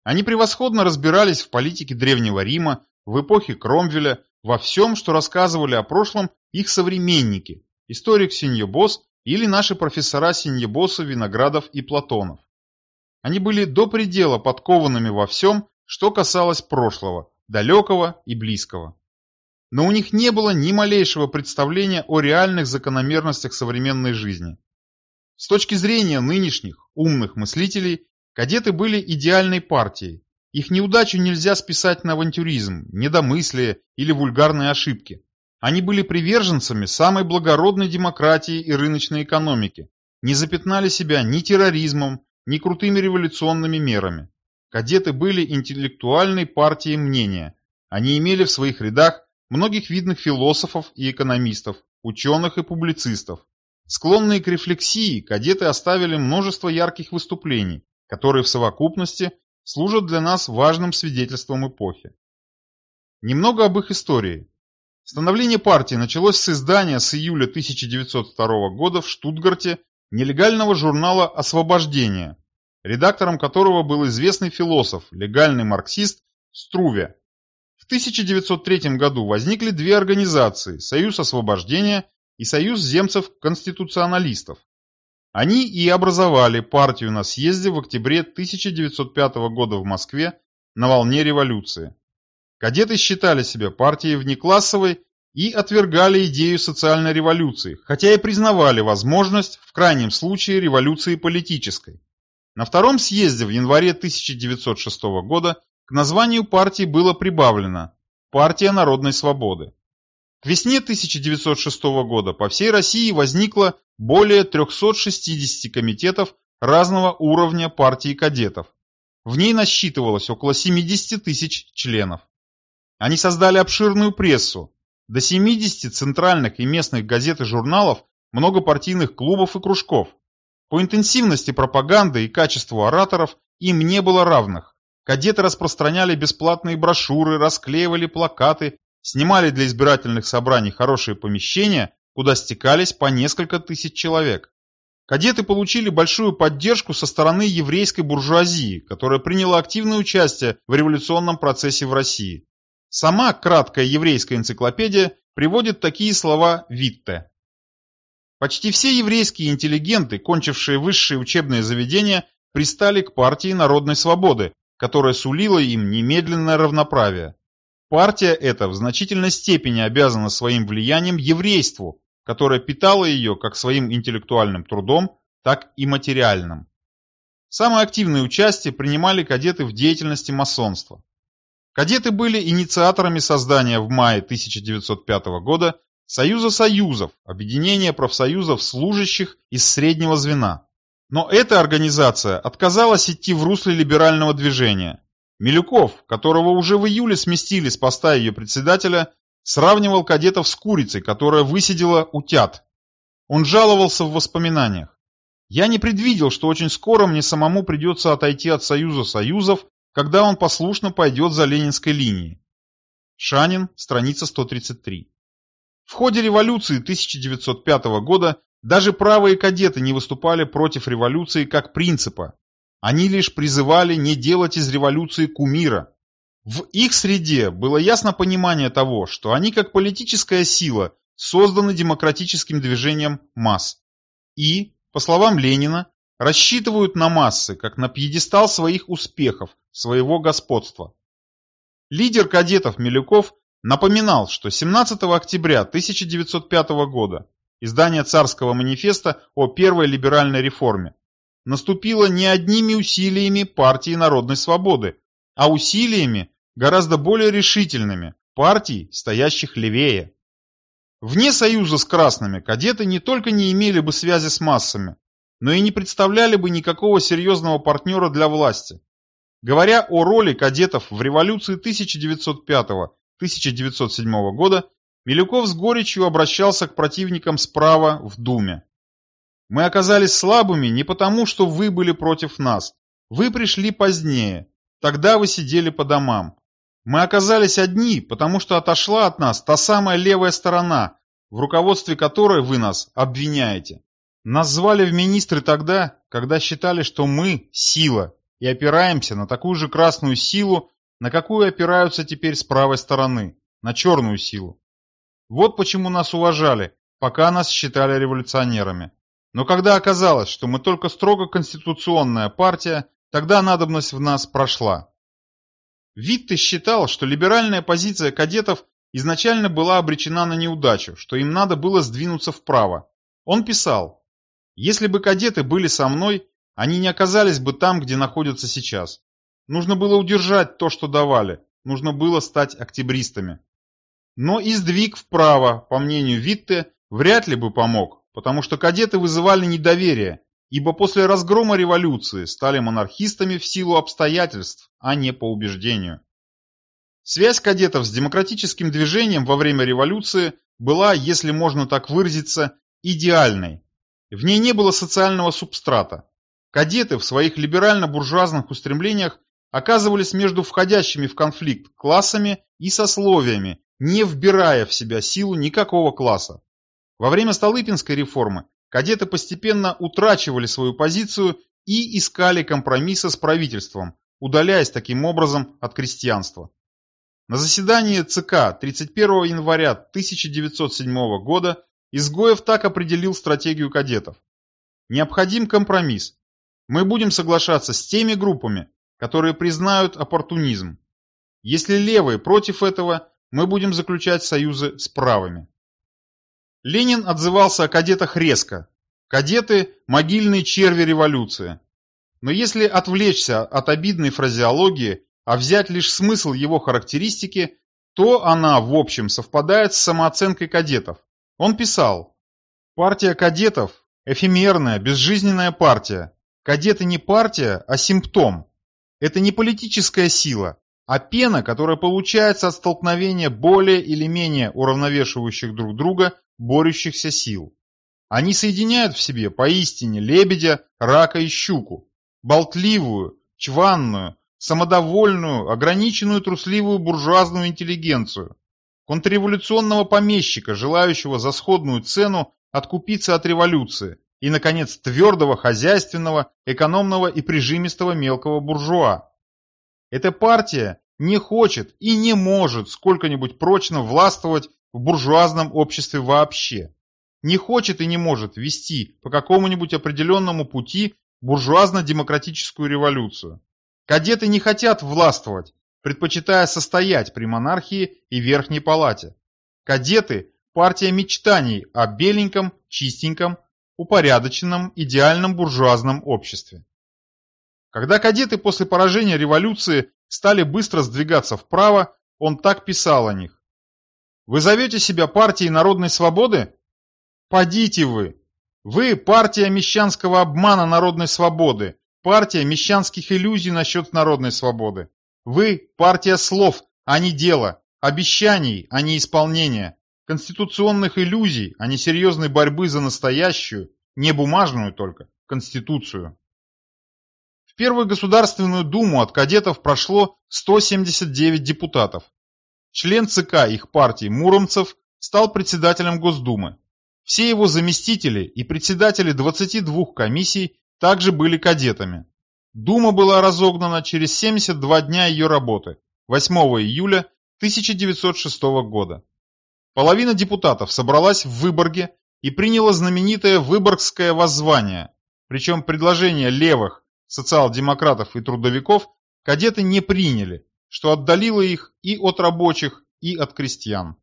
Они превосходно разбирались в политике Древнего Рима, в эпохе Кромвеля во всем, что рассказывали о прошлом их современники, историк Синьебос или наши профессора Синьебоса, Виноградов и Платонов. Они были до предела подкованными во всем, что касалось прошлого, далекого и близкого. Но у них не было ни малейшего представления о реальных закономерностях современной жизни. С точки зрения нынешних умных мыслителей, кадеты были идеальной партией, их неудачу нельзя списать на авантюризм, недомыслие или вульгарные ошибки. Они были приверженцами самой благородной демократии и рыночной экономики, не запятнали себя ни терроризмом, ни крутыми революционными мерами. Кадеты были интеллектуальной партией мнения. Они имели в своих рядах многих видных философов и экономистов, ученых и публицистов. Склонные к рефлексии, кадеты оставили множество ярких выступлений, которые в совокупности служат для нас важным свидетельством эпохи. Немного об их истории. Становление партии началось с издания с июля 1902 года в Штутгарте нелегального журнала «Освобождение», редактором которого был известный философ, легальный марксист Струве. В 1903 году возникли две организации – Союз освобождения и Союз земцев-конституционалистов. Они и образовали партию на съезде в октябре 1905 года в Москве на волне революции. Кадеты считали себя партией внеклассовой и отвергали идею социальной революции, хотя и признавали возможность, в крайнем случае, революции политической. На втором съезде в январе 1906 года к названию партии было прибавлено «Партия народной свободы». К весне 1906 года по всей России возникло более 360 комитетов разного уровня партии кадетов. В ней насчитывалось около 70 тысяч членов. Они создали обширную прессу, до 70 центральных и местных газет и журналов, много партийных клубов и кружков. По интенсивности пропаганды и качеству ораторов им не было равных. Кадеты распространяли бесплатные брошюры, расклеивали плакаты, снимали для избирательных собраний хорошие помещения, куда стекались по несколько тысяч человек. Кадеты получили большую поддержку со стороны еврейской буржуазии, которая приняла активное участие в революционном процессе в России. Сама краткая еврейская энциклопедия приводит такие слова Витте. Почти все еврейские интеллигенты, кончившие высшие учебные заведения, пристали к партии народной свободы, которая сулила им немедленное равноправие. Партия эта в значительной степени обязана своим влиянием еврейству, которое питало ее как своим интеллектуальным трудом, так и материальным. Самое активное участие принимали кадеты в деятельности масонства. Кадеты были инициаторами создания в мае 1905 года Союза Союзов, объединения профсоюзов служащих из среднего звена. Но эта организация отказалась идти в русле либерального движения. Милюков, которого уже в июле сместили с поста ее председателя, сравнивал кадетов с курицей, которая высидела утят. Он жаловался в воспоминаниях. Я не предвидел, что очень скоро мне самому придется отойти от Союза Союзов когда он послушно пойдет за ленинской линией. Шанин, страница 133. В ходе революции 1905 года даже правые кадеты не выступали против революции как принципа. Они лишь призывали не делать из революции кумира. В их среде было ясно понимание того, что они как политическая сила созданы демократическим движением масс. И, по словам Ленина, рассчитывают на массы, как на пьедестал своих успехов, своего господства. Лидер кадетов Милюков напоминал, что 17 октября 1905 года издание царского манифеста о первой либеральной реформе наступило не одними усилиями партии народной свободы, а усилиями гораздо более решительными партий, стоящих левее. Вне союза с красными кадеты не только не имели бы связи с массами, но и не представляли бы никакого серьезного партнера для власти. Говоря о роли кадетов в революции 1905-1907 года, Милюков с горечью обращался к противникам справа в Думе. «Мы оказались слабыми не потому, что вы были против нас. Вы пришли позднее. Тогда вы сидели по домам. Мы оказались одни, потому что отошла от нас та самая левая сторона, в руководстве которой вы нас обвиняете. Нас звали в министры тогда, когда считали, что мы – сила, и опираемся на такую же красную силу, на какую опираются теперь с правой стороны, на черную силу. Вот почему нас уважали, пока нас считали революционерами. Но когда оказалось, что мы только строго конституционная партия, тогда надобность в нас прошла. Витте считал, что либеральная позиция кадетов изначально была обречена на неудачу, что им надо было сдвинуться вправо. Он писал, если бы кадеты были со мной, они не оказались бы там, где находятся сейчас. Нужно было удержать то, что давали. Нужно было стать октябристами. Но и сдвиг вправо, по мнению Витте, вряд ли бы помог, потому что кадеты вызывали недоверие, ибо после разгрома революции стали монархистами в силу обстоятельств, а не по убеждению. Связь кадетов с демократическим движением во время революции была, если можно так выразиться, идеальной. В ней не было социального субстрата. Кадеты в своих либерально-буржуазных устремлениях оказывались между входящими в конфликт классами и сословиями, не вбирая в себя силу никакого класса. Во время Столыпинской реформы кадеты постепенно утрачивали свою позицию и искали компромисса с правительством, удаляясь таким образом от крестьянства. На заседании ЦК 31 января 1907 года Изгоев так определил стратегию кадетов. Необходим компромисс. Мы будем соглашаться с теми группами, которые признают оппортунизм. Если левые против этого, мы будем заключать союзы с правыми. Ленин отзывался о кадетах резко. Кадеты – могильные черви революции. Но если отвлечься от обидной фразеологии, а взять лишь смысл его характеристики, то она, в общем, совпадает с самооценкой кадетов. Он писал, «Партия кадетов – эфемерная, безжизненная партия. Кадеты не партия, а симптом. Это не политическая сила, а пена, которая получается от столкновения более или менее уравновешивающих друг друга борющихся сил. Они соединяют в себе поистине лебедя, рака и щуку, болтливую, чванную, самодовольную, ограниченную трусливую буржуазную интеллигенцию, контрреволюционного помещика, желающего за сходную цену откупиться от революции, и, наконец, твердого, хозяйственного, экономного и прижимистого мелкого буржуа. Эта партия не хочет и не может сколько-нибудь прочно властвовать в буржуазном обществе вообще. Не хочет и не может вести по какому-нибудь определенному пути буржуазно-демократическую революцию. Кадеты не хотят властвовать, предпочитая состоять при монархии и верхней палате. Кадеты – партия мечтаний о беленьком, чистеньком, упорядоченном, идеальном буржуазном обществе. Когда кадеты после поражения революции стали быстро сдвигаться вправо, он так писал о них. Вы зовете себя партией народной свободы? Подите вы! Вы партия мещанского обмана народной свободы, партия мещанских иллюзий насчет народной свободы. Вы партия слов, а не дела, обещаний, а не исполнения, конституционных иллюзий, а не серьезной борьбы за настоящую, не бумажную только, конституцию. В Первую Государственную Думу от кадетов прошло 179 депутатов, Член ЦК их партии Муромцев стал председателем Госдумы. Все его заместители и председатели 22 комиссий также были кадетами. Дума была разогнана через 72 дня ее работы, 8 июля 1906 года. Половина депутатов собралась в Выборге и приняла знаменитое Выборгское воззвание, причем предложения левых, социал-демократов и трудовиков кадеты не приняли, что отдалило их и от рабочих, и от крестьян.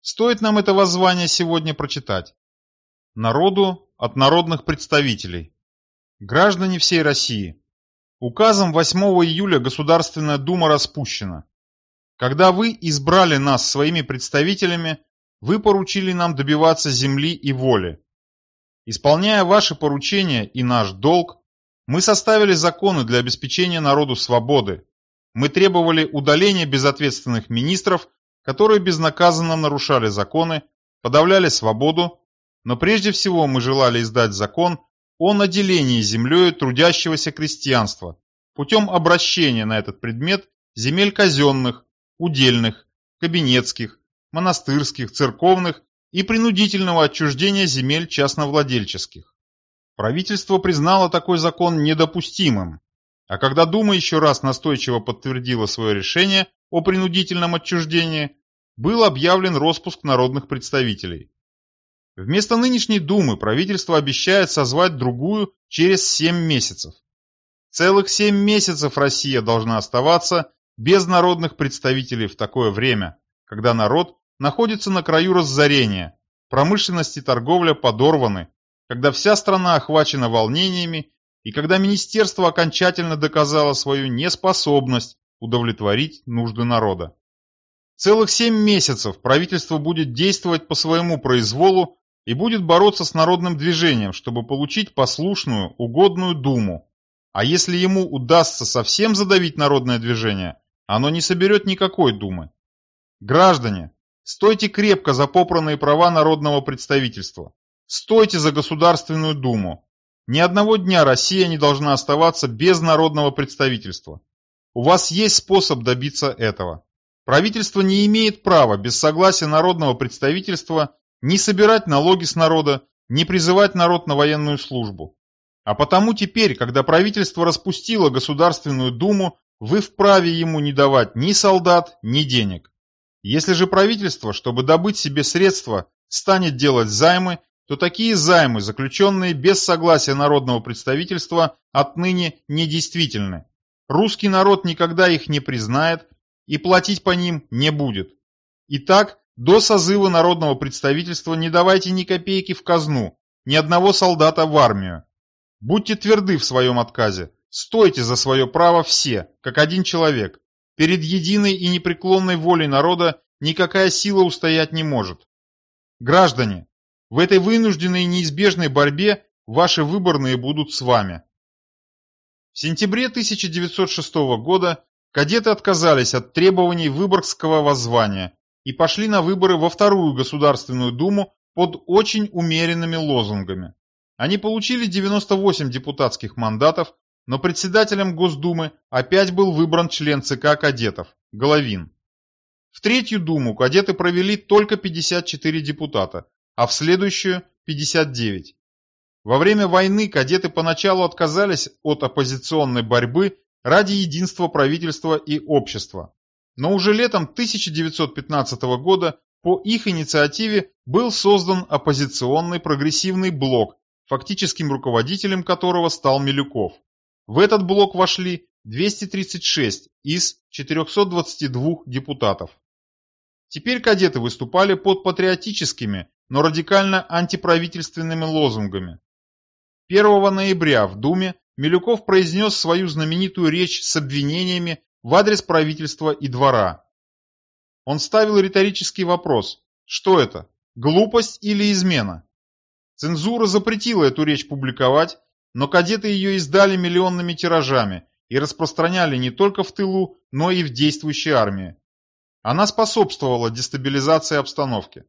Стоит нам это воззвание сегодня прочитать. Народу от народных представителей. Граждане всей России. Указом 8 июля Государственная Дума распущена. Когда вы избрали нас своими представителями, вы поручили нам добиваться земли и воли. Исполняя ваши поручения и наш долг, мы составили законы для обеспечения народу свободы, мы требовали удаления безответственных министров, которые безнаказанно нарушали законы, подавляли свободу, но прежде всего мы желали издать закон о наделении землей трудящегося крестьянства путем обращения на этот предмет земель казенных, удельных, кабинетских, монастырских, церковных и принудительного отчуждения земель частновладельческих. Правительство признало такой закон недопустимым, а когда Дума еще раз настойчиво подтвердила свое решение о принудительном отчуждении, был объявлен распуск народных представителей. Вместо нынешней Думы правительство обещает созвать другую через 7 месяцев. Целых 7 месяцев Россия должна оставаться без народных представителей в такое время, когда народ находится на краю разорения, промышленность и торговля подорваны, когда вся страна охвачена волнениями и когда министерство окончательно доказало свою неспособность удовлетворить нужды народа. Целых семь месяцев правительство будет действовать по своему произволу и будет бороться с народным движением, чтобы получить послушную, угодную Думу. А если ему удастся совсем задавить народное движение, оно не соберет никакой Думы. Граждане, стойте крепко за попранные права народного представительства. Стойте за Государственную Думу. Ни одного дня Россия не должна оставаться без народного представительства. У вас есть способ добиться этого. Правительство не имеет права без согласия народного представительства ни собирать налоги с народа, ни призывать народ на военную службу. А потому теперь, когда правительство распустило Государственную Думу, вы вправе ему не давать ни солдат, ни денег. Если же правительство, чтобы добыть себе средства, станет делать займы, то такие займы, заключенные без согласия народного представительства, отныне недействительны. Русский народ никогда их не признает и платить по ним не будет. Итак, до созыва народного представительства не давайте ни копейки в казну, ни одного солдата в армию. Будьте тверды в своем отказе, стойте за свое право все, как один человек. Перед единой и непреклонной волей народа никакая сила устоять не может. Граждане, в этой вынужденной и неизбежной борьбе ваши выборные будут с вами. В сентябре 1906 года кадеты отказались от требований Выборгского воззвания и пошли на выборы во Вторую Государственную Думу под очень умеренными лозунгами. Они получили 98 депутатских мандатов, но председателем Госдумы опять был выбран член ЦК кадетов, Головин. В Третью Думу кадеты провели только 54 депутата, а в следующую – 59. Во время войны кадеты поначалу отказались от оппозиционной борьбы ради единства правительства и общества. Но уже летом 1915 года по их инициативе был создан оппозиционный прогрессивный блок, фактическим руководителем которого стал Милюков. В этот блок вошли 236 из 422 депутатов. Теперь кадеты выступали под патриотическими, но радикально антиправительственными лозунгами. 1 ноября в Думе Милюков произнес свою знаменитую речь с обвинениями в адрес правительства и двора. Он ставил риторический вопрос «Что это? Глупость или измена?» Цензура запретила эту речь публиковать, но кадеты ее издали миллионными тиражами и распространяли не только в тылу, но и в действующей армии. Она способствовала дестабилизации обстановки.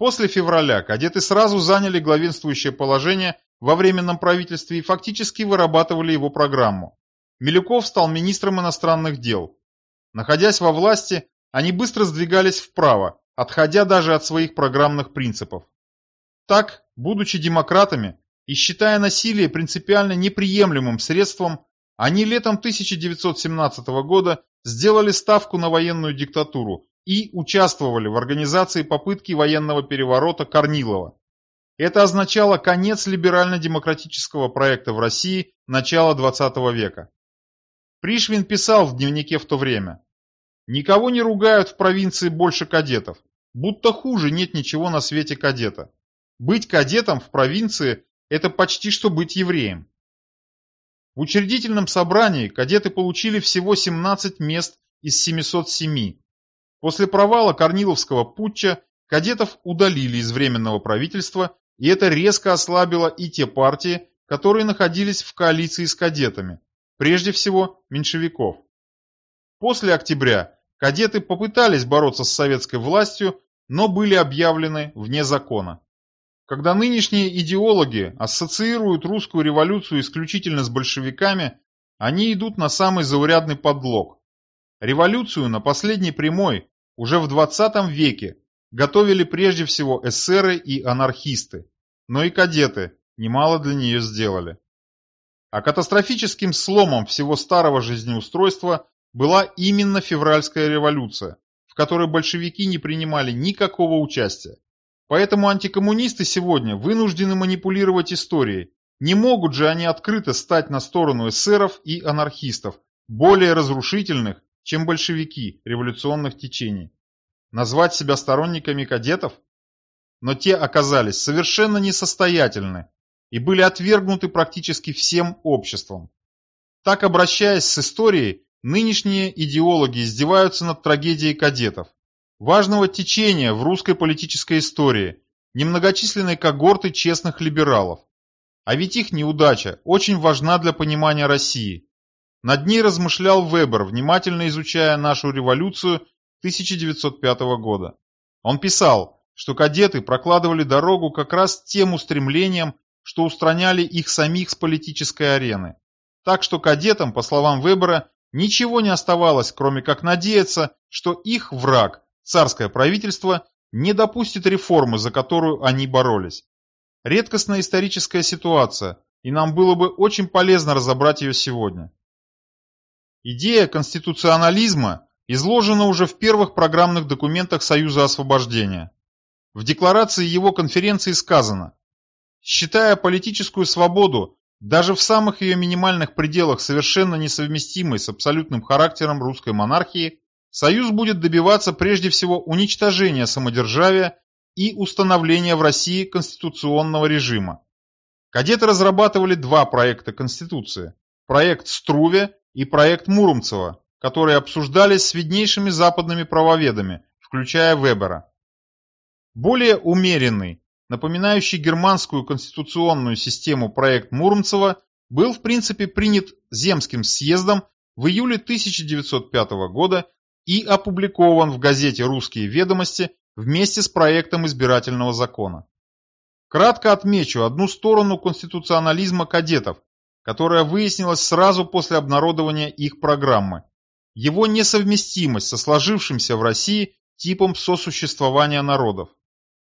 После февраля кадеты сразу заняли главенствующее положение во Временном правительстве и фактически вырабатывали его программу. Милюков стал министром иностранных дел. Находясь во власти, они быстро сдвигались вправо, отходя даже от своих программных принципов. Так, будучи демократами и считая насилие принципиально неприемлемым средством, они летом 1917 года сделали ставку на военную диктатуру и участвовали в организации попытки военного переворота Корнилова. Это означало конец либерально-демократического проекта в России начала XX века. Пришвин писал в дневнике в то время. «Никого не ругают в провинции больше кадетов, будто хуже нет ничего на свете кадета. Быть кадетом в провинции – это почти что быть евреем». В учредительном собрании кадеты получили всего 17 мест из 707. После провала Корниловского путча кадетов удалили из Временного правительства и это резко ослабило и те партии, которые находились в коалиции с кадетами, прежде всего меньшевиков. После октября кадеты попытались бороться с советской властью, но были объявлены вне закона. Когда нынешние идеологи ассоциируют русскую революцию исключительно с большевиками, они идут на самый заурядный подлог. Революцию на последней прямой уже в 20 веке готовили прежде всего эсеры и анархисты, но и кадеты немало для нее сделали. А катастрофическим сломом всего старого жизнеустройства была именно февральская революция, в которой большевики не принимали никакого участия. Поэтому антикоммунисты сегодня вынуждены манипулировать историей. Не могут же они открыто стать на сторону эсеров и анархистов, более разрушительных, чем большевики революционных течений. Назвать себя сторонниками кадетов? Но те оказались совершенно несостоятельны и были отвергнуты практически всем обществом. Так, обращаясь с историей, нынешние идеологи издеваются над трагедией кадетов, важного течения в русской политической истории, немногочисленной когорты честных либералов. А ведь их неудача очень важна для понимания России. Над ней размышлял Вебер, внимательно изучая нашу революцию 1905 года. Он писал, что кадеты прокладывали дорогу как раз тем устремлениям, что устраняли их самих с политической арены. Так что кадетам, по словам Вебера, ничего не оставалось, кроме как надеяться, что их враг, царское правительство, не допустит реформы, за которую они боролись. Редкостная историческая ситуация, и нам было бы очень полезно разобрать ее сегодня. Идея конституционализма изложена уже в первых программных документах Союза освобождения. В декларации его конференции сказано, считая политическую свободу даже в самых ее минимальных пределах совершенно несовместимой с абсолютным характером русской монархии, Союз будет добиваться прежде всего уничтожения самодержавия и установления в России конституционного режима. Кадеты разрабатывали два проекта Конституции – проект Струве и проект Муромцева, которые обсуждались с виднейшими западными правоведами, включая Вебера. Более умеренный, напоминающий германскую конституционную систему проект Муромцева, был в принципе принят Земским съездом в июле 1905 года и опубликован в газете «Русские ведомости» вместе с проектом избирательного закона. Кратко отмечу одну сторону конституционализма кадетов, которая выяснилась сразу после обнародования их программы. Его несовместимость со сложившимся в России типом сосуществования народов.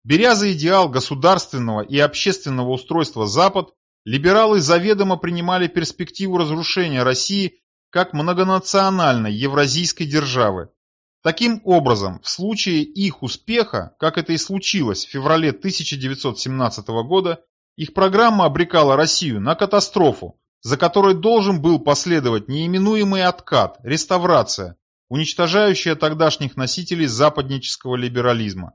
Беря за идеал государственного и общественного устройства Запад, либералы заведомо принимали перспективу разрушения России как многонациональной евразийской державы. Таким образом, в случае их успеха, как это и случилось в феврале 1917 года, их программа обрекала Россию на катастрофу, за которой должен был последовать неименуемый откат, реставрация, уничтожающая тогдашних носителей западнического либерализма.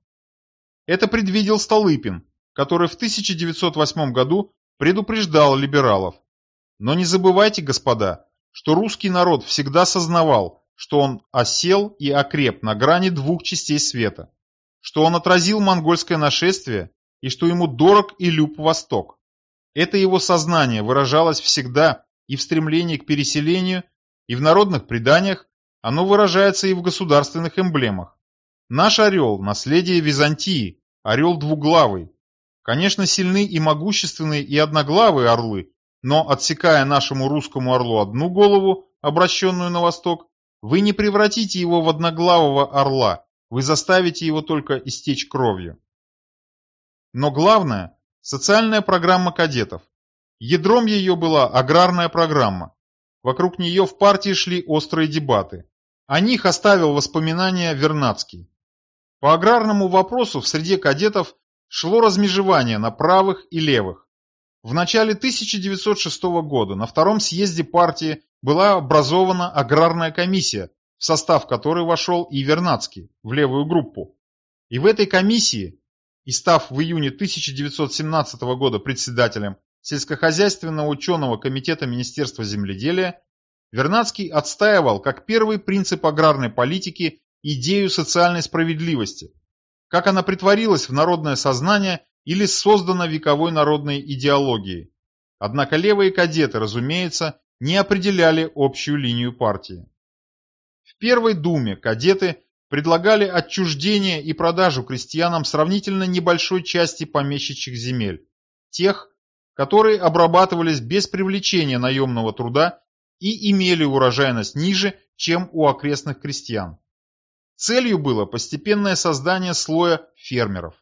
Это предвидел Столыпин, который в 1908 году предупреждал либералов. Но не забывайте, господа, что русский народ всегда сознавал, что он осел и окреп на грани двух частей света, что он отразил монгольское нашествие и что ему дорог и люб Восток. Это его сознание выражалось всегда и в стремлении к переселению, и в народных преданиях, оно выражается и в государственных эмблемах. Наш орел – наследие Византии, орел двуглавый. Конечно, сильны и могущественные и одноглавые орлы, но отсекая нашему русскому орлу одну голову, обращенную на восток, вы не превратите его в одноглавого орла, вы заставите его только истечь кровью. Но главное – социальная программа кадетов. Ядром ее была аграрная программа. Вокруг нее в партии шли острые дебаты. О них оставил воспоминания Вернадский. По аграрному вопросу в среде кадетов шло размежевание на правых и левых. В начале 1906 года на втором съезде партии была образована аграрная комиссия, в состав которой вошел и Вернадский, в левую группу. И в этой комиссии, и став в июне 1917 года председателем сельскохозяйственного ученого комитета Министерства земледелия, Вернадский отстаивал как первый принцип аграрной политики идею социальной справедливости, как она притворилась в народное сознание или создана вековой народной идеологией. Однако левые кадеты, разумеется, не определяли общую линию партии. В Первой Думе кадеты предлагали отчуждение и продажу крестьянам сравнительно небольшой части помещичьих земель, тех, которые обрабатывались без привлечения наемного труда и имели урожайность ниже, чем у окрестных крестьян. Целью было постепенное создание слоя фермеров.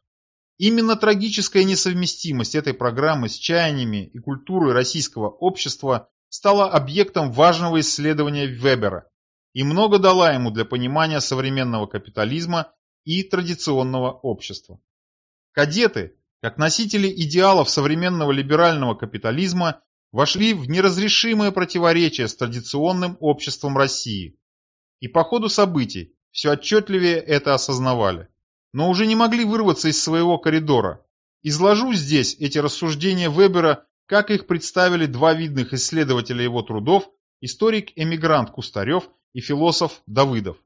Именно трагическая несовместимость этой программы с чаяниями и культурой российского общества стала объектом важного исследования Вебера и много дала ему для понимания современного капитализма и традиционного общества. Кадеты, как носители идеалов современного либерального капитализма, вошли в неразрешимое противоречие с традиционным обществом России. И по ходу событий все отчетливее это осознавали. Но уже не могли вырваться из своего коридора. Изложу здесь эти рассуждения Вебера, как их представили два видных исследователя его трудов, историк-эмигрант Кустарев и философ Давыдов.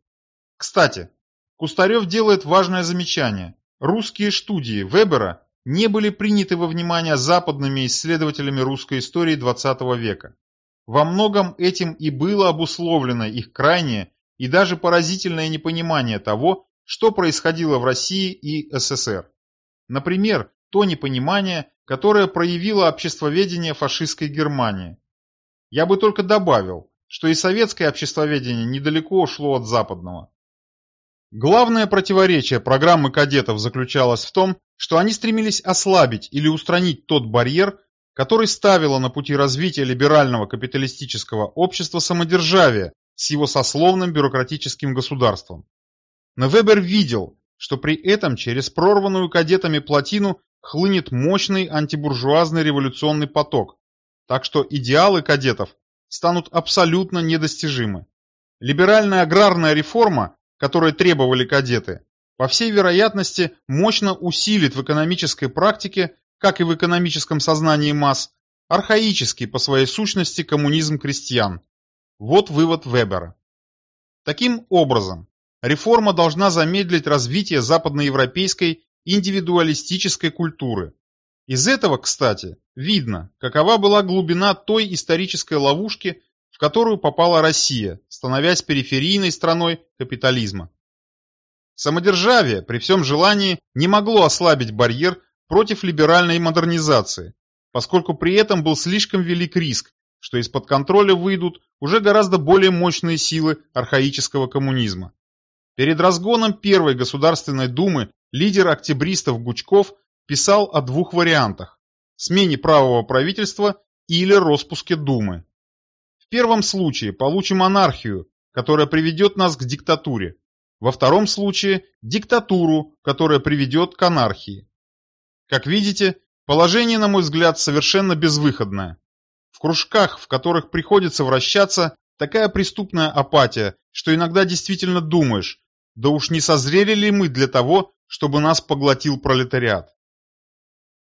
Кстати, Кустарев делает важное замечание. Русские студии Вебера не были приняты во внимание западными исследователями русской истории XX века. Во многом этим и было обусловлено их крайнее и даже поразительное непонимание того, что происходило в России и СССР. Например, то непонимание, которое проявило обществоведение фашистской Германии. Я бы только добавил, что и советское обществоведение недалеко ушло от западного. Главное противоречие программы кадетов заключалось в том, что они стремились ослабить или устранить тот барьер, который ставило на пути развития либерального капиталистического общества самодержавие с его сословным бюрократическим государством. Но Вебер видел, что при этом через прорванную кадетами плотину хлынет мощный антибуржуазный революционный поток, так что идеалы кадетов станут абсолютно недостижимы. Либеральная аграрная реформа, которой требовали кадеты, по всей вероятности мощно усилит в экономической практике, как и в экономическом сознании масс, архаический по своей сущности коммунизм крестьян. Вот вывод Вебера. Таким образом, реформа должна замедлить развитие западноевропейской индивидуалистической культуры. Из этого, кстати, видно, какова была глубина той исторической ловушки, в которую попала Россия, становясь периферийной страной капитализма. Самодержавие при всем желании не могло ослабить барьер против либеральной модернизации, поскольку при этом был слишком велик риск, что из-под контроля выйдут уже гораздо более мощные силы архаического коммунизма. Перед разгоном Первой Государственной Думы лидер октябристов Гучков писал о двух вариантах – смене правого правительства или распуске Думы. В первом случае получим анархию, которая приведет нас к диктатуре. Во втором случае – диктатуру, которая приведет к анархии. Как видите, положение, на мой взгляд, совершенно безвыходное. В кружках, в которых приходится вращаться, такая преступная апатия, что иногда действительно думаешь, да уж не созрели ли мы для того, чтобы нас поглотил пролетариат.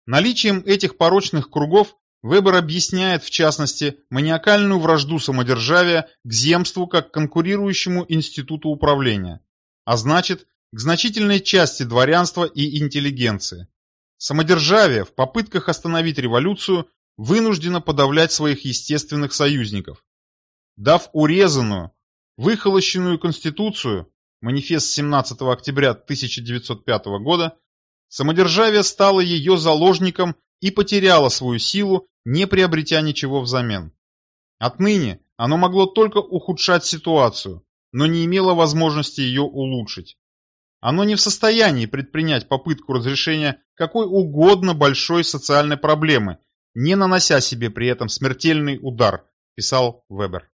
Наличием этих порочных кругов Вебер объясняет, в частности, маниакальную вражду самодержавия к земству как конкурирующему институту управления, а значит, к значительной части дворянства и интеллигенции. Самодержавие в попытках остановить революцию вынуждено подавлять своих естественных союзников. Дав урезанную, выхолощенную конституцию, манифест 17 октября 1905 года, самодержавие стало ее заложником и потеряло свою силу, не приобретя ничего взамен. Отныне оно могло только ухудшать ситуацию, но не имело возможности ее улучшить. Оно не в состоянии предпринять попытку разрешения какой угодно большой социальной проблемы, не нанося себе при этом смертельный удар, писал Вебер.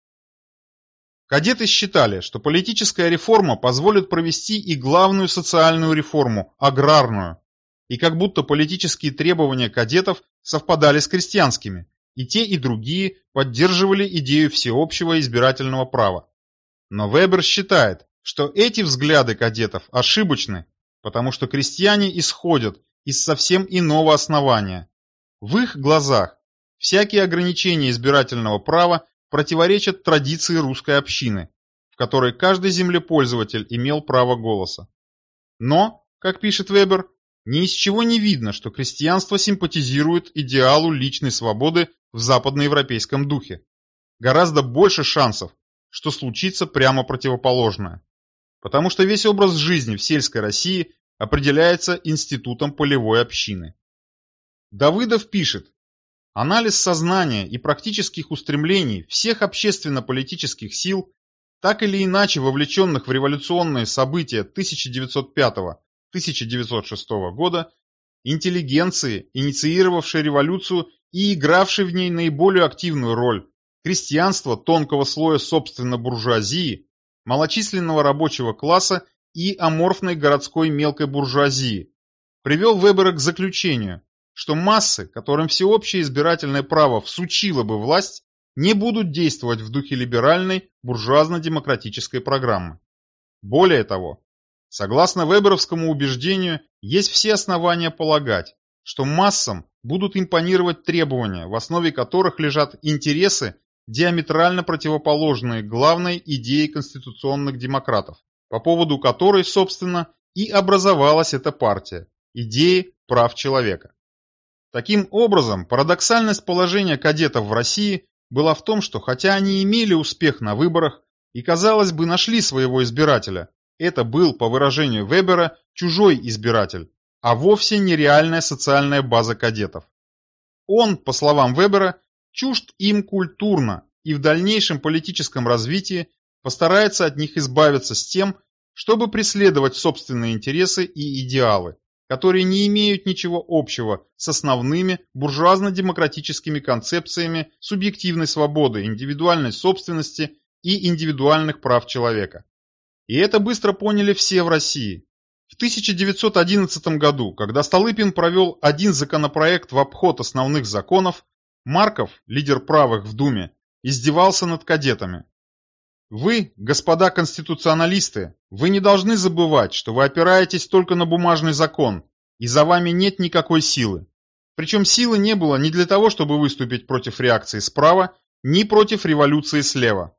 Кадеты считали, что политическая реформа позволит провести и главную социальную реформу – аграрную, и как будто политические требования кадетов совпадали с крестьянскими, и те, и другие поддерживали идею всеобщего избирательного права. Но Вебер считает, что эти взгляды кадетов ошибочны, потому что крестьяне исходят из совсем иного основания. В их глазах всякие ограничения избирательного права противоречат традиции русской общины, в которой каждый землепользователь имел право голоса. Но, как пишет Вебер, ни из чего не видно, что крестьянство симпатизирует идеалу личной свободы в западноевропейском духе. Гораздо больше шансов, что случится прямо противоположное потому что весь образ жизни в сельской России определяется институтом полевой общины. Давыдов пишет, анализ сознания и практических устремлений всех общественно-политических сил, так или иначе вовлеченных в революционные события 1905-1906 года, интеллигенции, инициировавшей революцию и игравшей в ней наиболее активную роль, крестьянства тонкого слоя собственно буржуазии, малочисленного рабочего класса и аморфной городской мелкой буржуазии, привел Вебера к заключению, что массы, которым всеобщее избирательное право всучило бы власть, не будут действовать в духе либеральной буржуазно-демократической программы. Более того, согласно веберовскому убеждению, есть все основания полагать, что массам будут импонировать требования, в основе которых лежат интересы диаметрально противоположные главной идее конституционных демократов, по поводу которой, собственно, и образовалась эта партия – идеи прав человека. Таким образом, парадоксальность положения кадетов в России была в том, что хотя они имели успех на выборах и, казалось бы, нашли своего избирателя, это был, по выражению Вебера, чужой избиратель, а вовсе не реальная социальная база кадетов. Он, по словам Вебера, чужд им культурно и в дальнейшем политическом развитии постарается от них избавиться с тем, чтобы преследовать собственные интересы и идеалы, которые не имеют ничего общего с основными буржуазно-демократическими концепциями субъективной свободы, индивидуальной собственности и индивидуальных прав человека. И это быстро поняли все в России. В 1911 году, когда Столыпин провел один законопроект в обход основных законов, Марков, лидер правых в Думе, издевался над кадетами. Вы, господа конституционалисты, вы не должны забывать, что вы опираетесь только на бумажный закон, и за вами нет никакой силы. Причем силы не было ни для того, чтобы выступить против реакции справа, ни против революции слева.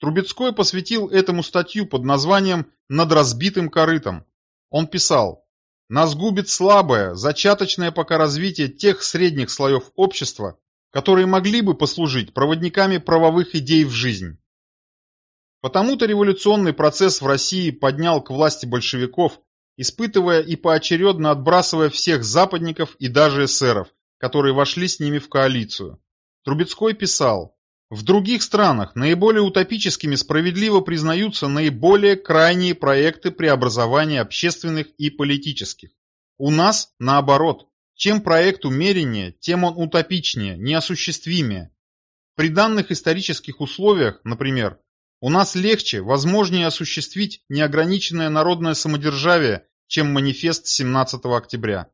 Трубецкой посвятил этому статью под названием «Над разбитым корытом». Он писал, «Нас губит слабое, зачаточное пока развитие тех средних слоев общества, которые могли бы послужить проводниками правовых идей в жизнь. Потому-то революционный процесс в России поднял к власти большевиков, испытывая и поочередно отбрасывая всех западников и даже эсеров, которые вошли с ними в коалицию. Трубецкой писал, в других странах наиболее утопическими справедливо признаются наиболее крайние проекты преобразования общественных и политических. У нас наоборот. Чем проект умереннее, тем он утопичнее, неосуществимее. При данных исторических условиях, например, у нас легче, возможнее осуществить неограниченное народное самодержавие, чем манифест 17 октября.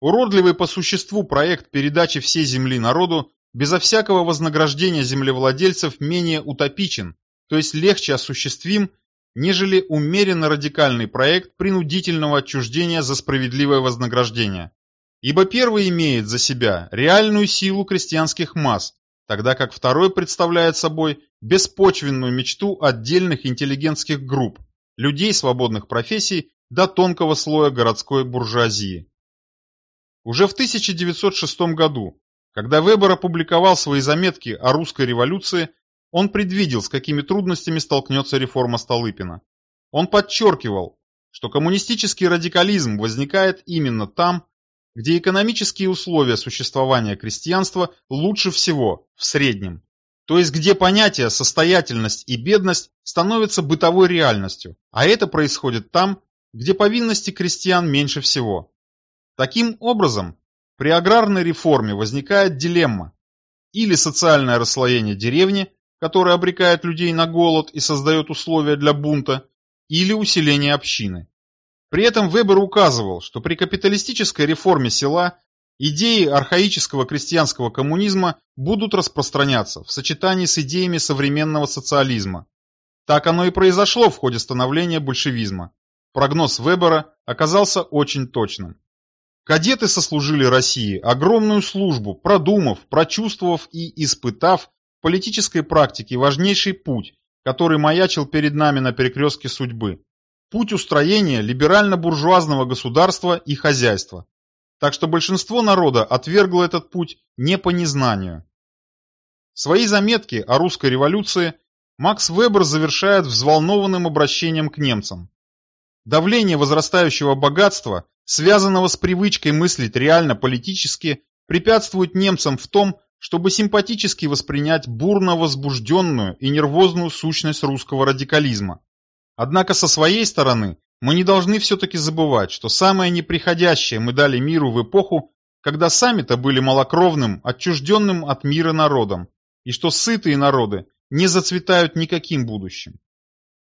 Уродливый по существу проект передачи всей земли народу безо всякого вознаграждения землевладельцев менее утопичен, то есть легче осуществим, нежели умеренно радикальный проект принудительного отчуждения за справедливое вознаграждение. Ибо первый имеет за себя реальную силу крестьянских масс, тогда как второй представляет собой беспочвенную мечту отдельных интеллигентских групп, людей свободных профессий до тонкого слоя городской буржуазии. Уже в 1906 году, когда Вебер опубликовал свои заметки о русской революции, он предвидел, с какими трудностями столкнется реформа Столыпина. Он подчеркивал, что коммунистический радикализм возникает именно там, где экономические условия существования крестьянства лучше всего, в среднем. То есть где понятия состоятельность и бедность становятся бытовой реальностью, а это происходит там, где повинности крестьян меньше всего. Таким образом, при аграрной реформе возникает дилемма. Или социальное расслоение деревни, которое обрекает людей на голод и создает условия для бунта, или усиление общины. При этом Вебер указывал, что при капиталистической реформе села идеи архаического крестьянского коммунизма будут распространяться в сочетании с идеями современного социализма. Так оно и произошло в ходе становления большевизма. Прогноз Вебера оказался очень точным. Кадеты сослужили России огромную службу, продумав, прочувствовав и испытав в политической практике важнейший путь, который маячил перед нами на перекрестке судьбы путь устроения либерально-буржуазного государства и хозяйства. Так что большинство народа отвергло этот путь не по незнанию. Свои заметки о русской революции Макс Вебер завершает взволнованным обращением к немцам. Давление возрастающего богатства, связанного с привычкой мыслить реально политически, препятствует немцам в том, чтобы симпатически воспринять бурно возбужденную и нервозную сущность русского радикализма. Однако со своей стороны мы не должны все-таки забывать, что самое неприходящее мы дали миру в эпоху, когда сами-то были малокровным, отчужденным от мира народом, и что сытые народы не зацветают никаким будущим.